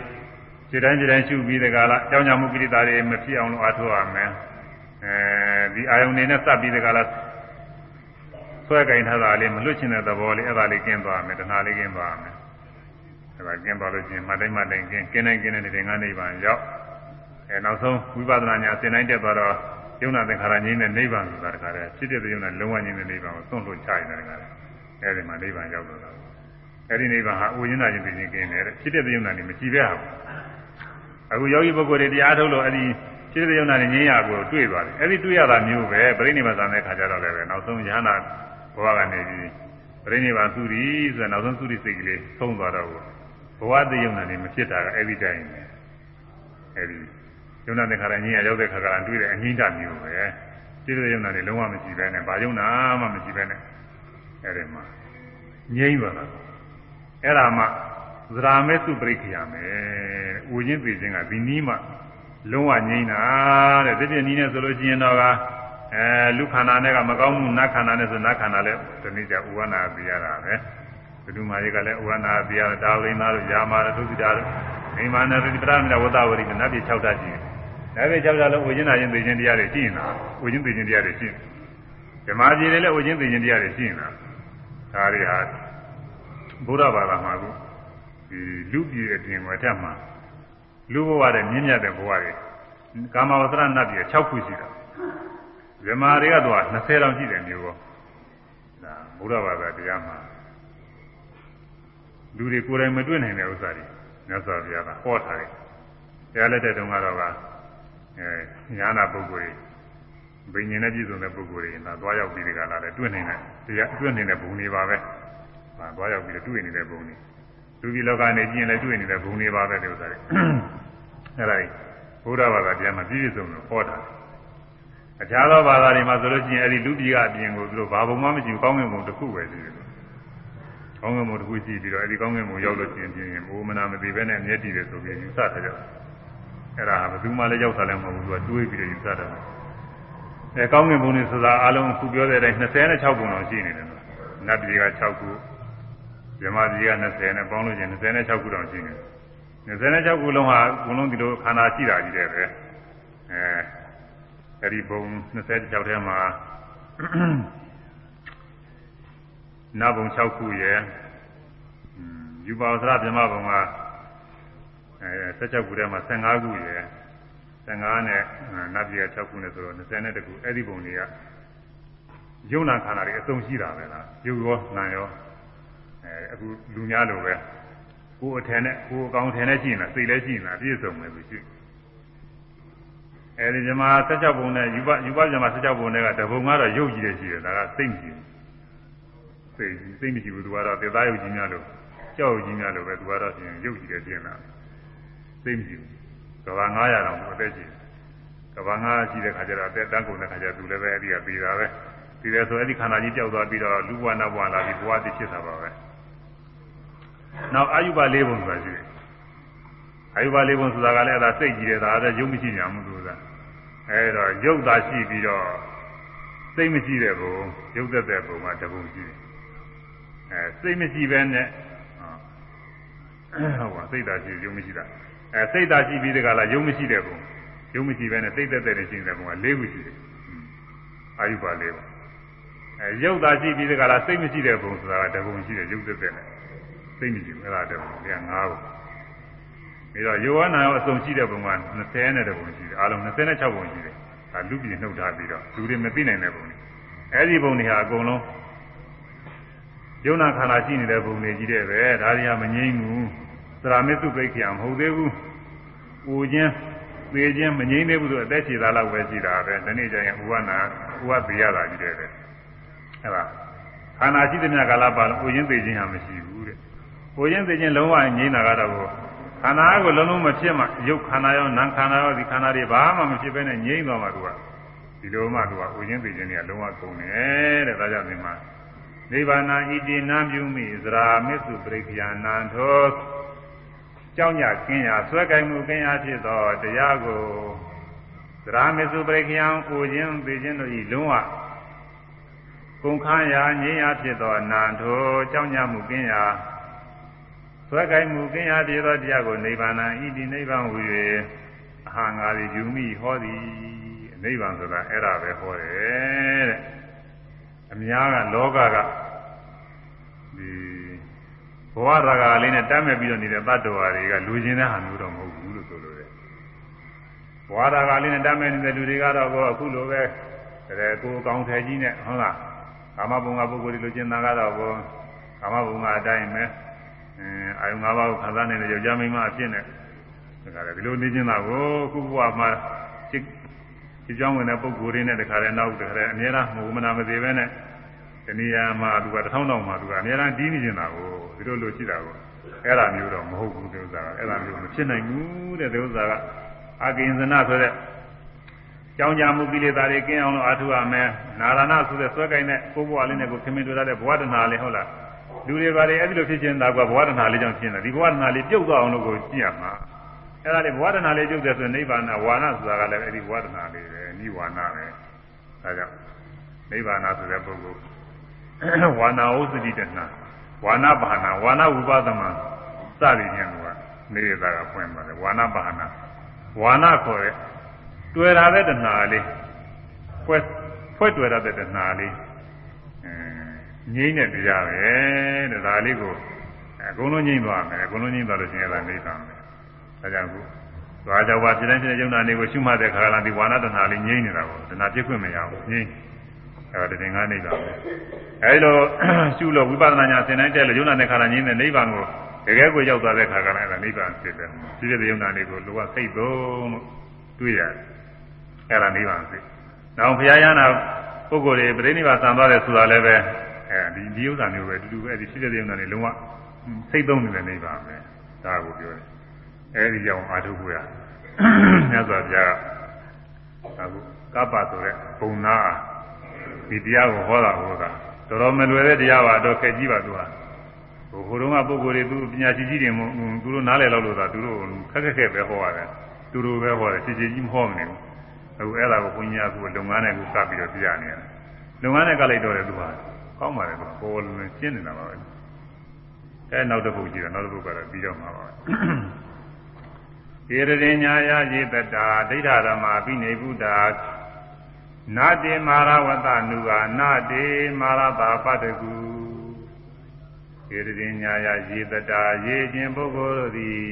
ခြေတိုင်းခြေတိုင်းရှုပြီးတကလားကြောင်းကြမှုကိရိတာတွေမဖြစ်အောင်လို့အားထုတ်ရမယ်အဲဒီအာယုန်နေနဲ့စပ်ပြီးတကလားဆွဲကင်ထားတာလေးမလွတ်ချင်တဲ့သဘောလေးအဲ့ဒါလေးကျင်းသွားမယ်တဏှာလေးကျင်းသွားမယ်အဲဒါကျင်းသွားလို့ချင်းမှတ်တိုင်းမှတ်တိုင်းကျင်းကျင်းတိုင်းကျင်းတဲ့ငါးနိဗ္ဗာန်ရောက်အဲနောက်ဆုံးဝိပဿနာညာသင်တိုင်းတက်သွားတော့ ယုံနာသင်္ခါရငြိမ်းတဲ့နိဗ္ဗာန်ဆိုတာတခါတည်းဖြစ်တဲ့ယုံနာလုံးဝငြိမ်းတဲ့နိဗ္ဗာန်ကိုသွန့်လို့ချရတယ်တခါတည်းအဲဒီမှာနိဗ္ဗာန်ရောက်တော့တာအဲဒီနိဗ္ဗာန်ဟာဥဉ္ဇနာချင်းသိချင်းကျင်းတယ်ဖြစ်တဲ့ယုံနာနေမရှိပဲဟာအခုယောဂီပုဂ္ဂိုလ်တွေတရားထုတ်လို့အဲဒီဖြစ်တဲ့ယုံနာနဲ့ငြိမ်းရကိုတွေ့သွားတယ်အဲဒီတွေ့ရတာမျိုးပဲပြိဋိနိဗ္ဗာန်တဲ့ခါကျတော့လည်းပဲနောက်ဆုံးယဟနာဘဝကနေပြီးပြိဋိနိဗ္ဗာန်သုရိဆိုတဲ့နောက်ဆုံးသုရိစိတ်ကလေးသုံးသွားတော့ဘဝတည်ယုံနာနေမဖြစ်တာကအဲဒီတိုင်းပဲအဲဒီ ယုံနာတဲ့ခါတိုင်းကြီးရရောက်တဲ့ခါကတွေ့တဲ့အငိမ့်တမျိုးပဲစိတ္တယုံနာနေလုံးဝမရှိပဲနဲ့ဘာယုံနာမှမရှိပဲနဲ့အဲဒီမှာငြိမ့်ပါလားအဲ့ဒါမှသရာမဲစုပရိက္ခယာမယ်ဥချင်းသိခြင်းကဒီနီးမှလုံးဝငြိမ့်တာတဲ့ဒီပြင်းနီးနဲ့ဆိုလို့ရှိရင်တော့ကအဲလူခန္ဓာနဲ့ကမကောင်းမှုနတ်ခန္ဓာနဲ့ဆိုနတ်ခန္ဓာလည်းဒီနေ့ကျဥဝနာပြရတာပဲဘုဒ္ဓမာရိကလည်းဥဝနာပြရတာဒါဝိနာတို့ယာမာတို့သုတိတာတို့အိမ်မာနတိပရမဏဝတ္တဝရိကနတ်ပြည်6ဓာတ်ရှိတယ် ဒါပေ6ဓာတ်လုံးဥချင်းနာရင်သိခြင်းတရားတွေရှိနေတာဥချင်းသိခြင်းတရားတွေရှိတယ်ဓမ္မကြီးတွေလည်းဥချင်းသိခြင်းတရားတွေရှိနေတာဒါတွေဟာဘုရားဘာသာမှာကဒီလူပြည်အပြင်ဝတ်တက်မှာလူဘဝတဲ့မြင့်မြတ်တဲ့ဘဝတွေကာမဝဆရနတ်ပြည်6ခုရှိတာဇမာတွေကတော့20တောင်ရှိတယ်မျိုးပေါ့ဒါဘုရားဘာသာတရားမှာလူတွေကိုယ်တိုင်မတွေ့နိုင်တဲ့ဥစ္စာတွေမြတ်စွာဘုရားကဟောထားတယ်တရားလက်တဲ့တုန်းကတော့က အဲညာနာပုဂ္ဂိုလ်တွေဘိညာဉ်နဲ့ပြည့်စုံတဲ့ပုဂ္ဂိုလ်တွေဒါသွားရောက်ပြီးဒီကလာလဲတွေ့နိုင်တဲ့တရားတွေ့နိုင်တဲ့ဘုံတွေပါပဲဟာသွားရောက်ပြီးတွေ့နေတဲ့ဘုံတွေလူကြီးလောကနေကြည့်ရင်လည်းတွေ့နေတဲ့ဘုံတွေပါပဲဒီဥစ္စာတွေအဲဒါဘုရားဘာသာတရားမှာပြည့်စုံလို့ဟောတာအခြားသောဘာသာတွေမှာဆိုလို့ရှိရင်အဲ့ဒီလူပြည်ကအပြင်ကိုသူတို့ဘာဘုံမှမရှိဘူးကောင်းကင်ဘုံတစ်ခုပဲရှိတယ်ကောင်းကင်ဘုံတစ်ခုရှိပြီးတော့အဲ့ဒီကောင်းကင်ဘုံရောက်လို့ရှိရင်ပြင်းရင်ဘိုးမနာမသိပဲနဲ့မျက်တည်တယ်ဆိုပြီးယူဆထားကြတယ် အဲ့ဒါဘယ်သူမှလည်းရောက်တာလည်းမဟုတ်ဘူးသူကတွေးပြီးတော့ယူဆတာအဲကောင်းကင်ဘုံတွေဆိုတာအလုံးခုပြောတဲ့အတိုင်း26ဘုံတော့ရှိနေတယ်နော်နတ်ပြည်က6ခုဇမပြည်က20နဲ့ပေါင်းလို့ချင်း26ခုတောင်ရှိနေတယ်26ခုလုံးဟာဘုံလုံးဒီလိုခန္ဓာရှိတာကြီးတယ်ပဲအဲအဲ့ဒီဘုံ26ထဲမှာနတ်ဘုံ6ခုရယ်ယူပါဝသရဗြဟ္မဘုံက အဲ16ခုထဲမှာ15ခုရယ်15နဲ့နတ်ပြည်က6ခုနဲ့ဆိုတော့22ခုအဲ့ဒီဘုံတွေကယုံနာခန္ဓာတွေအစုံရှိတာပဲလားယုတ်ရောနာရောအဲအခုလူများလိုပဲကိုယ်အထင်နဲ့ကိုယ်အကောင်ထင်နဲ့ရှိနေတာစိတ်လည်းရှိနေတာပြည့်စုံမယ်လို့ရှိအဲဒီဇမာ16ဘုံနဲ့ယူပယူပဇမာ16ဘုံနဲ့ကတဘုံကတော့ရုပ်ကြီးတယ်ရှိတယ်ဒါကစိတ်မရှိဘူးစိတ်စိတ်မရှိဘူးသူကတော့သေသားရုပ်ကြီးများလို့ကြောက်ရုပ်ကြီးများလို့ပဲသူကတော့ပြင်ရုပ်ကြီးတယ်ပြင်လာ စိတ်မရှိဘူးကဘာ900တောင်အသက်ရှိတယ်ကဘာ900ရှိတဲ့ခါကျတော့အသက်တန်းကုန်တဲ့ခါကျသူလည်းပဲအဲ့ဒီကပြီးတာပဲပြီးတယ်ဆိုအဲ့ဒီခန္ဓာကြီးကြောက်သွားပြီးတော့လူဘဝနဘဝလာပြီးဘဝတည်ဖြစ်တာပါပဲနောက်အာယုဘလေးဘုံဆိုတာရှိတယ်အာယုဘလေးဘုံဆိုတာကလည်းအဲ့ဒါစိတ်ကြီးတယ်ဒါလည်းရုပ်မရှိညာမှုလို့ဆိုတာအဲဒါရုပ်သာရှိပြီးတော့စိတ်မရှိတဲ့ဘုံရုပ်သက်တဲ့ဘုံကတဘုံရှိတယ်အဲစိတ်မရှိပဲနဲ့ဟုတ်ပါစိတ်သာရှိရုပ်မရှိတာ အဲစိတ်သာရှိပြီးတကလားရုပ်မရှိတဲ့ဘုံရုပ်မရှိပဲနဲ့စိတ်သက်တဲ့ရှိနေတဲ့ဘုံက၄ခုရှိတယ်အာယုဘလေးဘုံအဲရုပ်သာရှိပြီးတကလားစိတ်မရှိတဲ့ဘုံဆိုတာကတဘုံရှိတယ်ရုပ်သက်တဲ့နဲ့စိတ်မရှိဘူးအဲ့ဒါတဘုံက၅ဘုံပြီးတော့ယောဟနာရောအစုံရှိတဲ့ဘုံက20နဲ့တဘုံရှိတယ်အလုံး26ဘုံရှိတယ်ဒါလူပြည်နှုတ်ထားပြီးတော့လူတွေမသိနိုင်တဲ့ဘုံတွေအဲ့ဒီဘုံတွေဟာအကုန်လုံးယုံနာခန္ဓာရှိနေတဲ့ဘုံတွေကြီးတဲ့ပဲဒါတွေကမငြိမ့်ဘူး သရမေတုပိတ်ခ ्या မဟုတ်သေးဘူး။ပူခြင်းသေခြင်းမငြိမ့်သေးဘူးဆိုအသက်ရှည်သားလောက်ပဲရှိတာပဲ။ဒီနေ့ကျရင်ဥဝနာဥဝသေးရတာကြီးတဲ့ပဲ။အဲ့ဒါခန္ဓာရှိတဲ့မြတ်ကာလပါလို့ပူခြင်းသေခြင်းဟာမရှိဘူးတဲ့။ကိုချင်းသိချင်းလုံးဝငြိမ်းတာကတော့ခန္ဓာကိုလုံးလုံးမဖြစ်မှရုပ်ခန္ဓာရောနာမ်ခန္ဓာရောဒီခန္ဓာတွေဘာမှမဖြစ်ဘဲနဲ့ငြိမ်းသွားမှသူကဒီလိုမှသူကကိုချင်းသိချင်းတွေကလုံးဝကုန်တယ်တဲ့ဒါကြောင့်ဒီမှာနိဗ္ဗာန်ဣတိနာပြုမိသရာမစ္စုပရိက္ခယနာထော ကြောင်းညကင်းရာဆွဲကင်မှုကင်းရာဖြစ်သောတရားကိုသရာမစ္စုပရိက္ခယကိုချင်းသိချင်းတို့ဤလုံးဝကုန်ခန်းရာငြိမ်းရာဖြစ်သောနာထောကြောင်းညမှုကင်းရာဆွဲကိုင်မှုကင်းရာတည်သောတရားကိုနိဗ္ဗာန်ဤဒီနိဗ္ဗာန်ဟူ၍အဟံငါသည်ယူမိဟောသည်နိဗ္ဗာန်ဆိုတာအဲ့ဒါပဲဟောတယ်တဲ့အများကလောကကဒီ ဘဝရာဂလေးနဲ့တတ်မဲ့ပြီးတော့နေတဲ့တ attva တွေကလူချင်းတဲ့ဟာမျိုးတော့မဟုတ်ဘူးလို့ဆိုလိုတယ်ဘဝရာဂလေးနဲ့တတ်မဲ့နေတဲ့လူတွေကတော့အခုလိုပဲတဲ့ကိုယ်ကောင်းထည်ကြီးနဲ့ဟုတ်လားကာမဘုံကပုဂ္ဂိုလ်တွေလူချင်းသားကတော့ဘောကာမဘုံကအတိုင်းပဲအာယုံ၅ပါးကိုခံစားနေတဲ့ယောက်ျားမိန်းမအဖြစ်နဲ့ဒါကြတယ်ဒီလိုနေချင်းတာကိုခုဘဝမှာစစ်စစ်ကြောင်းဝင်တဲ့ပုံကိုယ်ရင်းနဲ့တခါလဲနောက်တခါလဲအများအားမဟုတ်မနာမသေးပဲနဲ့ဒီ နေရာမှာသူကတစ်ထောင်တောင်မှာသူကအများအားတီးနေနေတာကိုဒီလိုလိုရှိတာကိုအဲ့ဒါမျိုးတော့မဟုတ်ဘူးဒီဥစ္စာကအဲ့ဒါမျိုးမဖြစ်နိုင်ဘူးတဲ့ဒီဥစ္စာကအကိဉ္စနာဆိုတဲ့ကြောင်းကြမှုကိလေသာတွေကင်းအောင်လို့အာထုရမယ်နာရဏဆိုတဲ့ဆွဲကိုင်းတဲ့ကိုယ်ဘဝလေးနဲ့ကိုခင်မင်တွေ့တဲ့ဘဝတဏှာလေးဟုတ်လားလူတွေဘာတွေအဲ့ဒီလိုဖြစ်ခြင်းသာကဘဝတဏှာလေးကြောင့်ဖြစ်နေတာဒီဘဝတဏှာလေးပြုတ်သွားအောင်လို့ကိုကြည့်ရမှာအဲ့ဒါလေးဘဝတဏှာလေးပြုတ်တယ်ဆိုရင်နိဗ္ဗာန်ဝါနဆိုတာကလည်းအဲ့ဒီဘဝတဏှာလေးပဲနိဝါနပဲဒါကြောင့်နိဗ္ဗာန်ဆိုတဲ့ပုဂ္ဂိုလ် ဝါနာဥစ္စတိတဏှာဝါနာဘာနာဝါနာဝိပသမစသည်ဖြင့်ကနေရတာကဖွင့်ပါတယ်ဝါနာဘာနာဝါနာခေါ်တဲ့တွေ့ရတဲ့တဏှာလေးဖွဲ့ဖွဲ့တွေ့ရတဲ့တဏှာလေးငြိမ့်တဲ့တရားပဲတဲ့ဒါလေးကိုအကုန်လုံးငြိမ့်သွားမယ်အကုန်လုံးငြိမ့်သွားလို့ရှိရင်လည်းနေသမ်းမယ်ဒါကြောင့်ခုသွားကြပါပြတိုင်းပြတဲ့ယုံနာလေးကိုရှုမှတ်တဲ့ခါကလာဒီဝါနာတဏှာလေးငြိမ့်နေတာကိုတဏှာပြစ်ခွင့်မရဘူးငြိမ့် အဲဒါတင်ကားနေပါမယ်အဲဒီလိုရှုလို့ဝိပဿနာညာသင်တိုင်းတဲ့လို့ယုံနာနဲ့ခါလာငြိမ့်တဲ့နိဗ္ဗာန်ကိုတကယ်ကိုရောက်သွားတဲ့ခါကလည်းအဲဒါနိဗ္ဗာန်ဖြစ်တယ်ပြည့်တဲ့ယုံနာလေးကိုလူကစိတ်သုံးလို့တွေ့ရတယ်အဲဒါနိဗ္ဗာန်ဖြစ်နောက်ဘုရားရဟနာပုဂ္ဂိုလ်တွေပြိဋိနိဗ္ဗာန်ဆံသွားတယ်ဆိုတာလည်းပဲအဲဒီဒီဥစ္စာမျိုးပဲအတူတူပဲဒီရှိတဲ့ယုံနာတွေလုံးဝစိတ်သုံးနေတဲ့နေပါမယ်ဒါကိုပြောတယ်အဲဒီကြောင့်အာထုခွေရမြတ်စွာဘုရားကအခုကပ္ပဆိုတဲ့ဘုံနာ ဒီတရားကိုဟောတာဟောတာတော်တော်မလွယ်တဲ့တရားပါတော့ခက်ကြီးပါသူကဟိုဟိုတုန်းကပုဂ္ဂိုလ်တွေသူပညာရှိကြီးတွေမသူတို့နားလည်လို့လို့သာသူတို့ခက်ခက်ခက်ပဲဟောရတယ်သူတို့ပဲဟောတယ်ခြေခြေကြီးမဟောမနေဘူးအခုအဲ့ဒါကိုဘုန်းကြီးကအခုလုပ်ငန်းနဲ့အခုစပြီးတော့ပြရနေတယ်လုပ်ငန်းနဲ့ကလိုက်တော့တယ်သူကကောင်းပါလေကွာပေါ်လို့ရှင်းနေတာပါပဲအဲနောက်တစ်ပုဒ်ကြည့်တော့နောက်တစ်ပုဒ်ကတော့ပြီးတော့မှာပါပဲေရတိညာယယေတတာဒိဋ္ဌရမပိနေဗုဒ္ဓ နာတိမာရဝတနုကနာတိမာရတာပတ္တကုေရတိညာယယေတတာယေခြင်းပုဂ္ဂိုလ်တို့သည်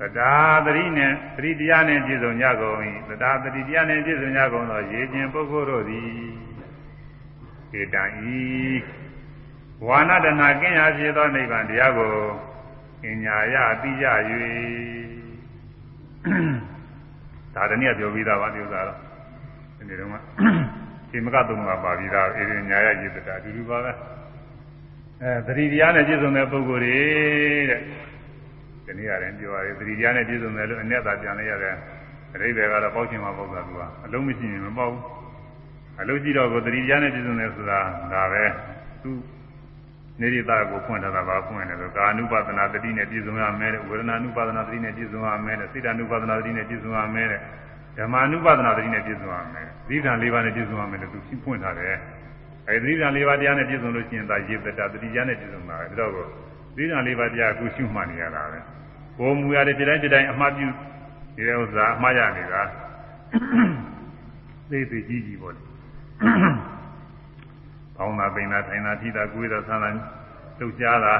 သတာတတိနဲ့သတိတရားနဲ့ပြည့်စုံကြကုန်၏သတာတတိတရားနဲ့ပြည့်စုံကြကုန်သောယေခြင်းပုဂ္ဂိုလ်တို့သည်ဧတံဤဝါနတနာကင်းရာဖြစ်သောနိဗ္ဗာန်တရားကိုပညာရသိကြ၍ဒါတနည်းပြောပြီးသားပါဒီဥစ္စာတော့ ဒီနေ့တော့ဒီမကသုံးကပါပြီးသားဧရိညာရရည်တတာအတူတူပါပဲအဲသတိတရားနဲ့ပြည့်စုံတဲ့ပုဂ္ဂိုလ်တွေတဲ့ဒီနေ့ရတယ်ပြောရတယ်သတိတရားနဲ့ပြည့်စုံတယ်လို့အ내သာပြန်လိုက်ရတယ်အရိဒေကတော့ပေါက်ချင်မှာပေါက်တာသူကအလုံးမရှိရင်မပေါက်ဘူးအလုပ်ကြည့်တော့ကိုသတိတရားနဲ့ပြည့်စုံတယ်ဆိုတာဒါပဲသူနေရတာကိုဖွင့်ထားတာပါဖွင့်တယ်ဆိုကာနုပါဒနာတတိနဲ့ပြည့်စုံရမယ်တဲ့ဝေဒနာနုပါဒနာတတိနဲ့ပြည့်စုံရမယ်တဲ့စိတ္တနုပါဒနာတတိနဲ့ပြည့်စုံရမယ်တဲ့ ဓမ္မနုပါဒနာတတိနဲ့ပြည့်စုံရမယ်သီကံ၄ပါးနဲ့ပြည့်စုံရမယ်လို့သူဖွင့်ထားတယ်အဲဒီသီကံ၄ပါးတရားနဲ့ပြည့်စုံလို့ရှိရင်ဒါရေပတ္တတတိတရားနဲ့ပြည့်စုံတာပဲဒါတော့သီကံ၄ပါးတရားကိုရှုမှတ်နေရတာပဲကိုမူရတဲ့ဒီတိုင်းဒီတိုင်းအမှားပြုဒီဥစ္စာအမှားရနေတာသိသိကြီးကြီးပေါ့ပေါင်းတာပိန်တာထိုင်တာထိတာကိုယ်တာဆန်းတာလှုပ်ရှားတာ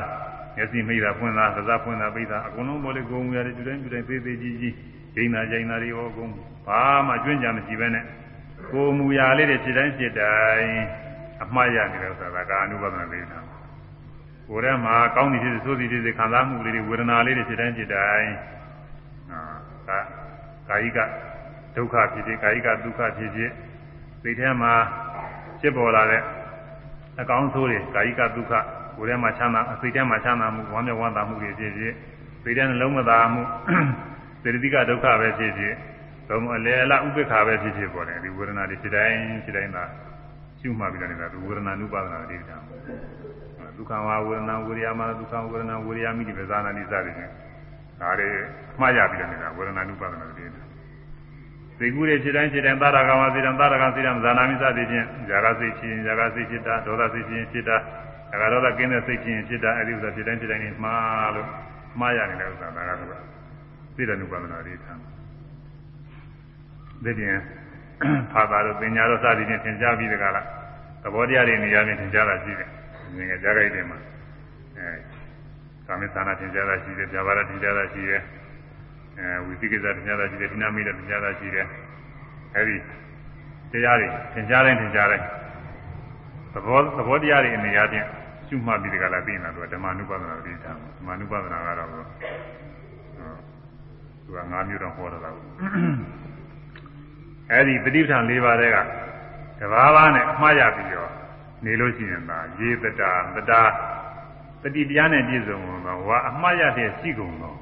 မျက်စိမိတာဖွင့်တာသစားဖွင့်တာပိတာအကုန်လုံးပေါ်လေကိုယ်မူရတယ်ဒီတိုင်းဒီတိုင်းသေးသေးကြီးကြီးဒိနာကျိန်တာတွေဟောကုန် ဘာမှကျွင့်ကြမရှိပဲနဲ့ကိုယ်မူရလေးတွေဖြစ်တိုင်းဖြစ်တိုင်းအမှားရနေတယ်ဆိုတာကအနုပဒနာလေးတာကိုယ်ထဲမှာကောင်းနေဖြစ်ဆိုးစီဖြစ်ခံစားမှုလေးတွေဝေဒနာလေးတွေဖြစ်တိုင်းဖြစ်တိုင်းအာကာယိကဒုက္ခဖြစ်ဖြစ်ကာယိကဒုက္ခဖြစ်ဖြစ်စိတ်ထဲမှာဖြစ်ပေါ်လာတဲ့အကောင်းဆိုးတွေကာယိကဒုက္ခကိုယ်ထဲမှာချမ်းသာစိတ်ထဲမှာချမ်းသာမှုဝမ်းမြောက်ဝမ်းသာမှုတွေဖြစ်ဖြစ်စိတ်ထဲနှလုံးမသာမှုစေတသိကဒုက္ခပဲဖြစ်ဖြစ် သုံးအလေအလဥပိ္ပခာပဲဖြစ်ဖြစ်ပေါ်တယ်ဒီဝေဒနာတွေဖြစ်တိုင်းဖြစ်တိုင်းသာရှုမှတ်ပြီးတော့နေတာဒီဝေဒနာနုပါဒနာတိဋ္ဌာဒုက္ခဝဝေဒနာဝေရယမဒုက္ခဝေဒနာဝေရယမိတိပဇာနာနိစသည်ဖြင့်ဒါတွေမှားရပြီးတော့နေတာဝေဒနာနုပါဒနာတိဋ္ဌာသိကူတွေဖြစ်တိုင်းဖြစ်တိုင်းသာရကဝစေတံသာရကစေတံဇာနာမိစသည်ဖြင့်ဇာကစိတ်ဖြစ်ရင်ဇာကစိတ်ဖြစ်တာဒေါသစိတ်ဖြစ်ရင်ဖြစ်တာဇာကဒေါသကင်းတဲ့စိတ်ဖြစ်ရင်ဖြစ်တာအဲဒီဥစ္စာဖြစ်တိုင်းဖြစ်တိုင်းမှားလို့မှားရနေတဲ့ဥစ္စာဒါကတော့သိတဲ့နုပါဒနာတိဋ္ဌာဒီပြင်ဖာသာတို့ပညာတို့စသည်ဖြင့်သင်ကြားပြီးတကလားသဘောတရားတွေနေရာချင်းသင်ကြားတာရှိတယ်။ငယ်ငယ်ကြားကြိုက်တယ်မှာအဲသာမေသာနာသင်ကြားတာရှိတယ်၊ဇာဘာရသင်ကြားတာရှိတယ်။အဲဝိသိကိစ္စသင်ကြားတာရှိတယ်၊ဒိနာမိတ်သင်ကြားတာရှိတယ်။အဲဒီတရားတွေသင်ကြားတိုင်းသင်ကြားတိုင်းသဘောသဘောတရားတွေနေရာချင်းရှုမှတ်ပြီးတကလားသိနေတာသူကဓမ္မနုပါဒနာတိထားဓမ္မနုပါဒနာကတော့သူက၅မျိုးတော့ဟောတာလား အဲဒီပဋိပဌာန်၄ပါးတဲ့ကတဘာဘာနဲ့အမှားရပြီးတော့နေလို့ရှိရင်သာရေတတာတတာတတိတရားနဲ့ပြည့်စုံတော့ဝါအမှားရတဲ့ရှိကုန်တော့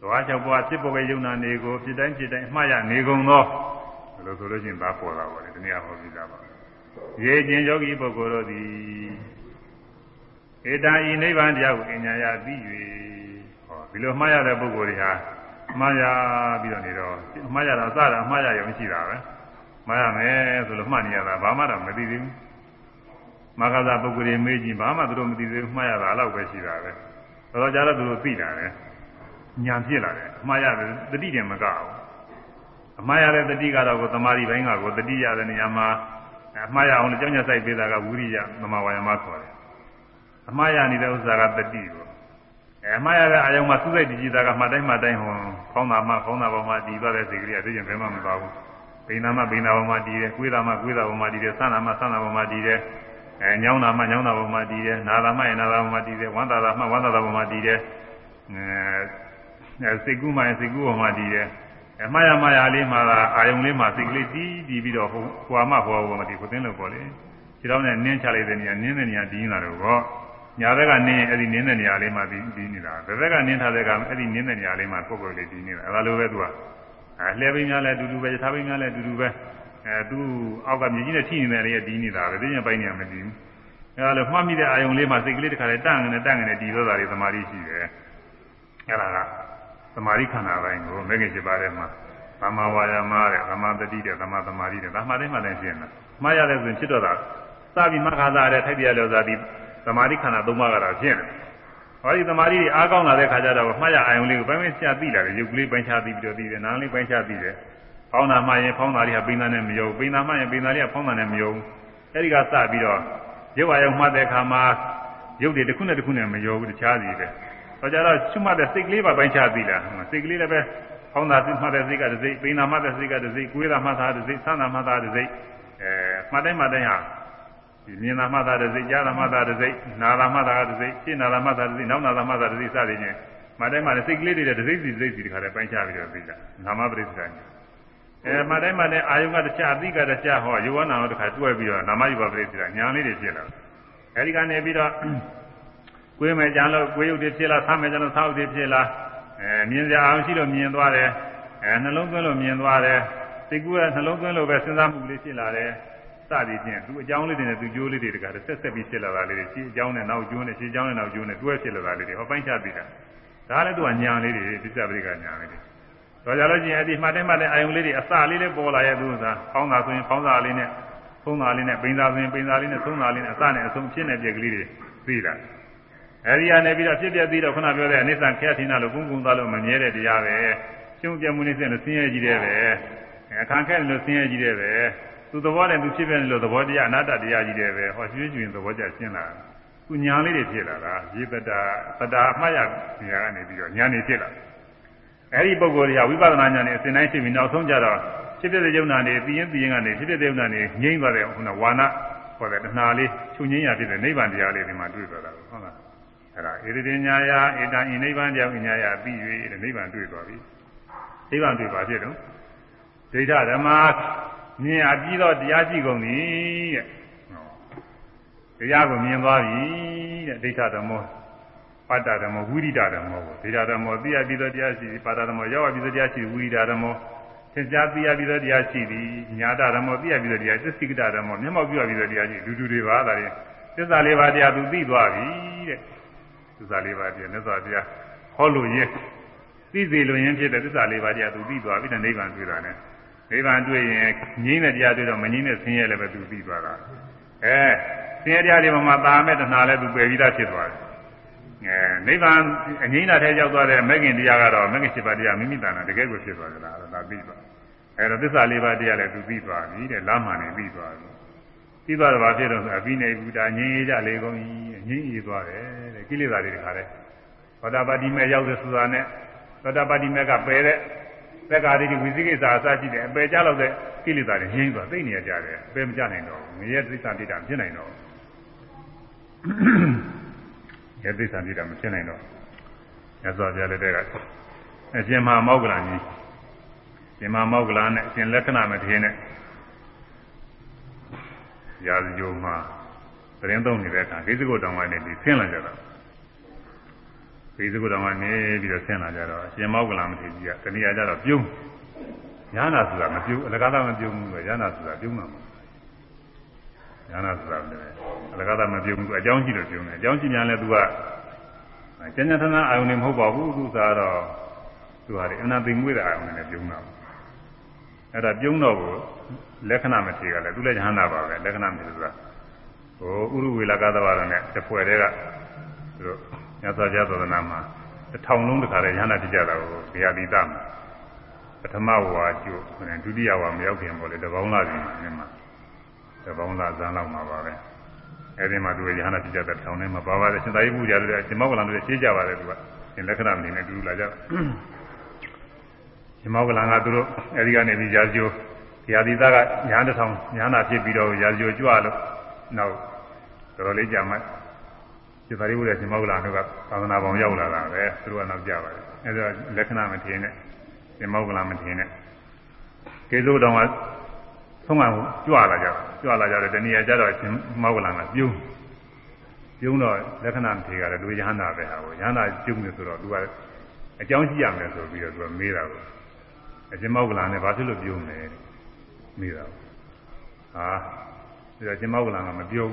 သွားချောက်ပွားဖြစ်ပေါ်ရဲ့ယုံနာနေကိုဖြစ်တိုင်းဖြစ်တိုင်းအမှားရနေကုန်တော့ဘယ်လိုဆိုလို့ရှိရင်သာပေါ်လာပါလေဒီနေ့ဟောပြီးသားပါရေခြင်းယောဂီပုဂ္ဂိုလ်တို့သည်ဧတံဤနိဗ္ဗာန်တရားကိုအညာရသိ၍ဟောဒီလိုမှားရတဲ့ပုဂ္ဂိုလ်တွေဟာ မှားရပြီးတော့နေတော့မှားရတာအစတာမှားရရုံရှိတာပဲမှားရမယ်ဆိုလို့မှတ်နေရတာဘာမှတော့မသိသေးဘူးမဂ္ဂဇပုဂ္ဂိုလ်တွေမေးကြည့်ဘာမှသူတို့မသိသေးဘူးမှားရတာအဲ့လောက်ပဲရှိတာပဲတော်တော်ကြာတော့သူတို့သိတာလေညာဖြစ်လာတယ်မှားရတယ်တတိတယ်မကဘူးအမှားရတဲ့တတိကတော့ကိုသမာဓိဘိုင်းကကိုတတိရတဲ့နေရာမှာအမှားရအောင်လို့ကြောင်းညဆိုင်ပေးတာကဝိရိယသမာဝါယမခေါ်တယ်အမှားရနေတဲ့ဥစ္စာကတတိကို အဲမှားရတဲ့အာယုံမှာသုစိတ်တည်ကြည်တာကမှတ်တိုင်းမှတ်တိုင်းဟောခေါင်းသာမှခေါင်းသာပေါ်မှာတည်သွားတဲ့စိတ်ကလေးကသိကျင်ဘယ်မှမသွားဘူးဘိနာမှဘိနာပေါ်မှာတည်တယ်၊ကိုယ်သာမှကိုယ်သာပေါ်မှာတည်တယ်၊ဆန္ဒမှဆန္ဒပေါ်မှာတည်တယ်အဲညောင်းတာမှညောင်းတာပေါ်မှာတည်တယ်၊နာတာမှနာတာပေါ်မှာတည်တယ်၊ဝမ်းသာတာမှဝမ်းသာတာပေါ်မှာတည်တယ်အဲစိတ်ကူးမှစိတ်ကူးပေါ်မှာတည်တယ်အမှားရမှားရလေးမှာအာယုံလေးမှာစိတ်ကလေးတည်တည်ပြီးတော့ဟိုဟွာမှဟွာပေါ်မှာတည်ကိုသိလို့ပေါ့လေခြေတော်နဲ့နင်းချလိုက်တဲ့နေရာနင်းတဲ့နေရာတည်နေတာတော့ ညာဘက်ကနင်းအဲ့ဒီနင်းတဲ့နေရာလေးမှာဒီဒီနေတာဘယ်ဘက်ကနင်းထားတဲ့ကအဲ့ဒီနင်းတဲ့နေရာလေးမှာပုဂ္ဂိုလ်လေးဒီနေတာအဲ့လိုပဲသူကအဲလှဲပိန်းများလည်းအတူတူပဲထားပိန်းများလည်းအတူတူပဲအဲသူအောက်ကမြေကြီးနဲ့ထိနေတဲ့လေးကဒီနေတာပဲသိရင်ပိုင်းနေမှမတည်ဘူးအဲ့လိုမှတ်မိတဲ့အာယုံလေးမှာစိတ်ကလေးတစ်ခါလေးတန့်ငနေတန့်ငနေဒီလိုသာတွေသမာဓိရှိတယ်အဲ့ဒါကသမာဓိခန္ဓာပိုင်းကိုမဂ္ဂင်7ပါးထဲမှာသမ္မာဝါယာမတဲ့သမ္မာတတိတဲ့သမ္မာသမာဓိတဲ့ဒါမှတိုင်းမှတိုင်းရှင်းတာမှားရတဲ့ဆိုရင်ဖြစ်တော့တာစပြီးမှတ်ခါသားတဲ့ထိုက်ပြရလို့သာဒီ သမာဓိခန္ဓာ၃ပါးကတော့ဖြစ်နေဟောဒီသမာဓိတွေအားကောင်းလာတဲ့ခါကျတော့မှတ်ရအာယုံလေးကိုပိုင်းပိုင်းရှားသိလာတယ်ရုပ်ကလေးပိုင်းခြားသိပြီးတော့သိတယ်နာမ်လေးပိုင်းခြားသိတယ်ဖောင်းတာမှရင်ဖောင်းတာလေးကပိန်တာနဲ့မယုံပိန်တာမှရင်ပိန်တာလေးကဖောင်းတာနဲ့မယုံအဲဒီကစပြီးတော့ရုပ်အာယုံမှတ်တဲ့အခါမှာရုပ်တွေတစ်ခုနဲ့တစ်ခုနဲ့မယုံဘူးတခြားစီပဲဟောကြတော့ချွတ်မှတ်တဲ့စိတ်ကလေးပါပိုင်းခြားသိလားစိတ်ကလေးလည်းပဲဖောင်းတာမှတ်တဲ့စိတ်ကတစ်စိတ်ပိန်တာမှတ်တဲ့စိတ်ကတစ်စိတ်ကိုယ်တာမှတ်တာတစ်စိတ်ဆန်းတာမှတ်တာတစ်စိတ်အဲမှတ်တိုင်းမှတ်တိုင်းဟာဒီ မြင်တာမှတ်တာတစ်စိတ်ကြားတာမှတ်တာတစ်စိတ်နာတာမှတ်တာတစ်စိတ်ရှင်းနာတာမှတ်တာတစ်စိတ်နောက်နာတာမှတ်တာတစ်စိတ်စသည်ဖြင့်မှတ်တိုင်းမှလည်းစိတ်ကလေးတွေတစ်စိတ်စီတစ်စိတ်စီဒီခါလေးပိုင်းခြားပြီးတော့သိတာနာမပရိစ္ဆာညာအဲမှတ်တိုင်းမှလည်းအာယုကတခြားအသိကတခြားဟောယောဝနာတော့တစ်ခါတွဲပြီးတော့နာမယူပပရိစ္ဆာညာလေးတွေဖြစ်လာအဲဒီကနေပြီးတော့ကိုယ်မယ်ကြံလို့ကိုယ်ရုပ်တွေဖြစ်လာဆမ်းမယ်ကြံလို့ဆောက်တွေဖြစ်လာအဲမြင်စရာအောင်ရှိလို့မြင်သွားတယ်အဲနှလုံးသွင်းလို့မြင်သွားတယ်စိတ်ကူးကနှလုံးသွင်းလို့ပဲစဉ်းစားမှုလေးဖြစ်လာတယ် စသည်ဖြင့်သူအကြောင်းလေးတွေနဲ့သူကျိုးလေးတွေတကဆက်ဆက်ပြီးဖြစ်လာတာလေးတွေရှင်းအကြောင်းနဲ့နောက်ကျိုးနဲ့ရှင်းအကြောင်းနဲ့နောက်ကျိုးနဲ့တွဲဖြစ်လာတာလေးတွေဟောပိုင်းခြားပြီးတာဒါလည်းသူကညာလေးတွေသစ္စာပရိကညာလေးတွေတော့ကြလို့ချင်းအဲ့ဒီမှတ်တယ်မှတ်တယ်အာယုံလေးတွေအစလေးလေးပေါ်လာရဲ့သူကဖောင်းတာဆိုရင်ဖောင်းတာလေးနဲ့ဖုံးတာလေးနဲ့ပိန်တာဆိုရင်ပိန်တာလေးနဲ့သုံးတာလေးနဲ့အစနဲ့အဆုံးဖြစ်နေပြက်ကလေးတွေသိတာအဲဒီကနေပြီးတော့ဖြစ်ပြပြီးတော့ခုနပြောတဲ့အနိစ္စခက်ထင်းတာလို့ကုန်းကုန်းသားလို့မမြဲတဲ့တရားပဲရှုံးပြမှုနေစင်လို့ဆင်းရဲကြီးတယ်ပဲအခါခက်လို့ဆင်းရဲကြီးတယ်ပဲ သူသဘောနဲ့သူဖြစ်ပြနေလို့သဘောတရားအနာတ္တတရားကြီးတယ်ပဲဟောရွှေ့ရွှင်သဘောကြရှင်းလာသူညာလေးတွေဖြစ်လာတာရေပတာပတာအမှတ်ရညာကနေပြီးတော့ညာနေဖြစ်လာအဲဒီပုဂ္ဂိုလ်တွေကဝိပဿနာညာနဲ့အစဉ်တိုင်းဖြစ်ပြီးနောက်ဆုံးကြတော့ဖြစ်ဖြစ်တဲ့ယုံနာနေပြီးရင်ပြီးရင်ကနေဖြစ်ဖြစ်တဲ့ယုံနာနေငြိမ့်သွားတဲ့ဟိုနဝါနာဟောတဲ့တဏှာလေးချုပ်ငြိမ်းရဖြစ်တဲ့နိဗ္ဗာန်တရားလေးဒီမှာတွေ့သွားတာဟုတ်လားအဲ့ဒါဣတိညာယဧတံဤနိဗ္ဗာန်တရားညာယပြီး၍တဲ့နိဗ္ဗာန်တွေ့သွားပြီနိဗ္ဗာန်တွေ့ပါဖြစ်တော့ဒိဋ္ဌဓမ္မ မြင်အပြီးတော့တရားကြည့်ကုန်ပြီတဲ့တရားကိုမြင်သွားပြီတဲ့ဒိဋ္ဌဓမ္မောပတ္တဓမ္မောဝိရိဒဓမ္မောကိုဒိဋ္ဌဓမ္မောသိရပြီးသောတရားရှိသည်ပါဒဓမ္မောရောက်ပြီးသောတရားရှိဝိရိဒဓမ္မောသင်္ကြားသိရပြီးသောတရားရှိသည်ညာတဓမ္မောသိရပြီးသောတရားသစ္စိကတဓမ္မောမျက်မှောက်ပြုရပြီးသောတရားရှိဒူဒူတွေပါဒါတွေသစ္စာလေးပါးတရားသူသိသွားပြီတဲ့သစ္စာလေးပါးတရားမြတ်စွာဘုရားဟောလို့ရင်သိစေလို့ရင်ဖြစ်တဲ့သစ္စာလေးပါးတရားသူသိသွားပြီတဲ့နိဗ္ဗာန်တွေ့တာနဲ့ နိဗ္ဗာန်တွေ့ရင်ငြိမ်းတဲ့တရားတွေ့တော့မငြိမ်းတဲ့ဆင်းရဲလည်းပဲသူသိသွားတာအဲဆင်းရဲတရားတွေမှာတာမဲ့တဏှာလည်းသူပယ်ပြီးသားဖြစ်သွားတယ်အဲနိဗ္ဗာန်အငြိမ်းတာထဲရောက်သွားတဲ့မဂ္ဂင်တရားကတော့မဂ္ဂင်7ပါးတရားမိမိတဏ္ဍာတကယ်ကိုဖြစ်သွားကြလားဒါသိသွားအဲတော့သစ္စာလေးပါးတရားလည်းသူသိသွားပြီတဲ့လမ်းမှန်နေသိသွားပြီသိသွားတော့ဘာဖြစ်တော့ဆိုအဘိနေဘူတာငြိမ်းရကြလေကုန်ကြီးငြိမ်းရသွားတယ်တဲ့ကိလေသာတွေတခါလဲသောတာပတိမေရောက်တဲ့ဆိုတာနဲ့သောတာပတိမေကပယ်တဲ့ သက္ကာရိဝိသိကိစ္စအစရှိတယ်အပယ်ကြလောက်တဲ့ကိလေသာတွေငြိမ်းသွားသိနေရကြတယ်အပယ်မကြနိုင်တော့ဘူးငရဲသစ္စာတိတာဖြစ်နိုင်တော့ရဲ့သစ္စာပြတာမဖြစ်နိုင်တော့ရသော်ပြလည်းတဲ့အရှင်မမောက္ကလန်ကြီးရှင်မမောက္ကလန်နဲ့အရှင်လက္ခဏာမထေရနဲ့ရာဇဂိုမှာသတင်းသုံးနေတဲ့အခါဒိသကုတောင်ကနေပြီးဆင်းလာကြတာ ဒိသကုတောင်ကနေပြီးတော့ဆင်းလာကြတော့အရှင်မောက္ကလန်မထေရကြီးကတဏှာကြတော့ပြုံးညာနာဆိုတာမပြုံးအလကားသားမပြုံးဘူးပဲညာနာဆိုတာပြုံးမှာမဟုတ်ညာနာဆိုတာလည်းအလကားသားမပြုံးဘူးအကြောင်းရှိလို့ပြုံးတယ်အကြောင်းရှိများလဲသူကကျញ្ញထနာအာယုန်နေမဟုတ်ပါဘူးသူစားတော့သူဟာဒီအနာသိမွေးတဲ့အာယုန်နဲ့ပြုံးတာအဲ့ဒါပြုံးတော့ကိုလက္ခဏာမထေကလည်းသူလည်းဉာဏ်နာပါပဲလက္ခဏာမထေဆိုတာဟိုဥရုဝေလကသဘာဝနဲ့တပွဲတည်းက သူတို့ညသောကြသောနာမှာတစ်ထောင်လုံးတခါတည်းဉာဏ်နာတိကြတာကိုဘုရားတိတမှာပထမဝါကျို့ဒုတိယဝါမရောက်ခင်ပေါ့လေတပေါင်းလာပြီနေမှာတပေါင်းလာဇန်းလောက်မှာပါပဲအဲဒီမှာသူကယဟနာပြကြတဲ့ထောင်ထဲမှာပါပါတယ်ရှင်သာရိပုတ္တရာတို့ရှင်မောကလန်တို့ရှင်းကြပါတယ်သူကရှင်လက္ခဏာမနေနဲ့တူတူလာကြရှင်မောကလန်ကသူတို့အဲဒီကနေပြီးရာဇိုရာသီသားကညာတစ်ထောင်ညာနာဖြစ်ပြီးတော့ရာဇိုကြွလို့နောက်တော်တော်လေးကြာမှ ရှင်သာရိပုတ္တရာရှင်မောကလန်တို့ကသာသနာပေါင်းရောက်လာတာပဲသူတို့ကနောက်ကြပါတယ်အဲဒါလက္ခဏာမထင်းနဲ့ရှင်မောကလန်မထင်းနဲ့ကေသုတော်ကဆုံးအောင်ကြွလာကြကြွလာကြတယ်တဏှာကြတော့ရှင်မောကလန်ကပြုံးပြုံးတော့လက္ခဏာမထေကလည်းသူရဟန္တာပဲဟာကိုရဟန္တာပြုံးတယ်ဆိုတော့သူကအကြောင်းရှိရမယ်ဆိုပြီးတော့သူကမေးတာကိုအရှင်မောကလန်နဲ့ဘာဖြစ်လို့ပြုံးလဲမေးတာဟာဒီတော့ရှင်မောကလန်ကမပြုံး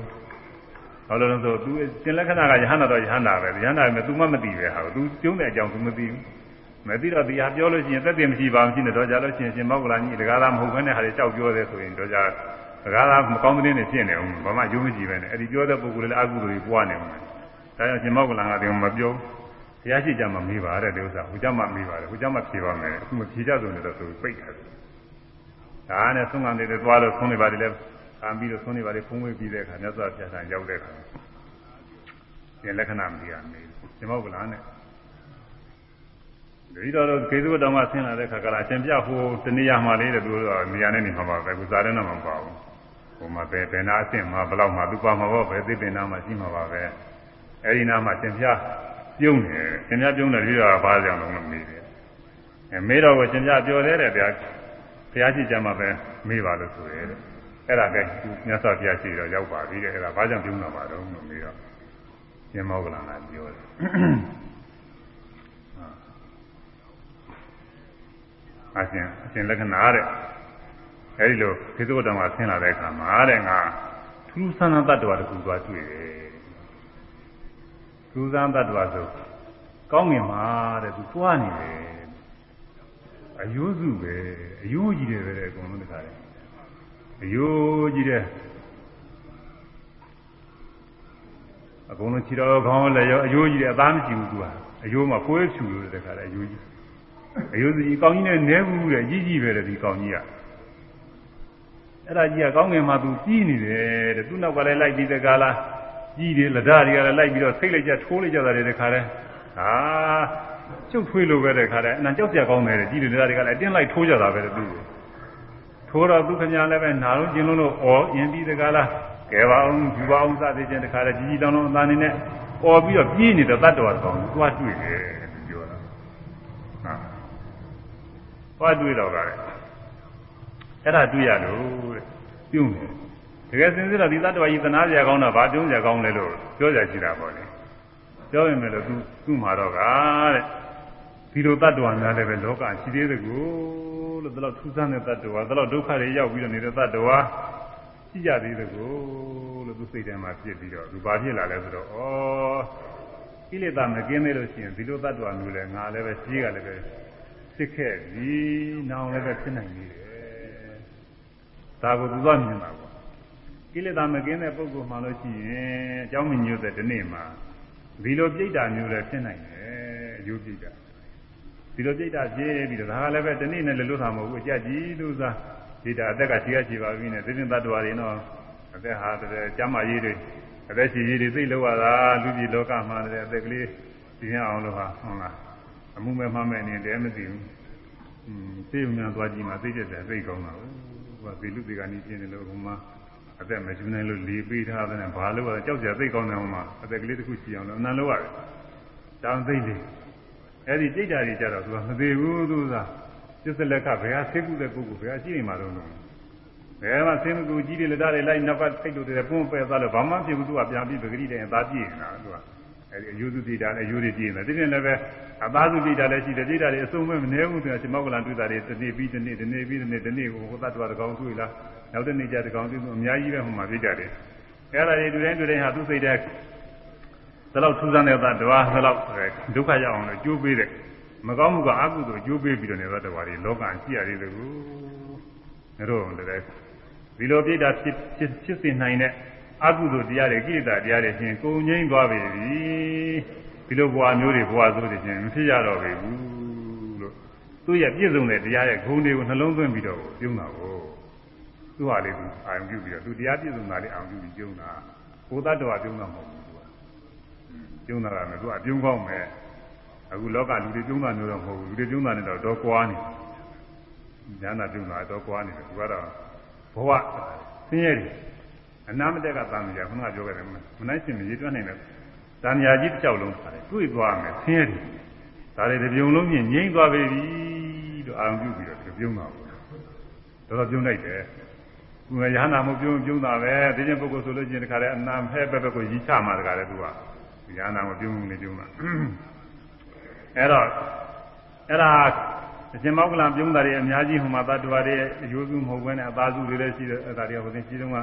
ဘာလို့လဲဆိုသူရှင်လက္ခဏာကယဟန္တာတော့ယဟန္တာပဲယဟန္တာပဲသူမှမသိပဲဟာကိုသူပြုံးတဲ့အကြောင်းသူမသိဘူးမသိတော့တရားပြောလို့ရှိရင်သက်သေမရှိပါမရှိနဲ့တော့ကြလို့ရှိရင်ရှင်မောက္ကလာကြီးတကားသားမဟုတ်ဘဲနဲ့ဟာတွေကြောက်ပြောတယ်ဆိုရင်တော့ကြတကားသားမကောင်းတဲ့နေဖြစ်နေအောင်ဘာမှယုံမရှိပဲနဲ့အဲ့ဒီပြောတဲ့ပုဂ္ဂိုလ်လည်းအကုသိုလ်တွေပွားနေအောင်ဒါကြောင့်ရှင်မောက္ကလာကတည်းကမပြောတရားရှိကြမှာမေးပါတဲ့ဒီဥစ္စာဟိုကြမှာမေးပါတယ်ဟိုကြမှာဖြေပါမယ်အခုမဖြေကြဆိုနေတော့ဆိုပိတ်တယ်ဒါနဲ့ဆုံးခံနေတဲ့သွားလို့ဆုံးနေပါတယ်လဲ ခံပြီးတော့ဆုံးနေပါတယ်ဖုံးဝေးပြီးတဲ့အခါမြတ်စွာဘုရားဆံရောက်တဲ့အခါရှင်လက္ခဏာမကြီးကမေးရှင်မောက္ကလာနဲ့ဒီတော့ကေသုတောင်မှဆင်းလာတဲ့ခါကလာအရှင်ပြဟိုတနေရာမှလေးတဲ့သူတို့နေရာနဲ့နေမှာပါပဲကုစားတဲ့တော့မပါဘူးဟိုမှာပဲဘယ်နာအဆင့်မှာဘယ်လောက်မှသူပါမှာပေါ့ပဲသိပင်နာမှာရှိမှာပါပဲအဲဒီနာမှာရှင်ပြပြုံးတယ်ရှင်ပြပြုံးတယ်ပြီးတော့ဘာကြောင့်လုံးလို့မေးတယ်အဲမေးတော့ကိုရှင်ပြပြောသေးတယ်ဗျာဘုရားရှိကြမှာပဲမေးပါလို့ဆိုရဲတဲ့ အဲ့ဒါပဲမြတ်စွာဘုရားရှိတော့ရောက်ပါပြီတဲ့အဲ့ဒါဘာကြောင့်ပြုံးတာပါတော့လို့မေးတော့ရှင်မောကလန်ကပြောတယ်အရှင်အရှင်လက္ခဏာတဲ့အဲဒီလိုခေသုတော်မှာဆင်းလာတဲ့အခါမှာတဲ့ငါထူးဆန်းသောတ attva တခုသွားတွေ့တယ်ထူးဆန်းတ attva ဆိုကောင်းငင်မှာတဲ့သူသွားနေတယ်အယိုးစုပဲအယိုးကြီးတယ်ပဲအကုန်လုံးတခါတယ် အယိုးကြီးတယ်အကုန်လုံးခြေတော်ခေါင်းလည်းရောအယိုးကြီးတယ်အသားမရှိဘူးသူကအယိုးမှာကိုယ်ဖြူလို့တခါတယ်အယိုးကြီးအယုဒ္ဓကြီးကောင်းကြီးနဲ့နဲဘူးတဲ့ကြီးကြီးပဲတဲ့ဒီကောင်းကြီးကအဲ့ဒါကြီးကကောင်းငင်မှာသူကြီးနေတယ်တဲ့သူ့နောက်ကလည်းလိုက်ပြီးတကားလားကြီးတယ်လက်ဓာတွေကလည်းလိုက်ပြီးတော့ဆိတ်လိုက်ကြထိုးလိုက်ကြတာတွေတခါတည်းဟာကျုပ်ထွေးလို့ပဲတဲ့ခါတည်းအနံကြောက်ပြကောင်းတယ်တဲ့ကြီးတယ်လက်ဓာတွေကလည်းအတင်းလိုက်ထိုးကြတာပဲတဲ့သူ့ကို ထိုးတော့သူခင်ဗျားလည်းပဲနာလုံးကျင်လုံးလို့អော်ရင်ပြီးတကားလားကဲပါအောင်ယူပါအောင်စသည်ချင်းတခါတည်းကြီးကြီးတောင်းတောင်းအသာနေနဲ့អော်ပြီးတော့ပြေးနေတဲ့တတ်တော်ကောင်သွားတွေ့တယ်သွားတွေ့တော့ကလည်းအဲ့ဒါတွေ့ရလို့တဲ့ပြုံးတယ်တကယ်စင်စစ်တော့ဒီသတ္တဝါကြီးသနာကြကောင်းတော့ဘာတုံးကြကောင်းလဲလို့ပြောကြရှိတာပေါ့လေပြောရင်လည်းသူသူ့မှာတော့ကတဲ့ဒီလိုတ attva များလည်းပဲလောကရှိသေးတယ်ကို လို့ဒါတော့ထူးဆန်းတဲ့တ attva ဒါတော့ဒုက္ခတွေရောက်ပြီးတော့နေတဲ့တ attva ရှိကြသေးတယ်ကိုလို့သူစိတ်ထဲမှာဖြစ်ပြီးတော့သူဘာဖြစ်လာလဲဆိုတော့ဩကိလေသာမကင်းသေးလို့ရှိရင်ဒီလိုတ attva မျိုးလဲငါလည်းပဲရှိကလည်းပဲဖြစ်ခဲ့ပြီနောင်လည်းပဲဖြစ်နိုင်သေးတယ်ဒါကိုသူသွားမြင်တာပေါ့ကိလေသာမကင်းတဲ့ပုဂ္ဂိုလ်မှလို့ရှိရင်အကြောင်းမညွတ်တဲ့ဒီနေ့မှာဒီလိုပြိတ္တာမျိုးလည်းဖြစ်နိုင်တယ်အယုပြိတ္တာ ဒီလိုပြိတ္တာဖြစ်ပြီးတော့ဒါကလည်းပဲဒီနေ့နဲ့လည်းလွတ်တာမဟုတ်ဘူးအကြကြီးလို့သာဒီတာအသက်ကရှိရရှိပါပြီနဲ့သိသိတ attva တွေတော့အသက်ဟာတဲ့ကျမ်းမာရေးတွေအသက်ရှိရေးတွေသိလို့ရတာလူကြီးလောကမှာလည်းအသက်ကလေးသိရအောင်လို့ဟာဟုတ်လားအမှုမဲ့မှမဲ့နေတယ်မသိဘူးอืมသိုံများသွားကြည့်မှသိတဲ့သိကောင်းတာဟုတ်ကဲ့ဒီလူတွေကနီးပြင်းနေလို့ဟိုမှာအသက်မကျွနိုင်လို့လီပေးထားတဲ့ဘာလို့လဲကြောက်ကြသိကောင်းတယ်ဟိုမှာအသက်ကလေးတစ်ခုရှိအောင်လို့အနံလို့ရတယ်တောင်းသိတယ် အဲ့ဒီကြိတ်တာတွေကြတော့သူကမသေးဘူးသူကသစ္စလက်ကဘယ်ဟာသိကုတဲ့ပုဂ္ဂိုလ်ဘယ်ဟာရှိနေမှာတော့လို့ဘယ်မှာသိမကူကြီးတွေလက်ဓာတ်တွေလိုက်နောက်ကသိလို့တယ်ပုံပဲသားလို့ဘာမှဖြစ်ဘူးသူကပြန်ပြီးပဂရိတဲ့အသားပြည့်နေတာသူကအဲဒီအယုစုတိတာနဲ့အယုတွေပြည့်နေတယ်ဒီပြင်လည်းပဲအသားစုတိတာလည်းရှိတယ်တိတာတွေအစုံမဲ့မနေဘူးသူကရှင်မောကလန်တွေ့တာတွေတစ်နေ့ပြီးတစ်နေ့တစ်နေ့ပြီးတစ်နေ့တစ်နေ့ကိုဟိုသတ္တဝါတကောင်တွေ့လားနောက်တစ်နေ့ကျတကောင်တွေ့သူအများကြီးပဲဟိုမှာပြကြတယ်အဲ့ဒါတွေတူတိုင်းတူတိုင်းဟာသူ့စိတ်တဲ့ ဒီလောက်ထူးဆန်းတဲ့သတ္တဝါဒီလောက်ဒုက္ခရောက်အောင်လို့ကြိုးပေးတဲ့မကောင်းမှုကအကုသိုလ်ကြိုးပေးပြီးတော့နေတဲ့သတ္တဝါတွေလောကရှိရသေးတယ်ကူတို့လည်းဒီလိုပြိတ္တာဖြစ်ဖြစ်စေနိုင်တဲ့အကုသိုလ်တရားတွေကိလေသာတရားတွေချင်းကိုငိမ့်သွားပြီဒီလိုဘဝမျိုးတွေဘဝဆိုတွေချင်းမဖြစ်ရတော့ဘူးလို့သူ့ရဲ့ပြည့်စုံတဲ့တရားရဲ့ဂုဏ်တွေကိုနှလုံးသွင်းပြီးတော့ပြုံးတာကိုသူ့ဟာလေးသူအာရုံပြုပြီးတော့သူတရားပြည့်စုံတာလေးအာရုံပြုပြီးပြုံးတာကိုသတ္တဝါပြုံးတာမဟုတ်ဘူးသူက ပြုံးတာကလည်းသူကအပြုံးကောင်းမယ်အခုလောကလူတွေပြုံးတာမျိုးတော့မဟုတ်ဘူးလူတွေပြုံးတာနဲ့တော့တော့ကွာနေဉာဏ်နာပြုံးတာတော့ကွာနေတယ်သူကတော့ဘဝဆင်းရဲတယ်အနာမတက်ကတာမညာခုနကပြောခဲ့တယ်မနိုင်ရှင်မရည်တွက်နိုင်တယ်တာမညာကြီးတစ်ကြောက်လုံးပါတယ်တွေ့သွားမယ်ဆင်းရဲတယ်ဒါတွေတပြုံလုံးပြင်ငြိမ့်သွားပြီလို့အာရုံပြုပြီးတော့ပြုံးတာပေါ့တော်တော်ပြုံးလိုက်တယ်သူကရဟနာမပြုံးပြုံးတာပဲဒီကျင်ပုဂ္ဂိုလ်ဆိုလို့ချင်းတခါလဲအနာဖဲပဲပဲကိုရီချမှာတခါလဲသူက ရဟနာမပြုံးနေပြုံးတာအဲ့တော့အဲ့ဒါအရှင်မောက္ကလံပြုံးတာတွေအများကြီးဟိုမှာတ attva တွေအယိုးစုမဟုတ်ဘဲနဲ့အသားစုတွေလည်းရှိတယ်အဲ့ဒါတွေကဟိုသင်ရှိတုန်းက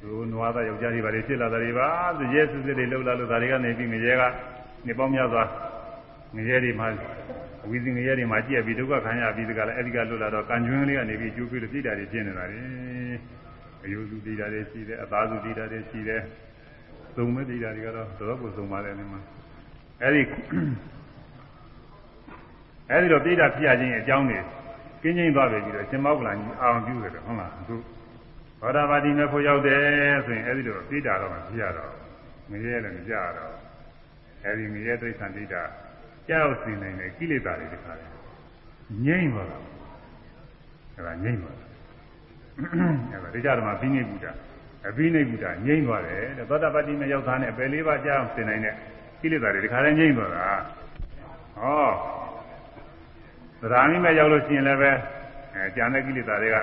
သူနွားသားယောက်ျားတွေပါလေဖြစ်လာတာတွေပါသရဲစစ်စစ်တွေလှုပ်လာလို့ဒါတွေကနေပြီးငရဲကနေပေါင်းများစွာငရဲတွေမှာဝီစီငရဲတွေမှာကြည့်ရပြီးဒုက္ခခံရပြီးတကလည်းအဲ့ဒီကလွတ်လာတော့ကံကျွန်းလေးကနေပြီးကျိုးပြီးလို့ပြိတာတွေဖြစ်နေတာလေအယိုးစုပြိတာတွေရှိတယ်အသားစုပြိတာတွေရှိတယ် သုံးမဲ့ပြိတာတွေကတော့တော်တော်ကိုသုံးပါလေနေမှာအဲ့ဒီအဲဒီတော့ပြိတာဖြစ်ရခြင်းအကြောင်းတွေကင်းကျင်းသွားပြီပြီးတော့ရှင်မောက္ကလန်ကြီးအောင်ပြုတယ်ဟုတ်လားအခုဘောဓဘာတိမဲ့ဖို့ရောက်တယ်ဆိုရင်အဲဒီတော့ပြိတာတော့မဖြစ်ရတော့ငရဲလည်းမကြရတော့အဲဒီငရဲဒိဋ္ဌံပြိတာကြောက်စင်နိုင်တဲ့ကိလေသာတွေတခါတယ်ငြိမ့်သွားတာအဲဒါငြိမ့်သွားတယ်အဲဒါဒီကြတော့မှဘိနိဗ္ဗုဒ္ဓ အဘိနိဗ္ဗုဒ္ဓငြိမ့်သွားတယ်သောတာပတိမဲ့ရောက်တာနဲ့အပယ်လေးပါးကြောက်စင်နိုင်တဲ့ကိလေသာတွေတခါလည်းငြိမ့်သွားတာဟောသရဏိမဲ့ရောက်လို့ရှိရင်လည်းပဲအဲဉာဏ်တဲ့ကိလေသာတွေက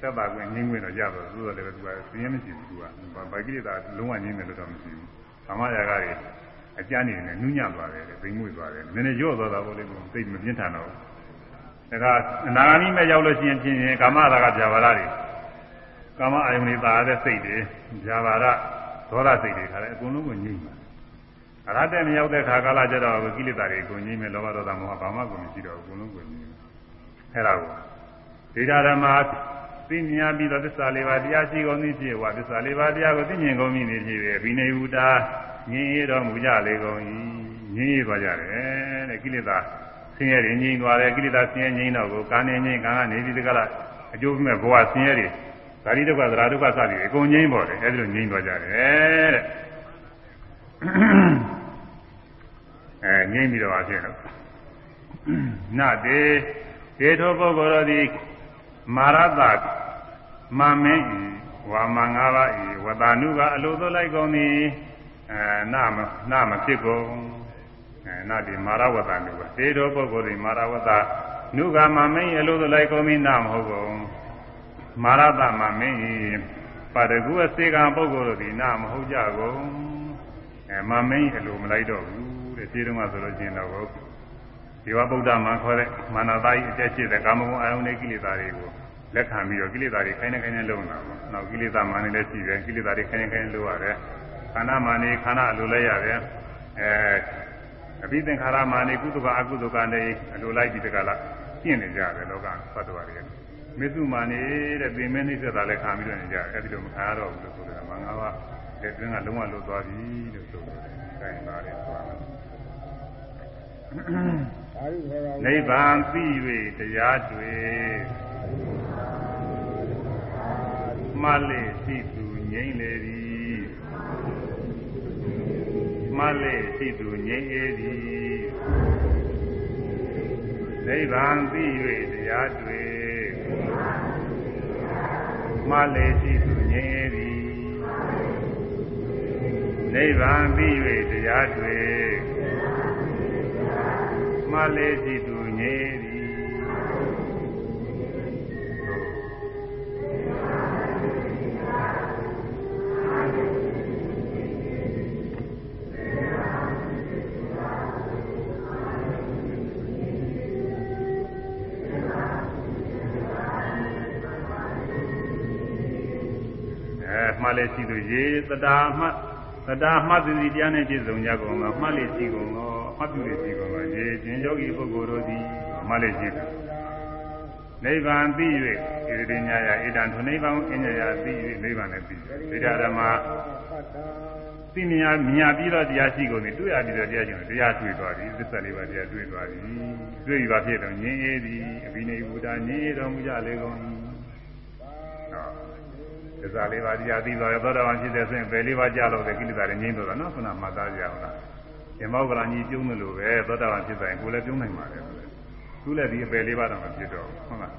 သက်ပါခွင့်ငြင်းခွင့်တော့ရတော့သူကလည်းသူကသိရင်မရှိဘူးသူကဘာကိလေသာလုံးဝငြင်းတယ်လို့တော့မရှိဘူး။ကာမရာဂတွေအကျမ်းနေနဲ့နူးညံ့သွားတယ်သိမ့်မွေ့သွားတယ်နည်းနည်းရော့သွားတာပေါ့လေသူသိမပြင်းထန်တော့ဘူး။ဒါကအနာဂါမိမဲ့ရောက်လို့ရှိရင်ဖြစ်ရင်ကာမရာဂဗျာပါဒတွေ ကာမအာယုန်တွေပါတဲ့စိတ်တွေဗျာပါဒဒေါသစိတ်တွေခါတယ်အကုန်လုံးကိုငြိမ့်ပါအရဟတမရောက်တဲ့ခါကာလကျတော့ကိလေသာတွေကိုငြိမ့်မယ်လောဘဒေါသမောဟဘာမှကိုမရှိတော့ဘူးအကုန်လုံးကိုငြိမ့်အဲ့ဒါကိုဒိဋ္ဌဓမ္မသိမြင်ပြီးတော့သစ္စာလေးပါးတရားရှိကုန်သည်ဖြစ်ဝါသစ္စာလေးပါးတရားကိုသိမြင်ကုန်ပြီနေဖြစ်ပြီဘိနေဟုတာငြင်းရတော်မူကြလေကုန်၏ငြင်းရသွားကြတယ်တဲ့ကိလေသာဆင်းရဲတွေငြိမ့်သွားတယ်ကိလေသာဆင်းရဲငြိမ့်တော့ကိုကာနေငြိမ့်ကံကနေပြီးတကလားအကျိုးမဲ့ဘဝဆင်းရဲတွေ ဓာတိဒုက္ခသရာဒုက္ခစသည်အကုန်ငြိမ့်ပေါ်တယ်အဲဒီလိုငြိမ့်သွားကြတယ်တဲ့အဲငြိမ့်ပြီးတော့အဖြစ်တော့နတေဒေထောပုဂ္ဂိုလ်တို့သည်မာရတမမင်းဤဝါမငါးပါးဤဝတ္တနုကအလိုသွလိုက်ကုန်သည်အဲနာမနာမဖြစ်ကုန်အဲနာဒီမာရဝတ္တနုကဒေထောပုဂ္ဂိုလ်သည်မာရဝတ္တနုကမမင်းအလိုသွလိုက်ကုန်သည်နာမဟုတ်ကုန် မာရတမမင်းဤပါတကူအစေကံပုဂ္ဂိုလ်တို့ဒီနာမဟုတ်ကြကုန်အဲမမင်းအလိုမလိုက်တော့ဘူးတဲ့ခြေတုံးကဆိုလို့ရှိရင်တော့ဒီဝဗုဒ္ဓမှာခေါ်တဲ့မာနတာကြီးအတက်ရှိတဲ့ကာမဂုဏ်အာယုန်နဲ့ကိလေသာတွေကိုလက်ခံပြီးတော့ကိလေသာတွေခိုင်းနေခိုင်းနေလုံတာပေါ့။နောက်ကိလေသာမာနလည်းရှိတယ်ကိလေသာတွေခိုင်းနေခိုင်းနေလုံရတယ်။ခန္ဓာမာနေခန္ဓာအလိုလိုက်ရတယ်။အဲအဘိသင်္ခါရမာနေကုသကအကုသကနဲ့အလိုလိုက်ပြီးတကလားရှင်းနေကြတယ်လောကသတ္တဝါတွေ။ မေစုမာနေတဲ့ပင်မနှိစ္စတာလည်းခံပြီးတော့နေကြတယ်။အဲဒီလိုမခံရတော့ဘူးလို့ဆိုတယ်။မင်္ဂလာတဲ့တွင်းကလုံးဝလွတ်သွားပြီလို့ဆိုတယ်။အဲဒါလည်းဆိုတာ။နိဗ္ဗာန်သိ၍တရားတွေ့မှလေရှိသူငြိမ့်လေသည်မှလေရှိသူငြိမ့်အေသည်နိဗ္ဗာန်သိ၍တရားတွေ့ မှလေရှိသူငြိမ့်အေသည်နိဗ္ဗာန်သိ၍တရားတွေ့မှလေရှိသူငြိမ့် မှတ်လေရှိသူရေတတာမှတ်တတာမှတ်သူစီတရားနဲ့ပြည့်စုံကြကုန်သောမှတ်လေရှိကုန်သောအမှတ်သူတွေရှိကုန်သောရေကျင်ယောဂီပုဂ္ဂိုလ်တို့သည်မှတ်လေရှိသူနိဗ္ဗာန်သိ၍ဣတိညာယဣဒံထုနိဗ္ဗာန်အညယသိ၍နိဗ္ဗာန်လည်းသိဒီဓမ္မသိမြာမြာပြီးတော့တရားရှိကုန်သည်တွေ့ရပြီးတော့တရားရှိကုန်တရားတွေ့သွားပြီသစ္စာလေးပါးတရားတွေ့သွားပြီတွေ့ပြီပါဖြစ်တော့ငြင်းအေးသည်အဘိနိဗ္ဗုဒ္ဓငြင်းတော်မူကြလေကုန်၏ သစ္စာလေးပါးတရားသိသွားရသောတာပန်ဖြစ်တဲ့ဆိုရင်ပယ်လေးပါးကြလို့တဲ့ကိလေသာတွေငြိမ်းတော့တာနော်ခုနမှတ်သားကြအောင်လားဒီမောကလာကြီးပြုံးတယ်လို့ပဲသောတာပန်ဖြစ်တိုင်းကိုယ်လည်းပြုံးနိုင်ပါတယ်သူလည်းဒီအပယ်လေးပါးတော့မဖြစ်တော့ဟုတ်လား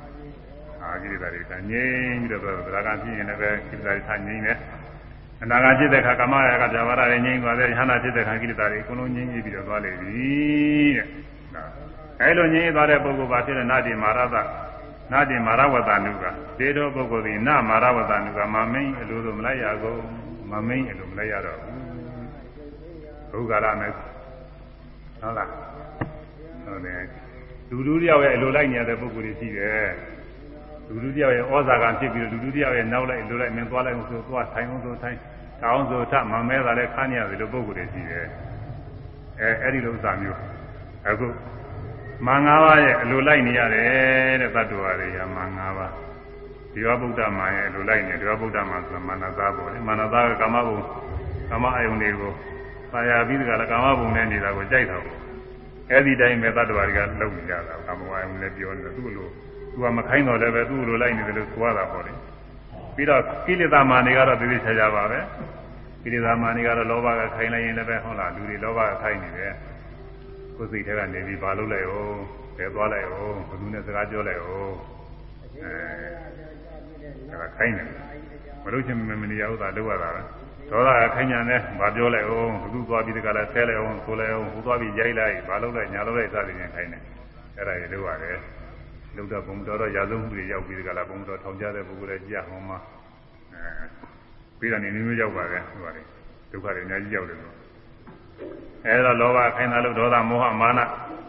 အာကိလေသာတွေကငြိမ်းပြီးတော့သရဂံဖြစ်ရင်လည်းပဲကိလေသာတွေထားငြိမ်းတယ်အနာဂတ်ဖြစ်တဲ့ခါကာမရာဂဗျာပါဒတွေငြိမ်းသွားတယ်ယဟနာဖြစ်တဲ့ခါကိလေသာတွေအကုန်လုံးငြိမ်းပြီးတော့သွားလေပြီတဲ့အဲလိုငြိမ်းသွားတဲ့ပုဂ္ဂိုလ်ပါဖြစ်တဲ့နာတိမာရသ နာတိမာရဝတ္တနုကသေတော်ပုဂ္ဂိုလ်သည်နာမာရဝတ္တနုကမမိန်အလိုလိုမလိုက်ရကုန်မမိန်အလိုမလိုက်ရတော့ဘူးဘုရားရမယ်ဟုတ်လားဟုတ်တယ်လူလူတယောက်ရဲ့အလိုလိုက်နေရတဲ့ပုဂ္ဂိုလ်တွေရှိတယ်လူလူတယောက်ရဲ့ဩဇာကဖြစ်ပြီးတော့လူလူတယောက်ရဲ့နောက်လိုက်လိုလိုက်မင်းသွားလိုက်ဆိုသွားထိုင်အောင်ဆိုထိုင်တောင်းဆိုထမမဲတာလည်းခါနေရတယ်လို့ပုဂ္ဂိုလ်တွေရှိတယ်အဲအဲ့ဒီလိုဥစ္စာမျိုးအခု မင်္ဂပါးရဲ့အလိုလိုက်နေရတယ်တဲ့သတ္တဝါတွေကမင်္ဂပါးဒီဝဗုဒ္ဓမာရဲ့အလိုလိုက်နေဒီဝဗုဒ္ဓမာဆိုမာနသားပေါ်တယ်မာနသားကကာမဘုံကာမအယုန်တွေကိုပါရပြီးတကလည်းကာမဘုံနဲ့နေတာကိုကြိုက်တာပေါ့အဲ့ဒီတိုင်းပဲသတ္တဝါတွေကလုံနေကြတာကာမဝါယုန်လည်းပြောနေတယ်သူ့လိုသူကမခိုင်းတော့လည်းပဲသူ့လိုလိုက်နေတယ်လို့ဆိုရတာပေါ့လေပြီးတော့ကိလေသာမာနေကတော့သိသိချာချာပါပဲကိလေသာမာနေကတော့လောဘကခိုင်းလိုက်ရင်လည်းပဲဟုတ်လားလူတွေလောဘကခိုင်းနေတယ် ကိုယ်စိတ်ထဲကနေပြီးဘာလုပ်လိုက်အောင်ဘယ်သွားလိုက်အောင်ဘယ်သူနဲ့စကားပြောလိုက်အောင်အဲဒါခိုင်းတယ်မလို့ချင်းမမနေရဘူးသာလုပ်ရတာပဲဒေါသကခိုင်းညာနဲ့ဘာပြောလိုက်အောင်ဘယ်သူသွားပြီးတကလည်းဆဲလိုက်အောင်ဆိုလိုက်အောင်ဟိုသွားပြီးရိုက်လိုက်ဘာလုပ်လိုက်ညာလုပ်လိုက်စသည်ဖြင့်ခိုင်းတယ်အဲ့ဒါတွေလုပ်ရတယ်လုပ်တော့ဘုံတော်တော့ရာဇဝမှုတွေရောက်ပြီးတကလည်းဘုံတော်ထောင်ကြတဲ့ပုဂ္ဂိုလ်တွေကြာဟောမှာအဲပြီးတော့နေမျိုးရောက်ပါတယ်ဟိုပါလေဒုက္ခတွေအများကြီးရောက်တယ်လို့ အဲဒါလောဘခိုင်းတာလို့ဒေါသမောဟမာန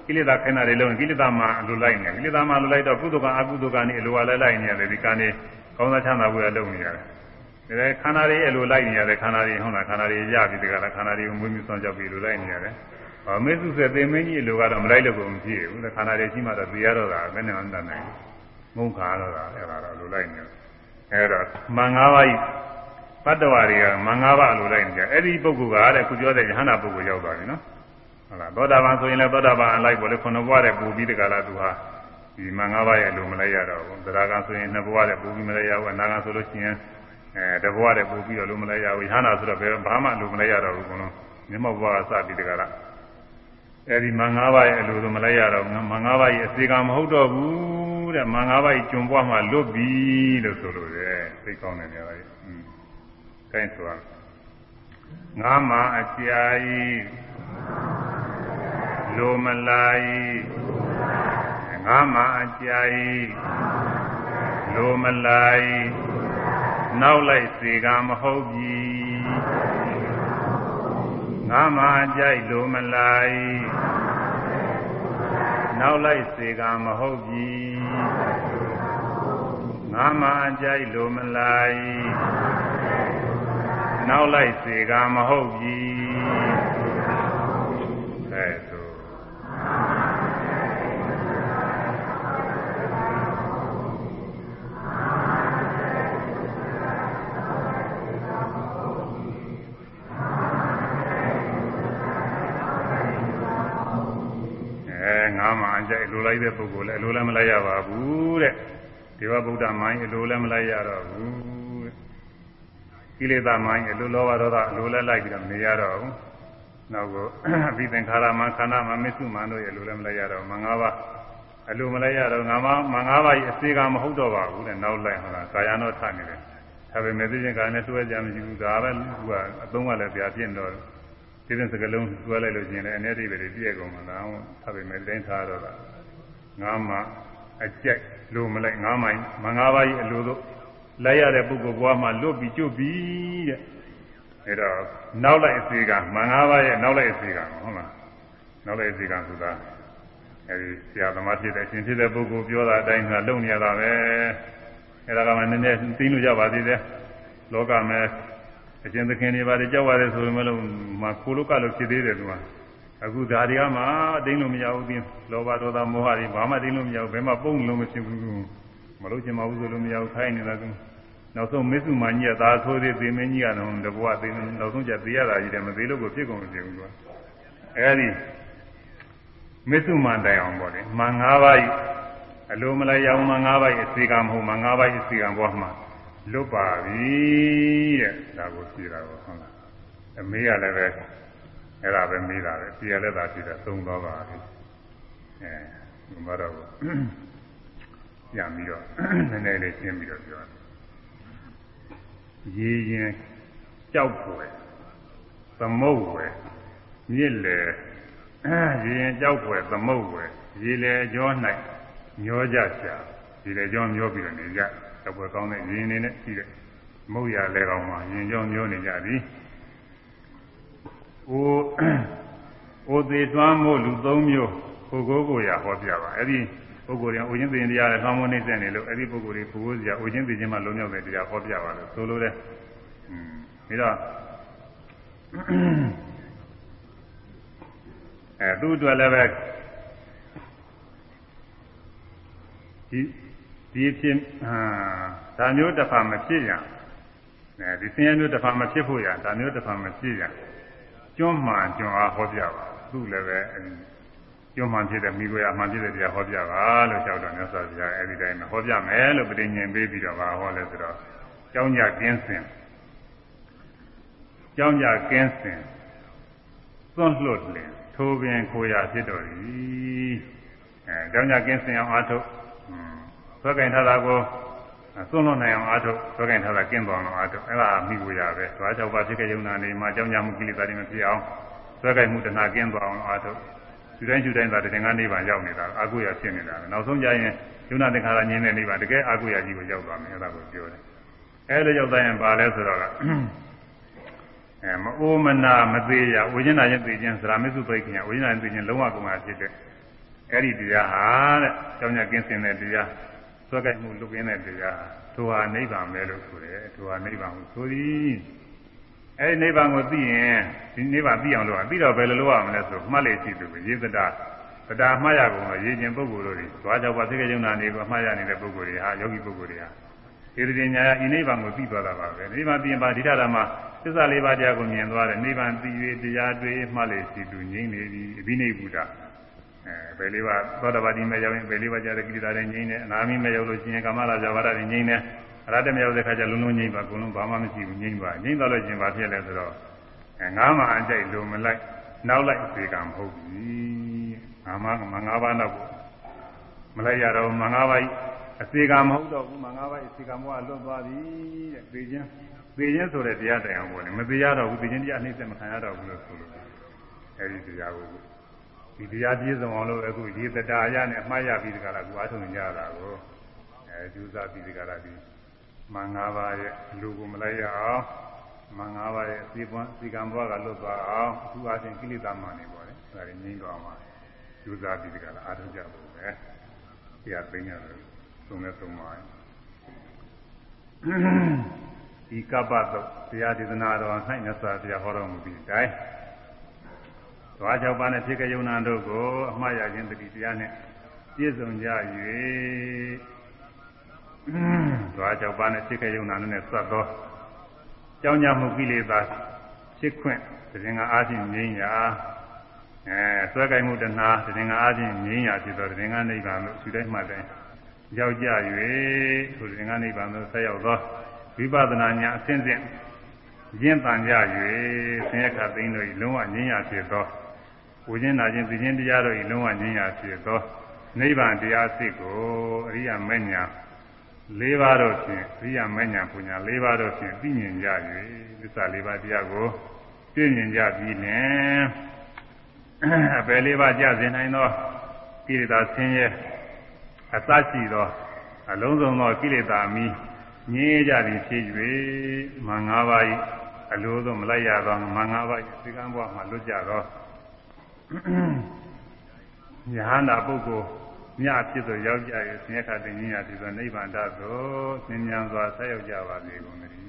ကိလေသာခိုင်းတာတွေလုံးကိလေသာမှာအလိုလိုက်နေကိလေသာမှာလိုလိုက်တော့ကုသကအကုသကနဲ့အလိုဝလဲလိုက်နေရတယ်ဒီကံနေကောင်းသောချမ်းသာဖို့ရလုပ်နေရတယ်ဒါခန္ဓာတွေအလိုလိုက်နေရတယ်ခန္ဓာတွေဟုတ်လားခန္ဓာတွေရပြီတကလားခန္ဓာတွေကိုမွေးမြူဆောင်ကြောက်ပြီးလိုလိုက်နေရတယ်။ဟောမေစုစေသေမင်းကြီးလိုကတော့မလိုက်လို့ကိုမဖြစ်ဘူး။ခန္ဓာတွေရှိမှတော့သိရတော့တာဘယ်နဲ့မှမတတ်နိုင်ဘူး။ငုံခါတော့တာအဲ့ဒါတော့လိုလိုက်နေ။အဲ့တော့မင်္ဂပါးဘ တ်တော်တွေကမင်္ဂပါလိုလိုက်နေကြအဲ့ဒီပုဂ္ဂိုလ်ကတဲ့ခုပြောတဲ့ယဟနာပုဂ္ဂိုလ်ရောက်သွားပြီနော်ဟုတ်လားသောတာပန်ဆိုရင်လည်းသောတာပန်အလိုက်ပေါ်လေခုနှစ်ဘဝတဲ့ပူပြီးတကလားသူဟာဒီမင်္ဂပါရဲ့လိုမလိုက်ရတော့ဘူးသရဂံဆိုရင်နှစ်ဘဝတဲ့ပူပြီးမလိုက်ရဘူးအနာဂံဆိုလို့ရှိရင်အဲတဘဝတဲ့ပူပြီးတော့လိုမလိုက်ရဘူးယဟနာဆိုတော့ဘယ်ဘာမှလိုမလိုက်ရတော့ဘူးဘုန်းမြတ်မောဘဝကစပြီးတကလားအဲဒီမင်္ဂပါရဲ့အလိုလိုမလိုက်ရတော့ဘူးမင်္ဂပါရဲ့အစီကံမဟုတ်တော့ဘူးတဲ့မင်္ဂပါရဲ့ကျွံပွားမှလွတ်ပြီလို့ဆိုလို့တယ်သိကောင်းတယ်နေရာကြီး ကိုင်းဆိုတာငါမှအကြာဤလိုမလာဤငါမှအကြာဤလိုမလာဤနောက်လိုက်စေကမဟုတ်ပြီငါမှကြိုက်လို့မလိုက်နောက်လိုက်စေကမဟုတ်ပြီငါမှကြိုက်လို့မလိုက် နောက်လိုက်စေကမဟုတ်ပြီအဲဆိုအဲငါမှအကြိုက်အလိုလိုက်တဲ့ပုဂ္ဂိုလ်လည်းအလိုလည်းမလိုက်ရပါဘူးတဲ့ဒီဘဗုဒ္ဓမိုင်းအလိုလည်းမလိုက်ရတော့ဘူးတဲ့ ကိလေသာမိုင်းအလိုလောဘဒေါသအလိုလည်းလိုက်ပြီးတော့မနေရတော့ဘူးနောက်ကိုအဘိသင်္ခါရမခန္ဓာမမစ္စုမန်တို့ရဲ့အလိုလည်းမလိုက်ရတော့မင်္ဂပါအလိုမလိုက်ရတော့ငါမမင်္ဂပါကြီးအစေကမဟုတ်တော့ပါဘူးတဲ့နောက်လိုက်ဟောတာကာယနောထနေတယ်ဒါပေမဲ့သိချင်းကာနဲ့တွဲကြမရှိဘူးဒါပဲသူကအသုံးကလည်းပြပြင့်တော့ဒီတဲ့စကလုံးတွဲလိုက်လို့ရှိရင်လည်းအနေအသေးပဲပြည့်ကုန်မှာလားဒါပေမဲ့တိုင်းထားတော့တာငါမှအကြိုက်လို့မလိုက်ငါမှမင်္ဂပါကြီးအလိုတို့ လိုက်ရတဲ့ပုဂ္ဂိုလ်ဘဝမှာလွတ်ပြီးကျွတ်ပြီးတဲ့အဲတော့နောက်လိုက်အစီကမင်္ဂပါရဲ့နောက်လိုက်အစီကဟုတ်လားနောက်လိုက်အစီကဆိုတာအဲဒီဆရာသမားဖြစ်တဲ့အရှင်ဖြစ်တဲ့ပုဂ္ဂိုလ်ပြောတာအတိုင်းကလုံနေရတာပဲအဲဒါကမှနည်းနည်းသိလို့ကြပါသေးတယ်လောကမဲ့အရှင်သခင်တွေပါတယ်ကြောက်ရတယ်ဆိုရင်မလို့မကိုလိုကလို့ဖြစ်သေးတယ်သူကအခုဓာရီကမှတိမ့်လို့မရဘူးပြင်လောဘဒေါသမောဟတွေဘာမှတိမ့်လို့မရဘူးဘယ်မှပုံလို့မဖြစ်ဘူးမ လို့ချင်မဘူးဆိုလို့မရဘူးခိုင်းနေတာသူနောက်ဆုံးမစ္စုမကြီးကသာဆိုးသေးသေမင်းကြီးကတော့တဘွားသေနောက်ဆုံးကျသေရတာကြီးတယ်မသေးလို့ကိုဖြစ်ကုန်မဖြစ်ဘူးသူကအဲဒီမစ္စုမန်တိုင်အောင်ပေါ့လေမန်၅ပါးအလိုမလိုက်ရအောင်မန်၅ပါးအစီကံမဟုတ်မန်၅ပါးအစီကံဘောမှာလွတ်ပါပြီတဲ့ဒါကိုဖြေတာကိုဟုတ်လားအမေကလည်းပဲအဲ့ဒါပဲမေးတာပဲဖြေရလက်သာဖြေတာသုံးသွားပါပြီအဲဒီမှာတော့ ပြန်ပြီးတော့နည်းနည်းလေးရှင်းပြီးတော့ပြောရေရင်ကြောက်ပွယ်သမုတ်ဝယ်မြစ်လေရေရင်ကြောက်ပွယ်သမုတ်ဝယ်ရေလေကြော၌မျောကြချာရေလေကြောမျောပြီးတော့နေကြတပွဲကောင်းတဲ့ရင်နေနဲ့ရှိတဲ့မုတ်ရလဲကောင်းမှာရင်ကြောမျောနေကြသည်။အိုးအိုသေးသွမ်းမို့လူသုံးမျိုးကိုကိုကိုရဟောပြပါအဲ့ဒီ ပုဂ္ဂိုလ်တွေအိုချင်းသိရင်တရားလည်းကောင်းမွန်နေတယ်လို့အဲ့ဒီပုဂ္ဂိုလ်တွေကိုကိုစရာအိုချင်းသိချင်းမှလုံးရောက်တဲ့တရားဟောပြပါလို့ဆိုလိုတယ်။อืมပြီးတော့အဲသူ့အတွက်လည်းပဲဒီဒီဖြစ်အာဒါမျိုးတစ်ဖာမဖြစ်ရအဲဒီဆင်းရဲမျိုးတစ်ဖာမဖြစ်ဖို့ရဒါမျိုးတစ်ဖာမဖြစ်ရကျွမ်းမှန်ကျွမ်းအားဟောပြပါသူ့လည်းပဲ ကျွမ်းမှန်ဖြစ်တဲ့မိကိုရမှန်ဖြစ်တဲ့တရားဟောပြပါလို့ကြောက်တော်မြတ်စွာဘုရားအဲဒီတိုင်းဟောပြမယ်လို့ပြိညင်ပေးပြီးတော့ဗာဟောလဲဆိုတော့ကြောင်းကြကင်းစင်ကြောင်းကြကင်းစင်သွန့်လွတ်လင်ထိုးပင်ခိုရာဖြစ်တော်၏အဲကြောင်းကြကင်းစင်အောင်အားထုတ်ဆွဲကင်ထားတာကိုသွန့်လွတ်နိုင်အောင်အားထုတ်ဆွဲကင်ထားတာကင်းသွားအောင်အားထုတ်အဲ့ဒါမိကိုရပဲသွား၆ပါးဖြစ်ခဲ့ယုံနာနေမှာကြောင်းကြမှုကိလေသာတွေမဖြစ်အောင်ဆွဲကင်မှုတဏှာကင်းသွားအောင်အားထုတ် ယူတိုင်းယူတိုင်းသာတည်ငါးနိဗ္ဗာန်ရောက်နေတာအာဟုရဖြစ်နေတာပဲနောက်ဆုံးကြရင်ယုံနာသင်္ခါရညင်းတဲ့နိဗ္ဗာန်တကယ်အာဟုရကြီးကိုရောက်သွားမယ်အဲ့ဒါကိုပြောတယ်အဲ့လိုရောက်သွားရင်ဘာလဲဆိုတော့အဲမအိုးမနာမသေးရဝိညာဉ်ချင်းသိခြင်းသရမစ္စုပိတ်ခင်ဝိညာဉ်သိခြင်းလုံးဝကုန်မှာဖြစ်တဲ့အဲ့ဒီတရားဟာတဲ့ကြောင်းကြကင်းစင်တဲ့တရားသွက်ကဲ့မှုလုကင်းတဲ့တရားထိုဟာနိဗ္ဗာန်ပဲလို့ဆိုတယ်ထိုဟာနိဗ္ဗာန်ကိုဆိုသည် အဲ့ဒီနိဗ္ဗာန်ကိုသိရင်ဒီနိဗ္ဗာန်သိအောင်လုပ်အောင်ပြီးတော့ဘယ်လိုလုပ်ရမလဲဆိုမှတ်လေရှိသူရေသတာသတာမှားရကုန်တော့ရေကျင်ပုဂ္ဂိုလ်တို့တွေသွားကြောက်ပါသိကြုံနာနေပြီးမှားရနေတဲ့ပုဂ္ဂိုလ်တွေဟာယောဂီပုဂ္ဂိုလ်တွေဟာဒီတည်းညာဤနိဗ္ဗာန်ကိုသိသွားတာပါပဲနိဗ္ဗာန်သိရင်ပါဒိဋ္ဌာမှာသစ္စာလေးပါးတရားကိုမြင်သွားတယ်နိဗ္ဗာန်သိ၍တရားတွေ့မှလေရှိသူငြိမ့်နေပြီအဘိနိဗ္ဗုဒ္ဓအဲဘယ်လေးပါသောတပတိမဲ့ရောက်ရင်ဘယ်လေးပါကြတဲ့ကိလေသာတွေငြိမ့်နေအနာမိမဲ့ရောက်လို့ရှိရင်ကာမရာဇဝရတွေငြိမ့်နေ အရဟတမရောက်တဲ့ခါကျလုံးလုံးငြိမ့်ပါအကုန်လုံးဘာမှမရှိဘူးငြိမ့်ပါငြိမ့်သွားလို့ရှိရင်ဘာဖြစ်လဲဆိုတော့အဲငါးမှအကြိုက်လိုမလိုက်နောက်လိုက်အစေကမဟုတ်ဘူးငါးမှမငါးပါးနောက်မလိုက်ရတော့မငါးပါးအစေကမဟုတ်တော့ဘူးမငါးပါးအစေကမောကလွတ်သွားပြီတဲ့သိချင်းသိချင်းဆိုတဲ့တရားတရားပေါ်နေမသိရတော့ဘူးသိချင်းတရားနှိမ့်ဆက်မခံရတော့ဘူးလို့ဆိုလို့အဲဒီတရားကိုဒီတရားပြည့်စုံအောင်လို့အခုဒီတတာရနဲ့အမှားရပြီးဒီကလာကူအားထုတ်နေကြတာကိုအဲကျူးစားပြီးဒီကလာဒီ မင်္ဂပါရဲ့လူကိုမလိုက်ရအောင်မင်္ဂပါရဲ့အစီပွန်းစီကံဘွားကလွတ်သွားအောင်အခုအချင်းကိလေသာမှန်နေပေါ့လေဒါရင်းငိမ့်တော့မှာယူစားပြီးဒီကလာအားထုတ်ကြဖို့ပဲတရားသိညာလို့သုံးနဲ့သုံးပါဒီကပ္ပတော့တရားဒေသနာတော်၌မြတ်စွာဘုရားဟောတော်မူပြီးတိုင်းသွားကြောက်ပါနဲ့ဖြစ်ကြယုံနာတို့ကိုအမှားရခြင်းတတိတရားနဲ့ပြည့်စုံကြ၍ သွားကြောက်ပါနဲ့ဖြစ်ကြယုံနာတို့နဲ့စပ်သောကြောင်းကြမှုကိလေသာဖြစ်ခွင့်တရင်ကအားဖြင့်ငြိမ်းရာအဲဆွဲကြိုင်မှုတဏှာတရင်ကအားဖြင့်ငြိမ်းရာဖြစ်သောတရင်ကနိဗ္ဗာန်လို့သူတိုင်းမှတ်တယ်ရောက်ကြ၍ထိုတရင်ကနိဗ္ဗာန်သို့ဆက်ရောက်သောဝိပဿနာဉာဏ်အစဉ်စဉ်ရင့်တန်ကြ၍ဆင်းရဲခတ်သိမ်းတို့၏လုံးဝငြိမ်းရာဖြစ်သောဝိညာဉ်နာခြင်းသိခြင်းတရားတို့၏လုံးဝငြိမ်းရာဖြစ်သောနိဗ္ဗာန်တရားစိတ်ကိုအရိယာမဉ္ဇဏ် ၄ပါးတို့ဖြင့်အရိယာမဉ္ဇဏ်ပညာ၄ပါးတို့ဖြင့်သိမြင်ကြ၍သစ္စာ၄ပါးတရားကိုသိမြင်ကြပြီးလင်အပယ်၄ပါးကြစေနိုင်သောကိလေသာဆင်းရဲအစရှိသောအလုံးစုံသောကိလေသာမီငြင်းကြသည်ဖြစ်၍မင်္ဂပါ၏အလိုသောမလိုက်ရသောမင်္ဂပါ၏ဒီကံဘဝမှာလွတ်ကြသောယဟန္တာပုဂ္ဂိုလ် မြဖြစ်သောရောက်ကြရဆင်းရဲခါတင်ကြီးရဖြစ်သောနိဗ္ဗာန်တသောသင်ညာစွာဆက်ရောက်ကြပါစေကုန်သတည်း